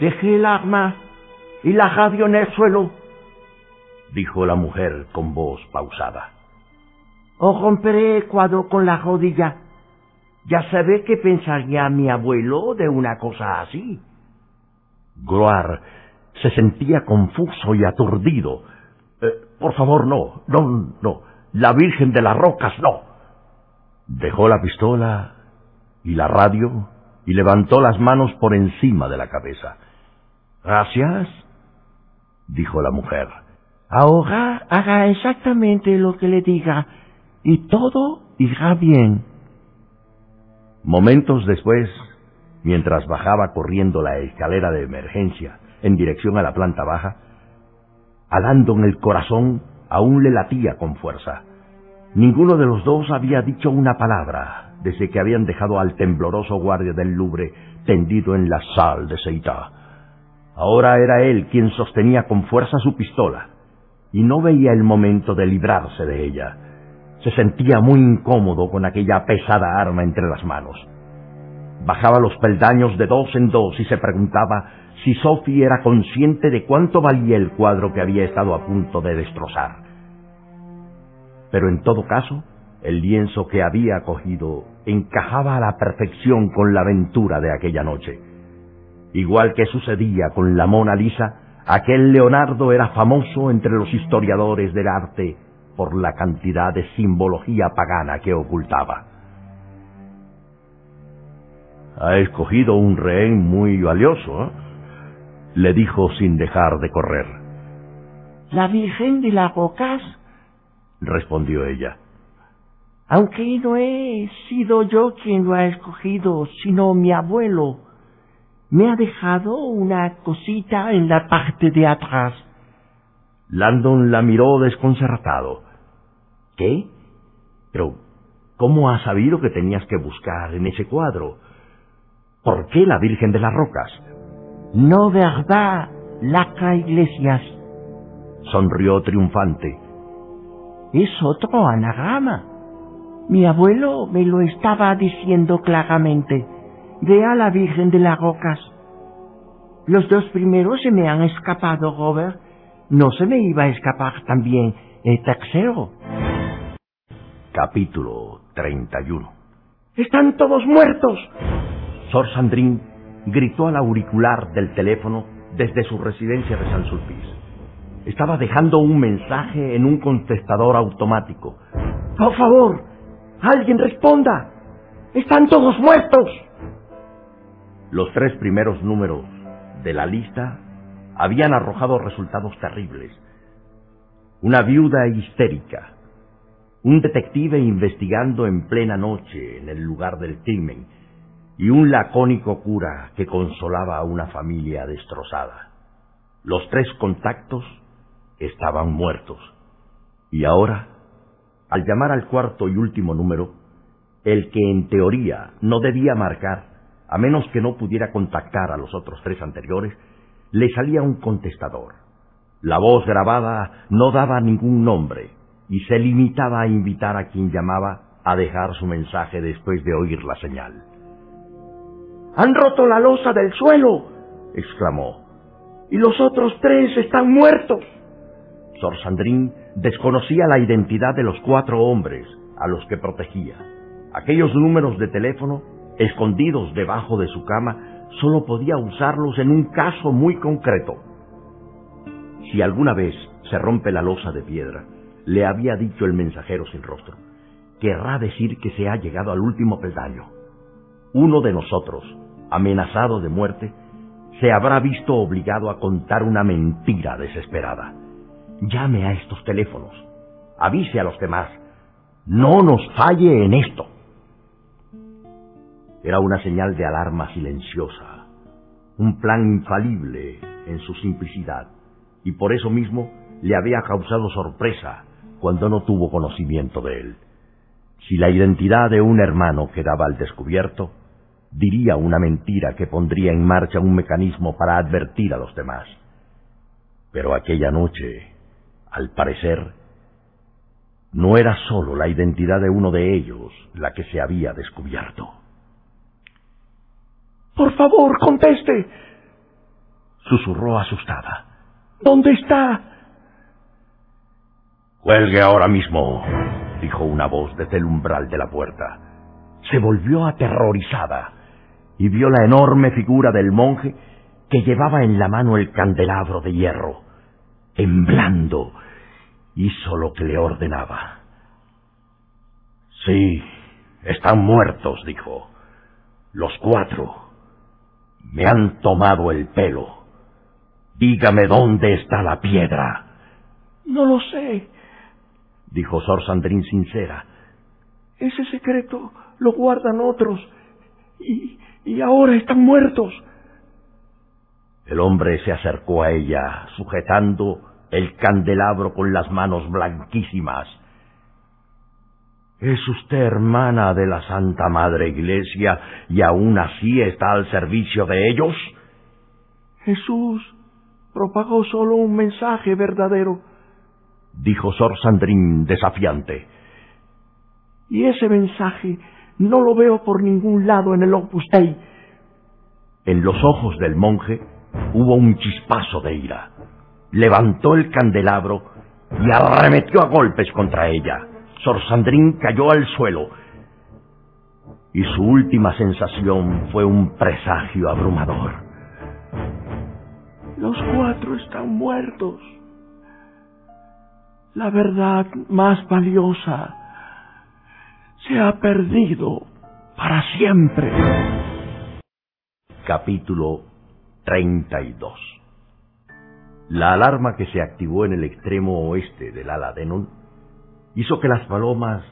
Dejé el arma y la radio en el suelo, dijo la mujer con voz pausada. O romperé el cuadro con la rodilla. Ya sabe qué pensaría mi abuelo de una cosa así. Gloire se sentía confuso y aturdido. Eh, por favor, no, no, no. La Virgen de las Rocas, no. Dejó la pistola y la radio y levantó las manos por encima de la cabeza. Gracias, dijo la mujer. Ahora haga exactamente lo que le diga y todo irá bien. Momentos después, mientras bajaba corriendo la escalera de emergencia en dirección a la planta baja, a en el corazón aún le latía con fuerza. Ninguno de los dos había dicho una palabra desde que habían dejado al tembloroso guardia del Louvre tendido en la sal de Seita. Ahora era él quien sostenía con fuerza su pistola y no veía el momento de librarse de ella. Se sentía muy incómodo con aquella pesada arma entre las manos. Bajaba los peldaños de dos en dos y se preguntaba si Sophie era consciente de cuánto valía el cuadro que había estado a punto de destrozar. Pero en todo caso, el lienzo que había cogido encajaba a la perfección con la aventura de aquella noche. Igual que sucedía con la Mona Lisa, aquel Leonardo era famoso entre los historiadores del arte por la cantidad de simbología pagana que ocultaba. Ha escogido un rehén muy valioso, ¿eh? le dijo sin dejar de correr. La Virgen de las Rocas, respondió ella. Aunque no he sido yo quien lo ha escogido, sino mi abuelo. Me ha dejado una cosita en la parte de atrás. Landon la miró desconcertado. ¿Qué? Pero, ¿cómo has sabido que tenías que buscar en ese cuadro? ¿Por qué la Virgen de las Rocas? No, verdad, Laca Iglesias. Sonrió triunfante. Es otro anagrama. Mi abuelo me lo estaba diciendo claramente. Ve a la Virgen de las Rocas. Los dos primeros se me han escapado, Robert. No se me iba a escapar también el tercero. Capítulo 31 ¡Están todos muertos! Sor Sandrín gritó al auricular del teléfono desde su residencia de San Sulpice. Estaba dejando un mensaje en un contestador automático. Por favor, alguien responda. Están todos muertos. Los tres primeros números de la lista habían arrojado resultados terribles. Una viuda histérica, un detective investigando en plena noche en el lugar del crimen y un lacónico cura que consolaba a una familia destrozada. Los tres contactos estaban muertos. Y ahora, al llamar al cuarto y último número, el que en teoría no debía marcar, a menos que no pudiera contactar a los otros tres anteriores, le salía un contestador. La voz grabada no daba ningún nombre y se limitaba a invitar a quien llamaba a dejar su mensaje después de oír la señal. Han roto la losa del suelo, exclamó. Y los otros tres están muertos. Sor Sandrín desconocía la identidad de los cuatro hombres a los que protegía. Aquellos números de teléfono, escondidos debajo de su cama, solo podía usarlos en un caso muy concreto. Si alguna vez se rompe la losa de piedra, le había dicho el mensajero sin rostro, querrá decir que se ha llegado al último peldaño. Uno de nosotros, amenazado de muerte, se habrá visto obligado a contar una mentira desesperada. Llame a estos teléfonos, avise a los demás, no nos falle en esto. Era una señal de alarma silenciosa, un plan infalible en su simplicidad, y por eso mismo le había causado sorpresa cuando no tuvo conocimiento de él. Si la identidad de un hermano quedaba al descubierto, diría una mentira que pondría en marcha un mecanismo para advertir a los demás. Pero aquella noche, al parecer, no era sólo la identidad de uno de ellos la que se había descubierto. Por favor, conteste. susurró asustada. ¿Dónde está? Cuelgue ahora mismo, dijo una voz desde el umbral de la puerta. Se volvió aterrorizada y vio la enorme figura del monje que llevaba en la mano el candelabro de hierro. Temblando, hizo lo que le ordenaba. Sí, están muertos, dijo. Los cuatro. Me han tomado el pelo. Dígame dónde está la piedra. No lo sé, dijo Sor Sandrín sincera. Ese secreto lo guardan otros y, y ahora están muertos. El hombre se acercó a ella, sujetando el candelabro con las manos blanquísimas. ¿Es usted hermana de la Santa Madre Iglesia y aún así está al servicio de ellos? Jesús propagó solo un mensaje verdadero, dijo Sor Sandrín desafiante. Y ese mensaje no lo veo por ningún lado en el Opus Dei. En los ojos del monje hubo un chispazo de ira. Levantó el candelabro y arremetió a golpes contra ella. Sor Sandrín cayó al suelo y su última sensación fue un presagio abrumador. Los cuatro están muertos. La verdad más valiosa se ha perdido para siempre. Capítulo 32 La alarma que se activó en el extremo oeste del ala Denon hizo que las palomas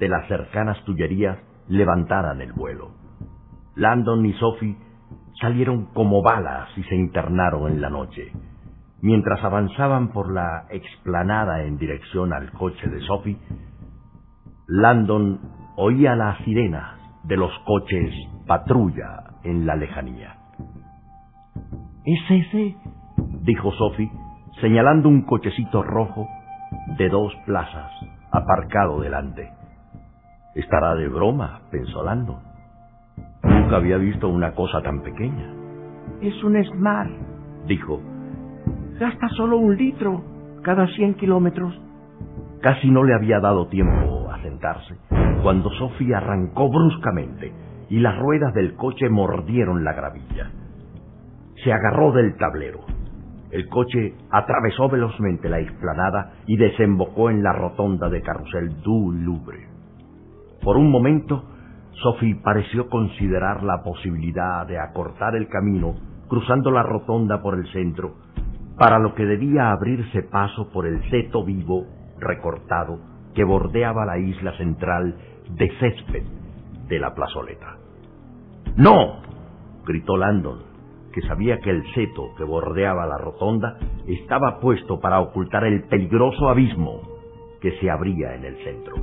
de las cercanas tullerías levantaran el vuelo. Landon y Sophie salieron como balas y se internaron en la noche. Mientras avanzaban por la explanada en dirección al coche de Sophie, Landon oía las sirenas de los coches patrulla en la lejanía. ¿Es ese? dijo Sophie, señalando un cochecito rojo de dos plazas aparcado delante. Estará de broma, pensó Landon. Nunca había visto una cosa tan pequeña. Es un Smart, dijo. Gasta solo un litro cada cien kilómetros. Casi no le había dado tiempo a sentarse cuando Sophie arrancó bruscamente y las ruedas del coche mordieron la gravilla. Se agarró del tablero. El coche atravesó velozmente la explanada y desembocó en la rotonda de Carrusel du Louvre. Por un momento, Sophie pareció considerar la posibilidad de acortar el camino cruzando la rotonda por el centro, para lo que debía abrirse paso por el seto vivo recortado que bordeaba la isla central de césped de la plazoleta. ¡No! gritó Landon, que sabía que el seto que bordeaba la rotonda estaba puesto para ocultar el peligroso abismo que se abría en el centro.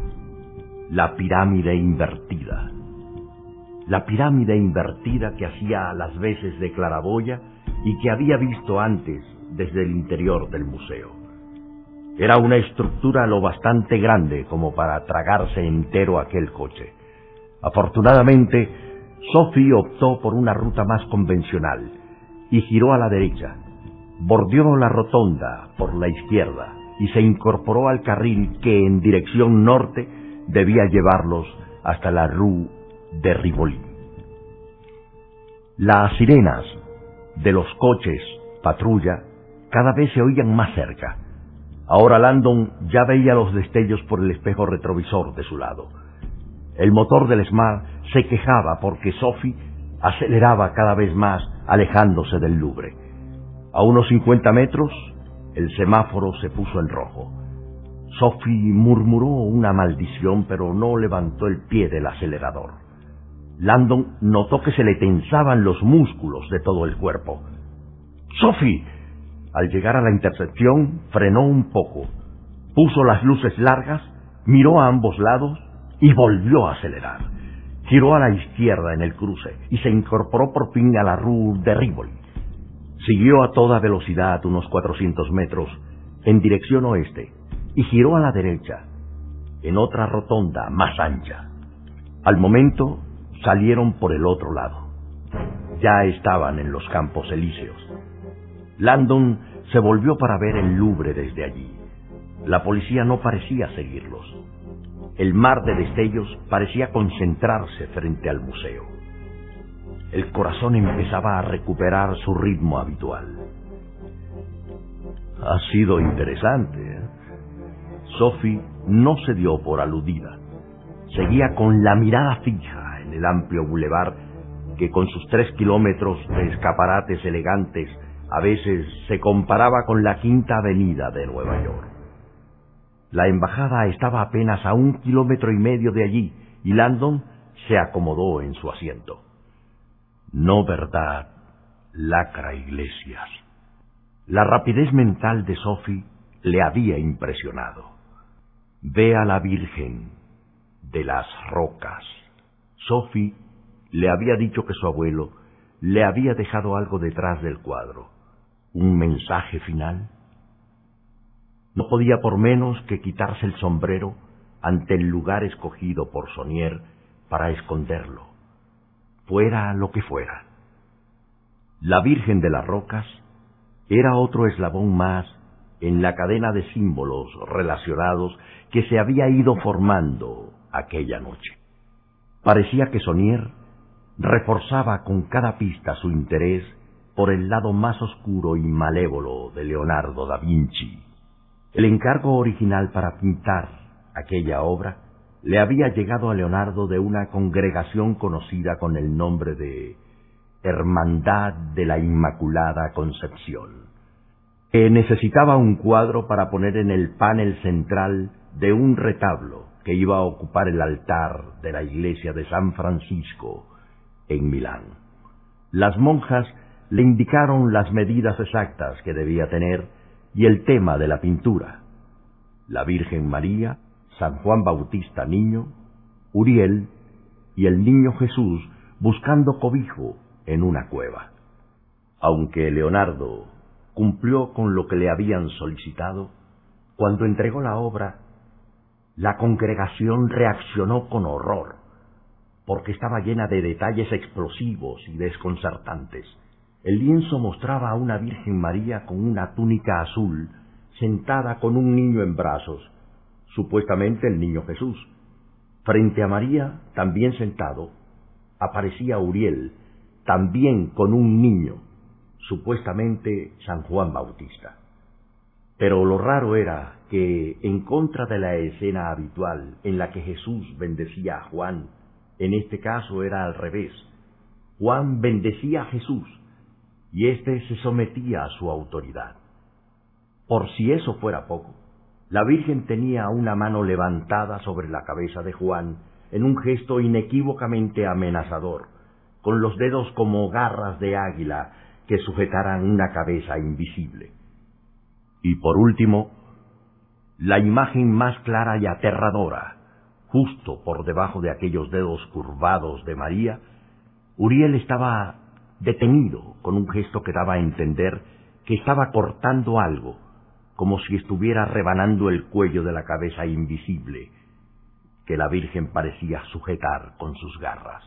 La pirámide invertida. La pirámide invertida que hacía las veces de claraboya y que había visto antes desde el interior del museo. Era una estructura lo bastante grande como para tragarse entero aquel coche. Afortunadamente, Sophie optó por una ruta más convencional y giró a la derecha. Bordeó la rotonda por la izquierda y se incorporó al carril que en dirección norte debía llevarlos hasta la rue de Rivoli. Las sirenas de los coches patrulla cada vez se oían más cerca. Ahora Landon ya veía los destellos por el espejo retrovisor de su lado. El motor del Smart se quejaba porque Sophie aceleraba cada vez más, alejándose del Louvre. A unos 50 metros, el semáforo se puso en rojo. Sophie murmuró una maldición, pero no levantó el pie del acelerador. Landon notó que se le tensaban los músculos de todo el cuerpo. ¡Sophie! Al llegar a la intersección, frenó un poco, puso las luces largas, miró a ambos lados y volvió a acelerar. Giró a la izquierda en el cruce y se incorporó por fin a la rue de Rivoli. Siguió a toda velocidad unos 400 metros en dirección oeste y giró a la derecha en otra rotonda más ancha. Al momento salieron por el otro lado. Ya estaban en los campos elíseos. Landon se volvió para ver el Louvre desde allí. La policía no parecía seguirlos. El mar de destellos parecía concentrarse frente al museo. El corazón empezaba a recuperar su ritmo habitual. Ha sido interesante. ¿eh? Sophie no se dio por aludida. Seguía con la mirada fija en el amplio bulevar que con sus tres kilómetros de escaparates elegantes a veces se comparaba con la Quinta Avenida de Nueva York. La embajada estaba apenas a un kilómetro y medio de allí y Landon se acomodó en su asiento. No verdad, lacra iglesias. La rapidez mental de Sophie le había impresionado. Ve a la Virgen de las Rocas. Sophie le había dicho que su abuelo le había dejado algo detrás del cuadro. ¿Un mensaje final? No podía por menos que quitarse el sombrero ante el lugar escogido por Sonier para esconderlo, fuera lo que fuera. La Virgen de las Rocas era otro eslabón más en la cadena de símbolos relacionados que se había ido formando aquella noche. Parecía que Sonier reforzaba con cada pista su interés por el lado más oscuro y malévolo de Leonardo da Vinci. El encargo original para pintar aquella obra le había llegado a Leonardo de una congregación conocida con el nombre de Hermandad de la Inmaculada Concepción, que necesitaba un cuadro para poner en el panel central de un retablo que iba a ocupar el altar de la iglesia de San Francisco en Milán. Las monjas le indicaron las medidas exactas que debía tener y el tema de la pintura. La Virgen María, San Juan Bautista Niño, Uriel y el Niño Jesús buscando cobijo en una cueva. Aunque Leonardo cumplió con lo que le habían solicitado, cuando entregó la obra, la congregación reaccionó con horror, porque estaba llena de detalles explosivos y desconcertantes. El lienzo mostraba a una Virgen María con una túnica azul, sentada con un niño en brazos, supuestamente el niño Jesús. Frente a María, también sentado, aparecía Uriel, también con un niño, supuestamente San Juan Bautista. Pero lo raro era que, en contra de la escena habitual en la que Jesús bendecía a Juan, en este caso era al revés. Juan bendecía a Jesús y éste se sometía a su autoridad. Por si eso fuera poco, la Virgen tenía una mano levantada sobre la cabeza de Juan en un gesto inequívocamente amenazador, con los dedos como garras de águila que sujetaran una cabeza invisible. Y por último, la imagen más clara y aterradora, justo por debajo de aquellos dedos curvados de María, Uriel estaba detenido con un gesto que daba a entender que estaba cortando algo, como si estuviera rebanando el cuello de la cabeza invisible que la Virgen parecía sujetar con sus garras.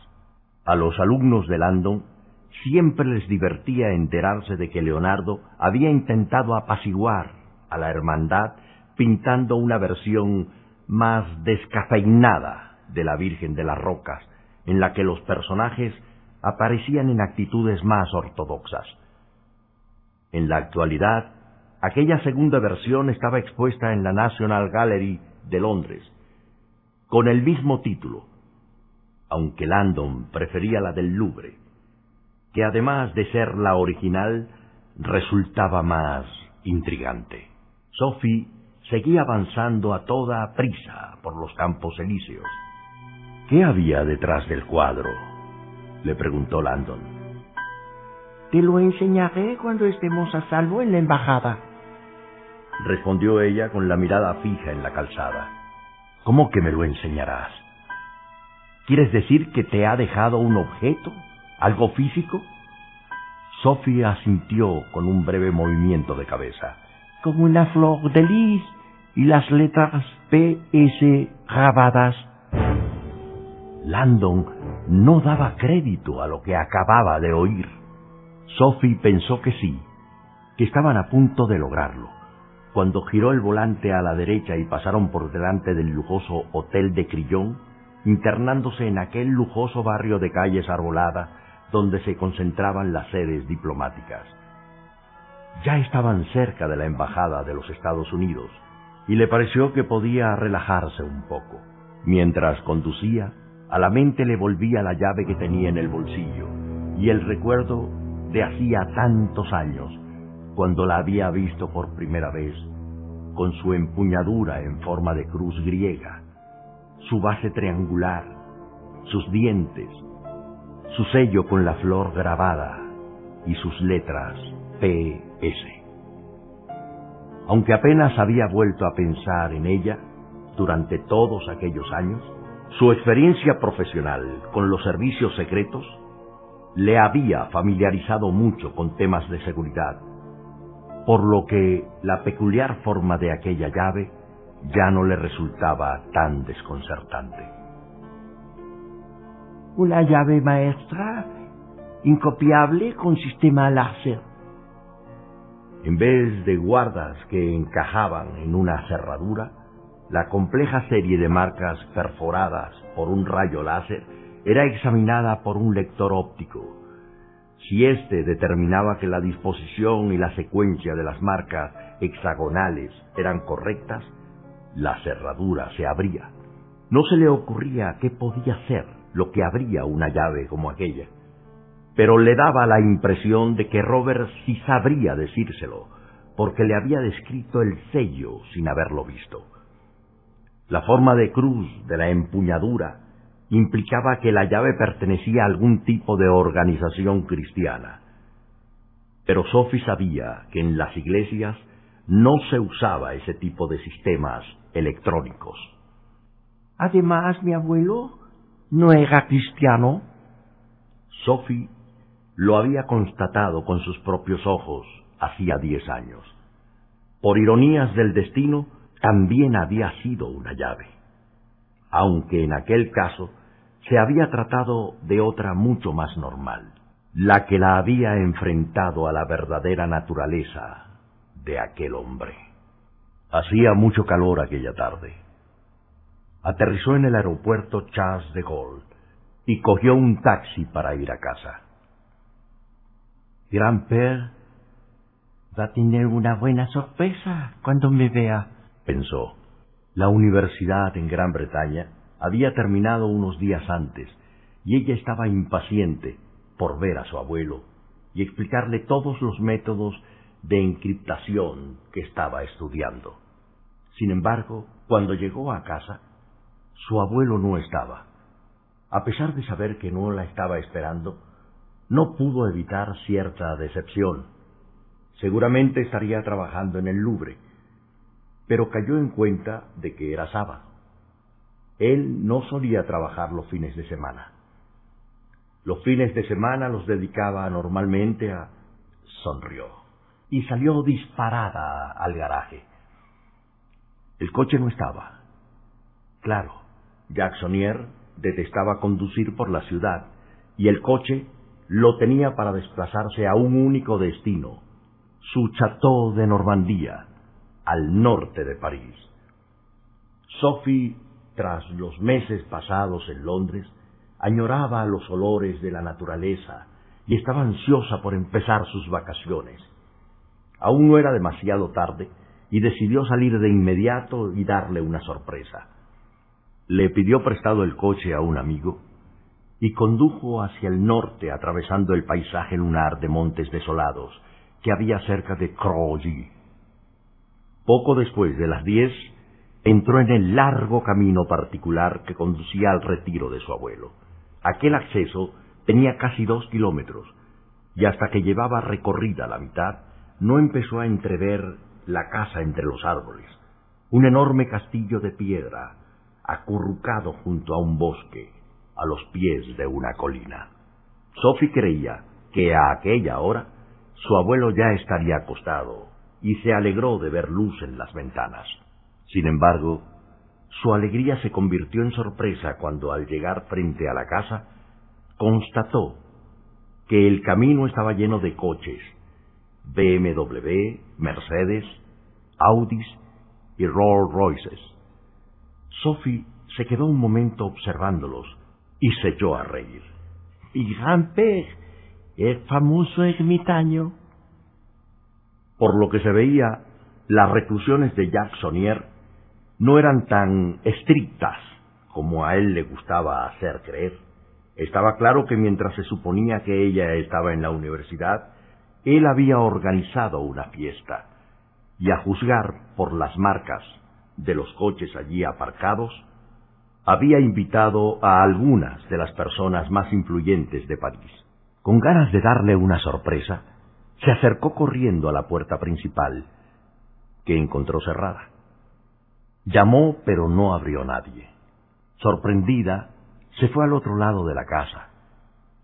A los alumnos de Landon siempre les divertía enterarse de que Leonardo había intentado apaciguar a la hermandad pintando una versión más descafeinada de la Virgen de las Rocas, en la que los personajes aparecían en actitudes más ortodoxas. En la actualidad, aquella segunda versión estaba expuesta en la National Gallery de Londres, con el mismo título, aunque Landon prefería la del Louvre, que además de ser la original, resultaba más intrigante. Sophie seguía avanzando a toda prisa por los campos elíseos. ¿Qué había detrás del cuadro? Le preguntó Landon. Te lo enseñaré cuando estemos a salvo en la embajada, respondió ella con la mirada fija en la calzada. ¿Cómo que me lo enseñarás? ¿Quieres decir que te ha dejado un objeto? ¿Algo físico? Sofía asintió con un breve movimiento de cabeza. Como una flor de lis y las letras P.S. grabadas. Landon no daba crédito a lo que acababa de oír. Sophie pensó que sí, que estaban a punto de lograrlo, cuando giró el volante a la derecha y pasaron por delante del lujoso Hotel de Crillón, internándose en aquel lujoso barrio de calles arboladas donde se concentraban las sedes diplomáticas. Ya estaban cerca de la embajada de los Estados Unidos y le pareció que podía relajarse un poco. Mientras conducía, a la mente le volvía la llave que tenía en el bolsillo y el recuerdo de hacía tantos años, cuando la había visto por primera vez, con su empuñadura en forma de cruz griega, su base triangular, sus dientes, su sello con la flor grabada y sus letras PS. Aunque apenas había vuelto a pensar en ella durante todos aquellos años, su experiencia profesional con los servicios secretos le había familiarizado mucho con temas de seguridad, por lo que la peculiar forma de aquella llave ya no le resultaba tan desconcertante. Una llave maestra incopiable con sistema láser. En vez de guardas que encajaban en una cerradura, la compleja serie de marcas perforadas por un rayo láser era examinada por un lector óptico. Si éste determinaba que la disposición y la secuencia de las marcas hexagonales eran correctas, la cerradura se abría. No se le ocurría qué podía ser lo que abría una llave como aquella, pero le daba la impresión de que Robert sí sabría decírselo, porque le había descrito el sello sin haberlo visto. La forma de cruz de la empuñadura implicaba que la llave pertenecía a algún tipo de organización cristiana. Pero Sophie sabía que en las iglesias no se usaba ese tipo de sistemas electrónicos. Además, mi abuelo no era cristiano. Sophie lo había constatado con sus propios ojos hacía diez años. Por ironías del destino, también había sido una llave, aunque en aquel caso se había tratado de otra mucho más normal, la que la había enfrentado a la verdadera naturaleza de aquel hombre. Hacía mucho calor aquella tarde. Aterrizó en el aeropuerto Charles de Gaulle y cogió un taxi para ir a casa. Grand-père va a tener una buena sorpresa cuando me vea pensó. La universidad en Gran Bretaña había terminado unos días antes y ella estaba impaciente por ver a su abuelo y explicarle todos los métodos de encriptación que estaba estudiando. Sin embargo, cuando llegó a casa, su abuelo no estaba. A pesar de saber que no la estaba esperando, no pudo evitar cierta decepción. Seguramente estaría trabajando en el Louvre, pero cayó en cuenta de que era sábado. Él no solía trabajar los fines de semana. Los fines de semana los dedicaba normalmente a... Sonrió y salió disparada al garaje. El coche no estaba. Claro, Jacksonier detestaba conducir por la ciudad y el coche lo tenía para desplazarse a un único destino, su Chateau de Normandía, al norte de París. Sophie, tras los meses pasados en Londres, añoraba los olores de la naturaleza y estaba ansiosa por empezar sus vacaciones. Aún no era demasiado tarde y decidió salir de inmediato y darle una sorpresa. Le pidió prestado el coche a un amigo y condujo hacia el norte atravesando el paisaje lunar de montes desolados que había cerca de Crogy. Poco después de las diez, entró en el largo camino particular que conducía al retiro de su abuelo. Aquel acceso tenía casi dos kilómetros, y hasta que llevaba recorrida la mitad, no empezó a entrever la casa entre los árboles, un enorme castillo de piedra, acurrucado junto a un bosque, a los pies de una colina. Sophie creía que a aquella hora su abuelo ya estaría acostado, y se alegró de ver luz en las ventanas. Sin embargo, su alegría se convirtió en sorpresa cuando al llegar frente a la casa constató que el camino estaba lleno de coches BMW, Mercedes, Audis y Rolls Royces. Sophie se quedó un momento observándolos y se echó a reír. Y Rampé, el famoso ermitaño. Por lo que se veía, las reclusiones de Jacksonier no eran tan estrictas como a él le gustaba hacer creer. Estaba claro que mientras se suponía que ella estaba en la universidad, él había organizado una fiesta, y a juzgar por las marcas de los coches allí aparcados, había invitado a algunas de las personas más influyentes de París. Con ganas de darle una sorpresa, se acercó corriendo a la puerta principal, que encontró cerrada. Llamó, pero no abrió nadie. Sorprendida, se fue al otro lado de la casa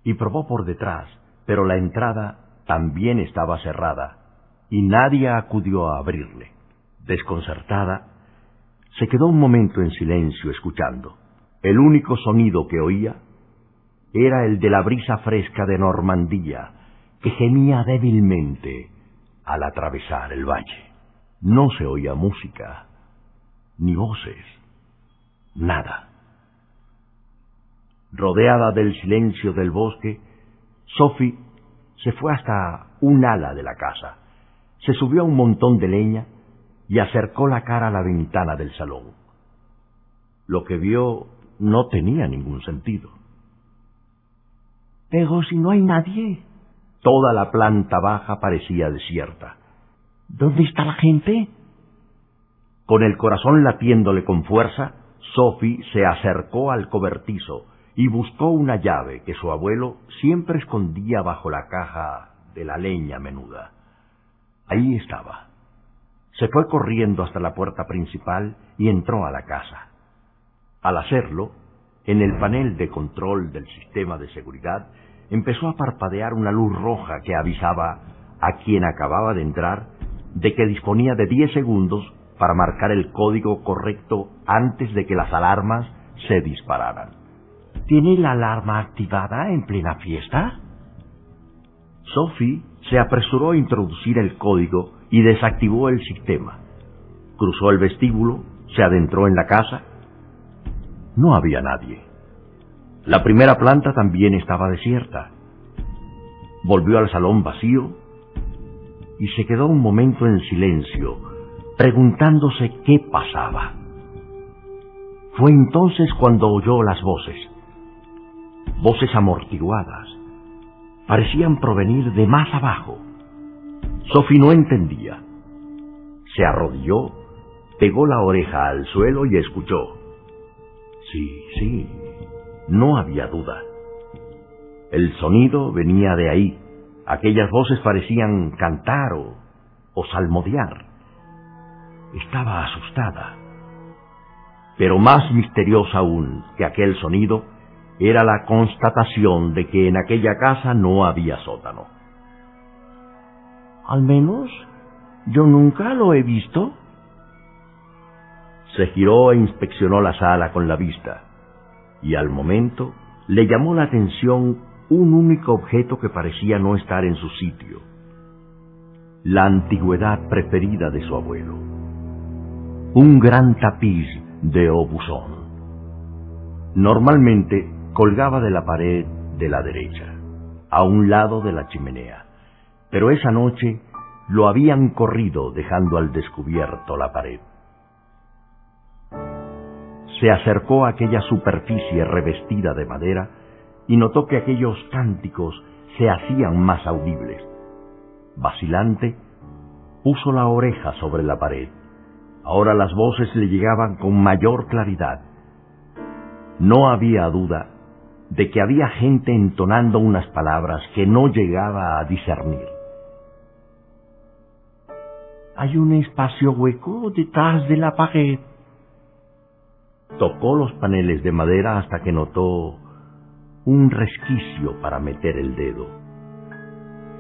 y probó por detrás, pero la entrada también estaba cerrada y nadie acudió a abrirle. Desconcertada, se quedó un momento en silencio escuchando. El único sonido que oía era el de la brisa fresca de Normandía, que gemía débilmente al atravesar el valle. No se oía música, ni voces, nada. Rodeada del silencio del bosque, Sophie se fue hasta un ala de la casa, se subió a un montón de leña y acercó la cara a la ventana del salón. Lo que vio no tenía ningún sentido. Pero si no hay nadie. Toda la planta baja parecía desierta. ¿Dónde está la gente? Con el corazón latiéndole con fuerza, Sophie se acercó al cobertizo y buscó una llave que su abuelo siempre escondía bajo la caja de la leña menuda. Ahí estaba. Se fue corriendo hasta la puerta principal y entró a la casa. Al hacerlo, en el panel de control del sistema de seguridad empezó a parpadear una luz roja que avisaba a quien acababa de entrar de que disponía de diez segundos para marcar el código correcto antes de que las alarmas se dispararan. ¿Tiene la alarma activada en plena fiesta? Sophie se apresuró a introducir el código y desactivó el sistema. Cruzó el vestíbulo, se adentró en la casa. No había nadie. La primera planta también estaba desierta. Volvió al salón vacío y se quedó un momento en silencio, preguntándose qué pasaba. Fue entonces cuando oyó las voces voces amortiguadas, parecían provenir de más abajo. Sophie no entendía. Se arrodilló, pegó la oreja al suelo y escuchó. Sí, sí, no había duda. El sonido venía de ahí. Aquellas voces parecían cantar o, o salmodiar. Estaba asustada. Pero más misteriosa aún que aquel sonido era la constatación de que en aquella casa no había sótano. Al menos yo nunca lo he visto. Se giró e inspeccionó la sala con la vista, y al momento le llamó la atención un único objeto que parecía no estar en su sitio, la antigüedad preferida de su abuelo, un gran tapiz de obusón. Normalmente colgaba de la pared de la derecha, a un lado de la chimenea, pero esa noche lo habían corrido dejando al descubierto la pared. Se acercó a aquella superficie revestida de madera y notó que aquellos cánticos se hacían más audibles. Vacilante, puso la oreja sobre la pared. Ahora las voces le llegaban con mayor claridad. No había duda de que había gente entonando unas palabras que no llegaba a discernir. Hay un espacio hueco detrás de la pared. Tocó los paneles de madera hasta que notó un resquicio para meter el dedo.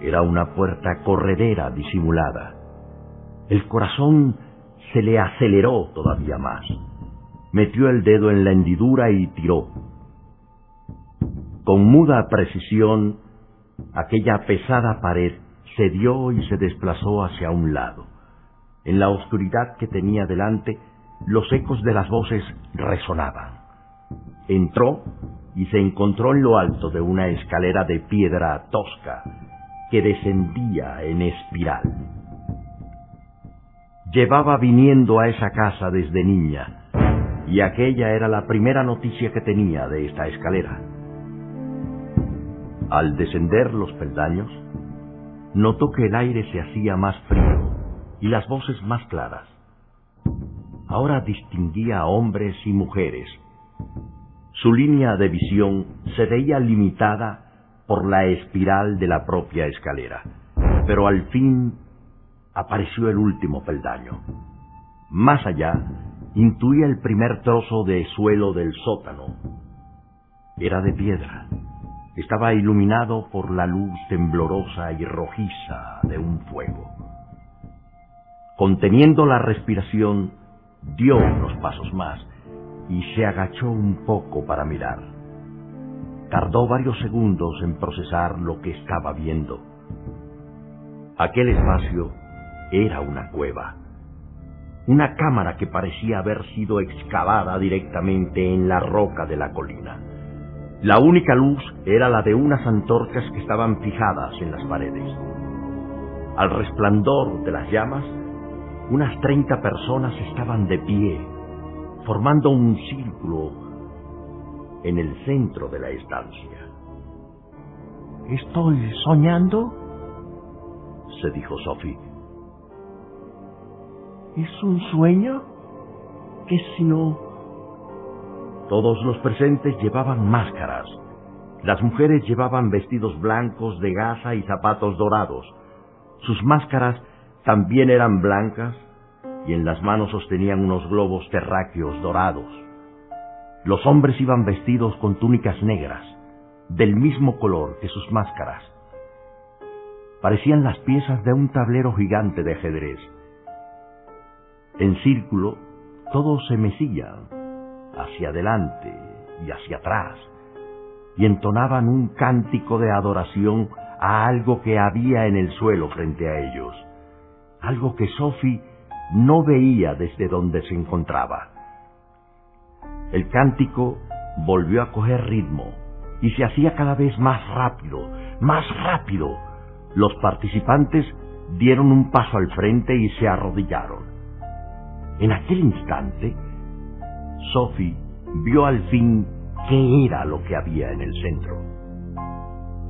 Era una puerta corredera disimulada. El corazón se le aceleró todavía más. Metió el dedo en la hendidura y tiró con muda precisión, aquella pesada pared cedió y se desplazó hacia un lado. En la oscuridad que tenía delante, los ecos de las voces resonaban. Entró y se encontró en lo alto de una escalera de piedra tosca que descendía en espiral. Llevaba viniendo a esa casa desde niña, y aquella era la primera noticia que tenía de esta escalera. Al descender los peldaños, notó que el aire se hacía más frío y las voces más claras. Ahora distinguía a hombres y mujeres. Su línea de visión se veía limitada por la espiral de la propia escalera, pero al fin apareció el último peldaño. Más allá, intuía el primer trozo de suelo del sótano. Era de piedra. Estaba iluminado por la luz temblorosa y rojiza de un fuego. Conteniendo la respiración, dio unos pasos más y se agachó un poco para mirar. Tardó varios segundos en procesar lo que estaba viendo. Aquel espacio era una cueva, una cámara que parecía haber sido excavada directamente en la roca de la colina. La única luz era la de unas antorchas que estaban fijadas en las paredes. Al resplandor de las llamas, unas treinta personas estaban de pie, formando un círculo en el centro de la estancia. ¿Estoy soñando? se dijo Sophie. ¿Es un sueño? ¿Qué si no? Todos los presentes llevaban máscaras. Las mujeres llevaban vestidos blancos de gasa y zapatos dorados. Sus máscaras también eran blancas y en las manos sostenían unos globos terráqueos dorados. Los hombres iban vestidos con túnicas negras, del mismo color que sus máscaras. Parecían las piezas de un tablero gigante de ajedrez. En círculo, todos se mecían hacia adelante y hacia atrás, y entonaban un cántico de adoración a algo que había en el suelo frente a ellos, algo que Sophie no veía desde donde se encontraba. El cántico volvió a coger ritmo y se hacía cada vez más rápido, más rápido. Los participantes dieron un paso al frente y se arrodillaron. En aquel instante, Sophie vio al fin qué era lo que había en el centro.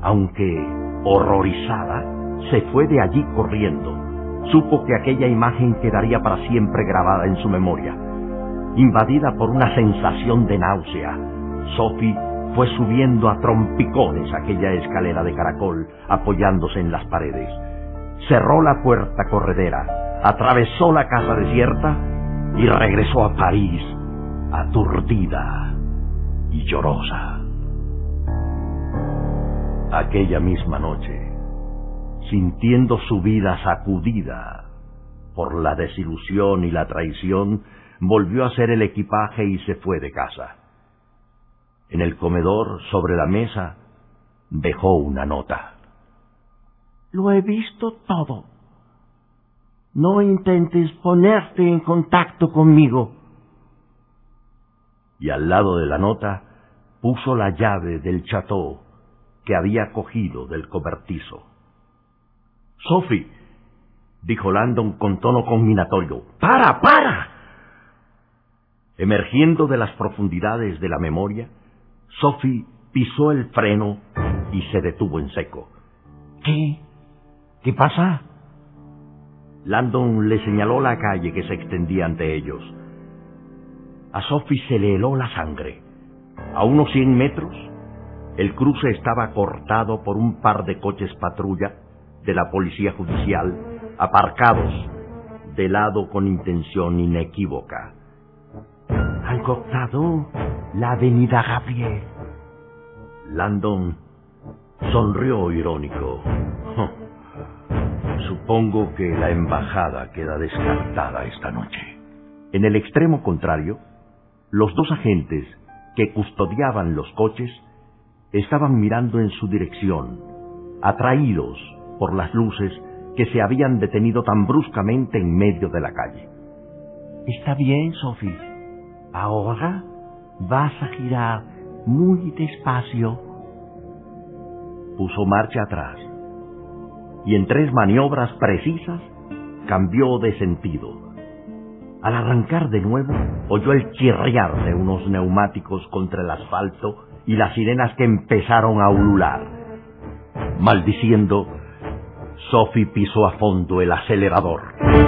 Aunque horrorizada, se fue de allí corriendo. Supo que aquella imagen quedaría para siempre grabada en su memoria invadida por una sensación de náusea. Sophie fue subiendo a trompicones aquella escalera de caracol, apoyándose en las paredes. Cerró la puerta corredera, atravesó la casa desierta y regresó a París, aturdida y llorosa. Aquella misma noche, sintiendo su vida sacudida por la desilusión y la traición, volvió a hacer el equipaje y se fue de casa. En el comedor, sobre la mesa, dejó una nota. Lo he visto todo. No intentes ponerte en contacto conmigo. Y al lado de la nota puso la llave del chateau que había cogido del cobertizo. Sophie, dijo Landon con tono combinatorio, ¡para, para! Emergiendo de las profundidades de la memoria, Sophie pisó el freno y se detuvo en seco. ¿Qué? ¿Qué pasa? Landon le señaló la calle que se extendía ante ellos. A Sophie se le heló la sangre. A unos cien metros, el cruce estaba cortado por un par de coches patrulla de la policía judicial aparcados de lado con intención inequívoca. Han cortado la avenida Gabriel. Landon sonrió irónico. Supongo que la embajada queda descartada esta noche. En el extremo contrario, los dos agentes que custodiaban los coches estaban mirando en su dirección, atraídos por las luces que se habían detenido tan bruscamente en medio de la calle. Está bien, Sophie. Ahora vas a girar muy despacio. Puso marcha atrás y en tres maniobras precisas cambió de sentido. Al arrancar de nuevo, oyó el chirriar de unos neumáticos contra el asfalto y las sirenas que empezaron a ulular. Maldiciendo, Sophie pisó a fondo el acelerador.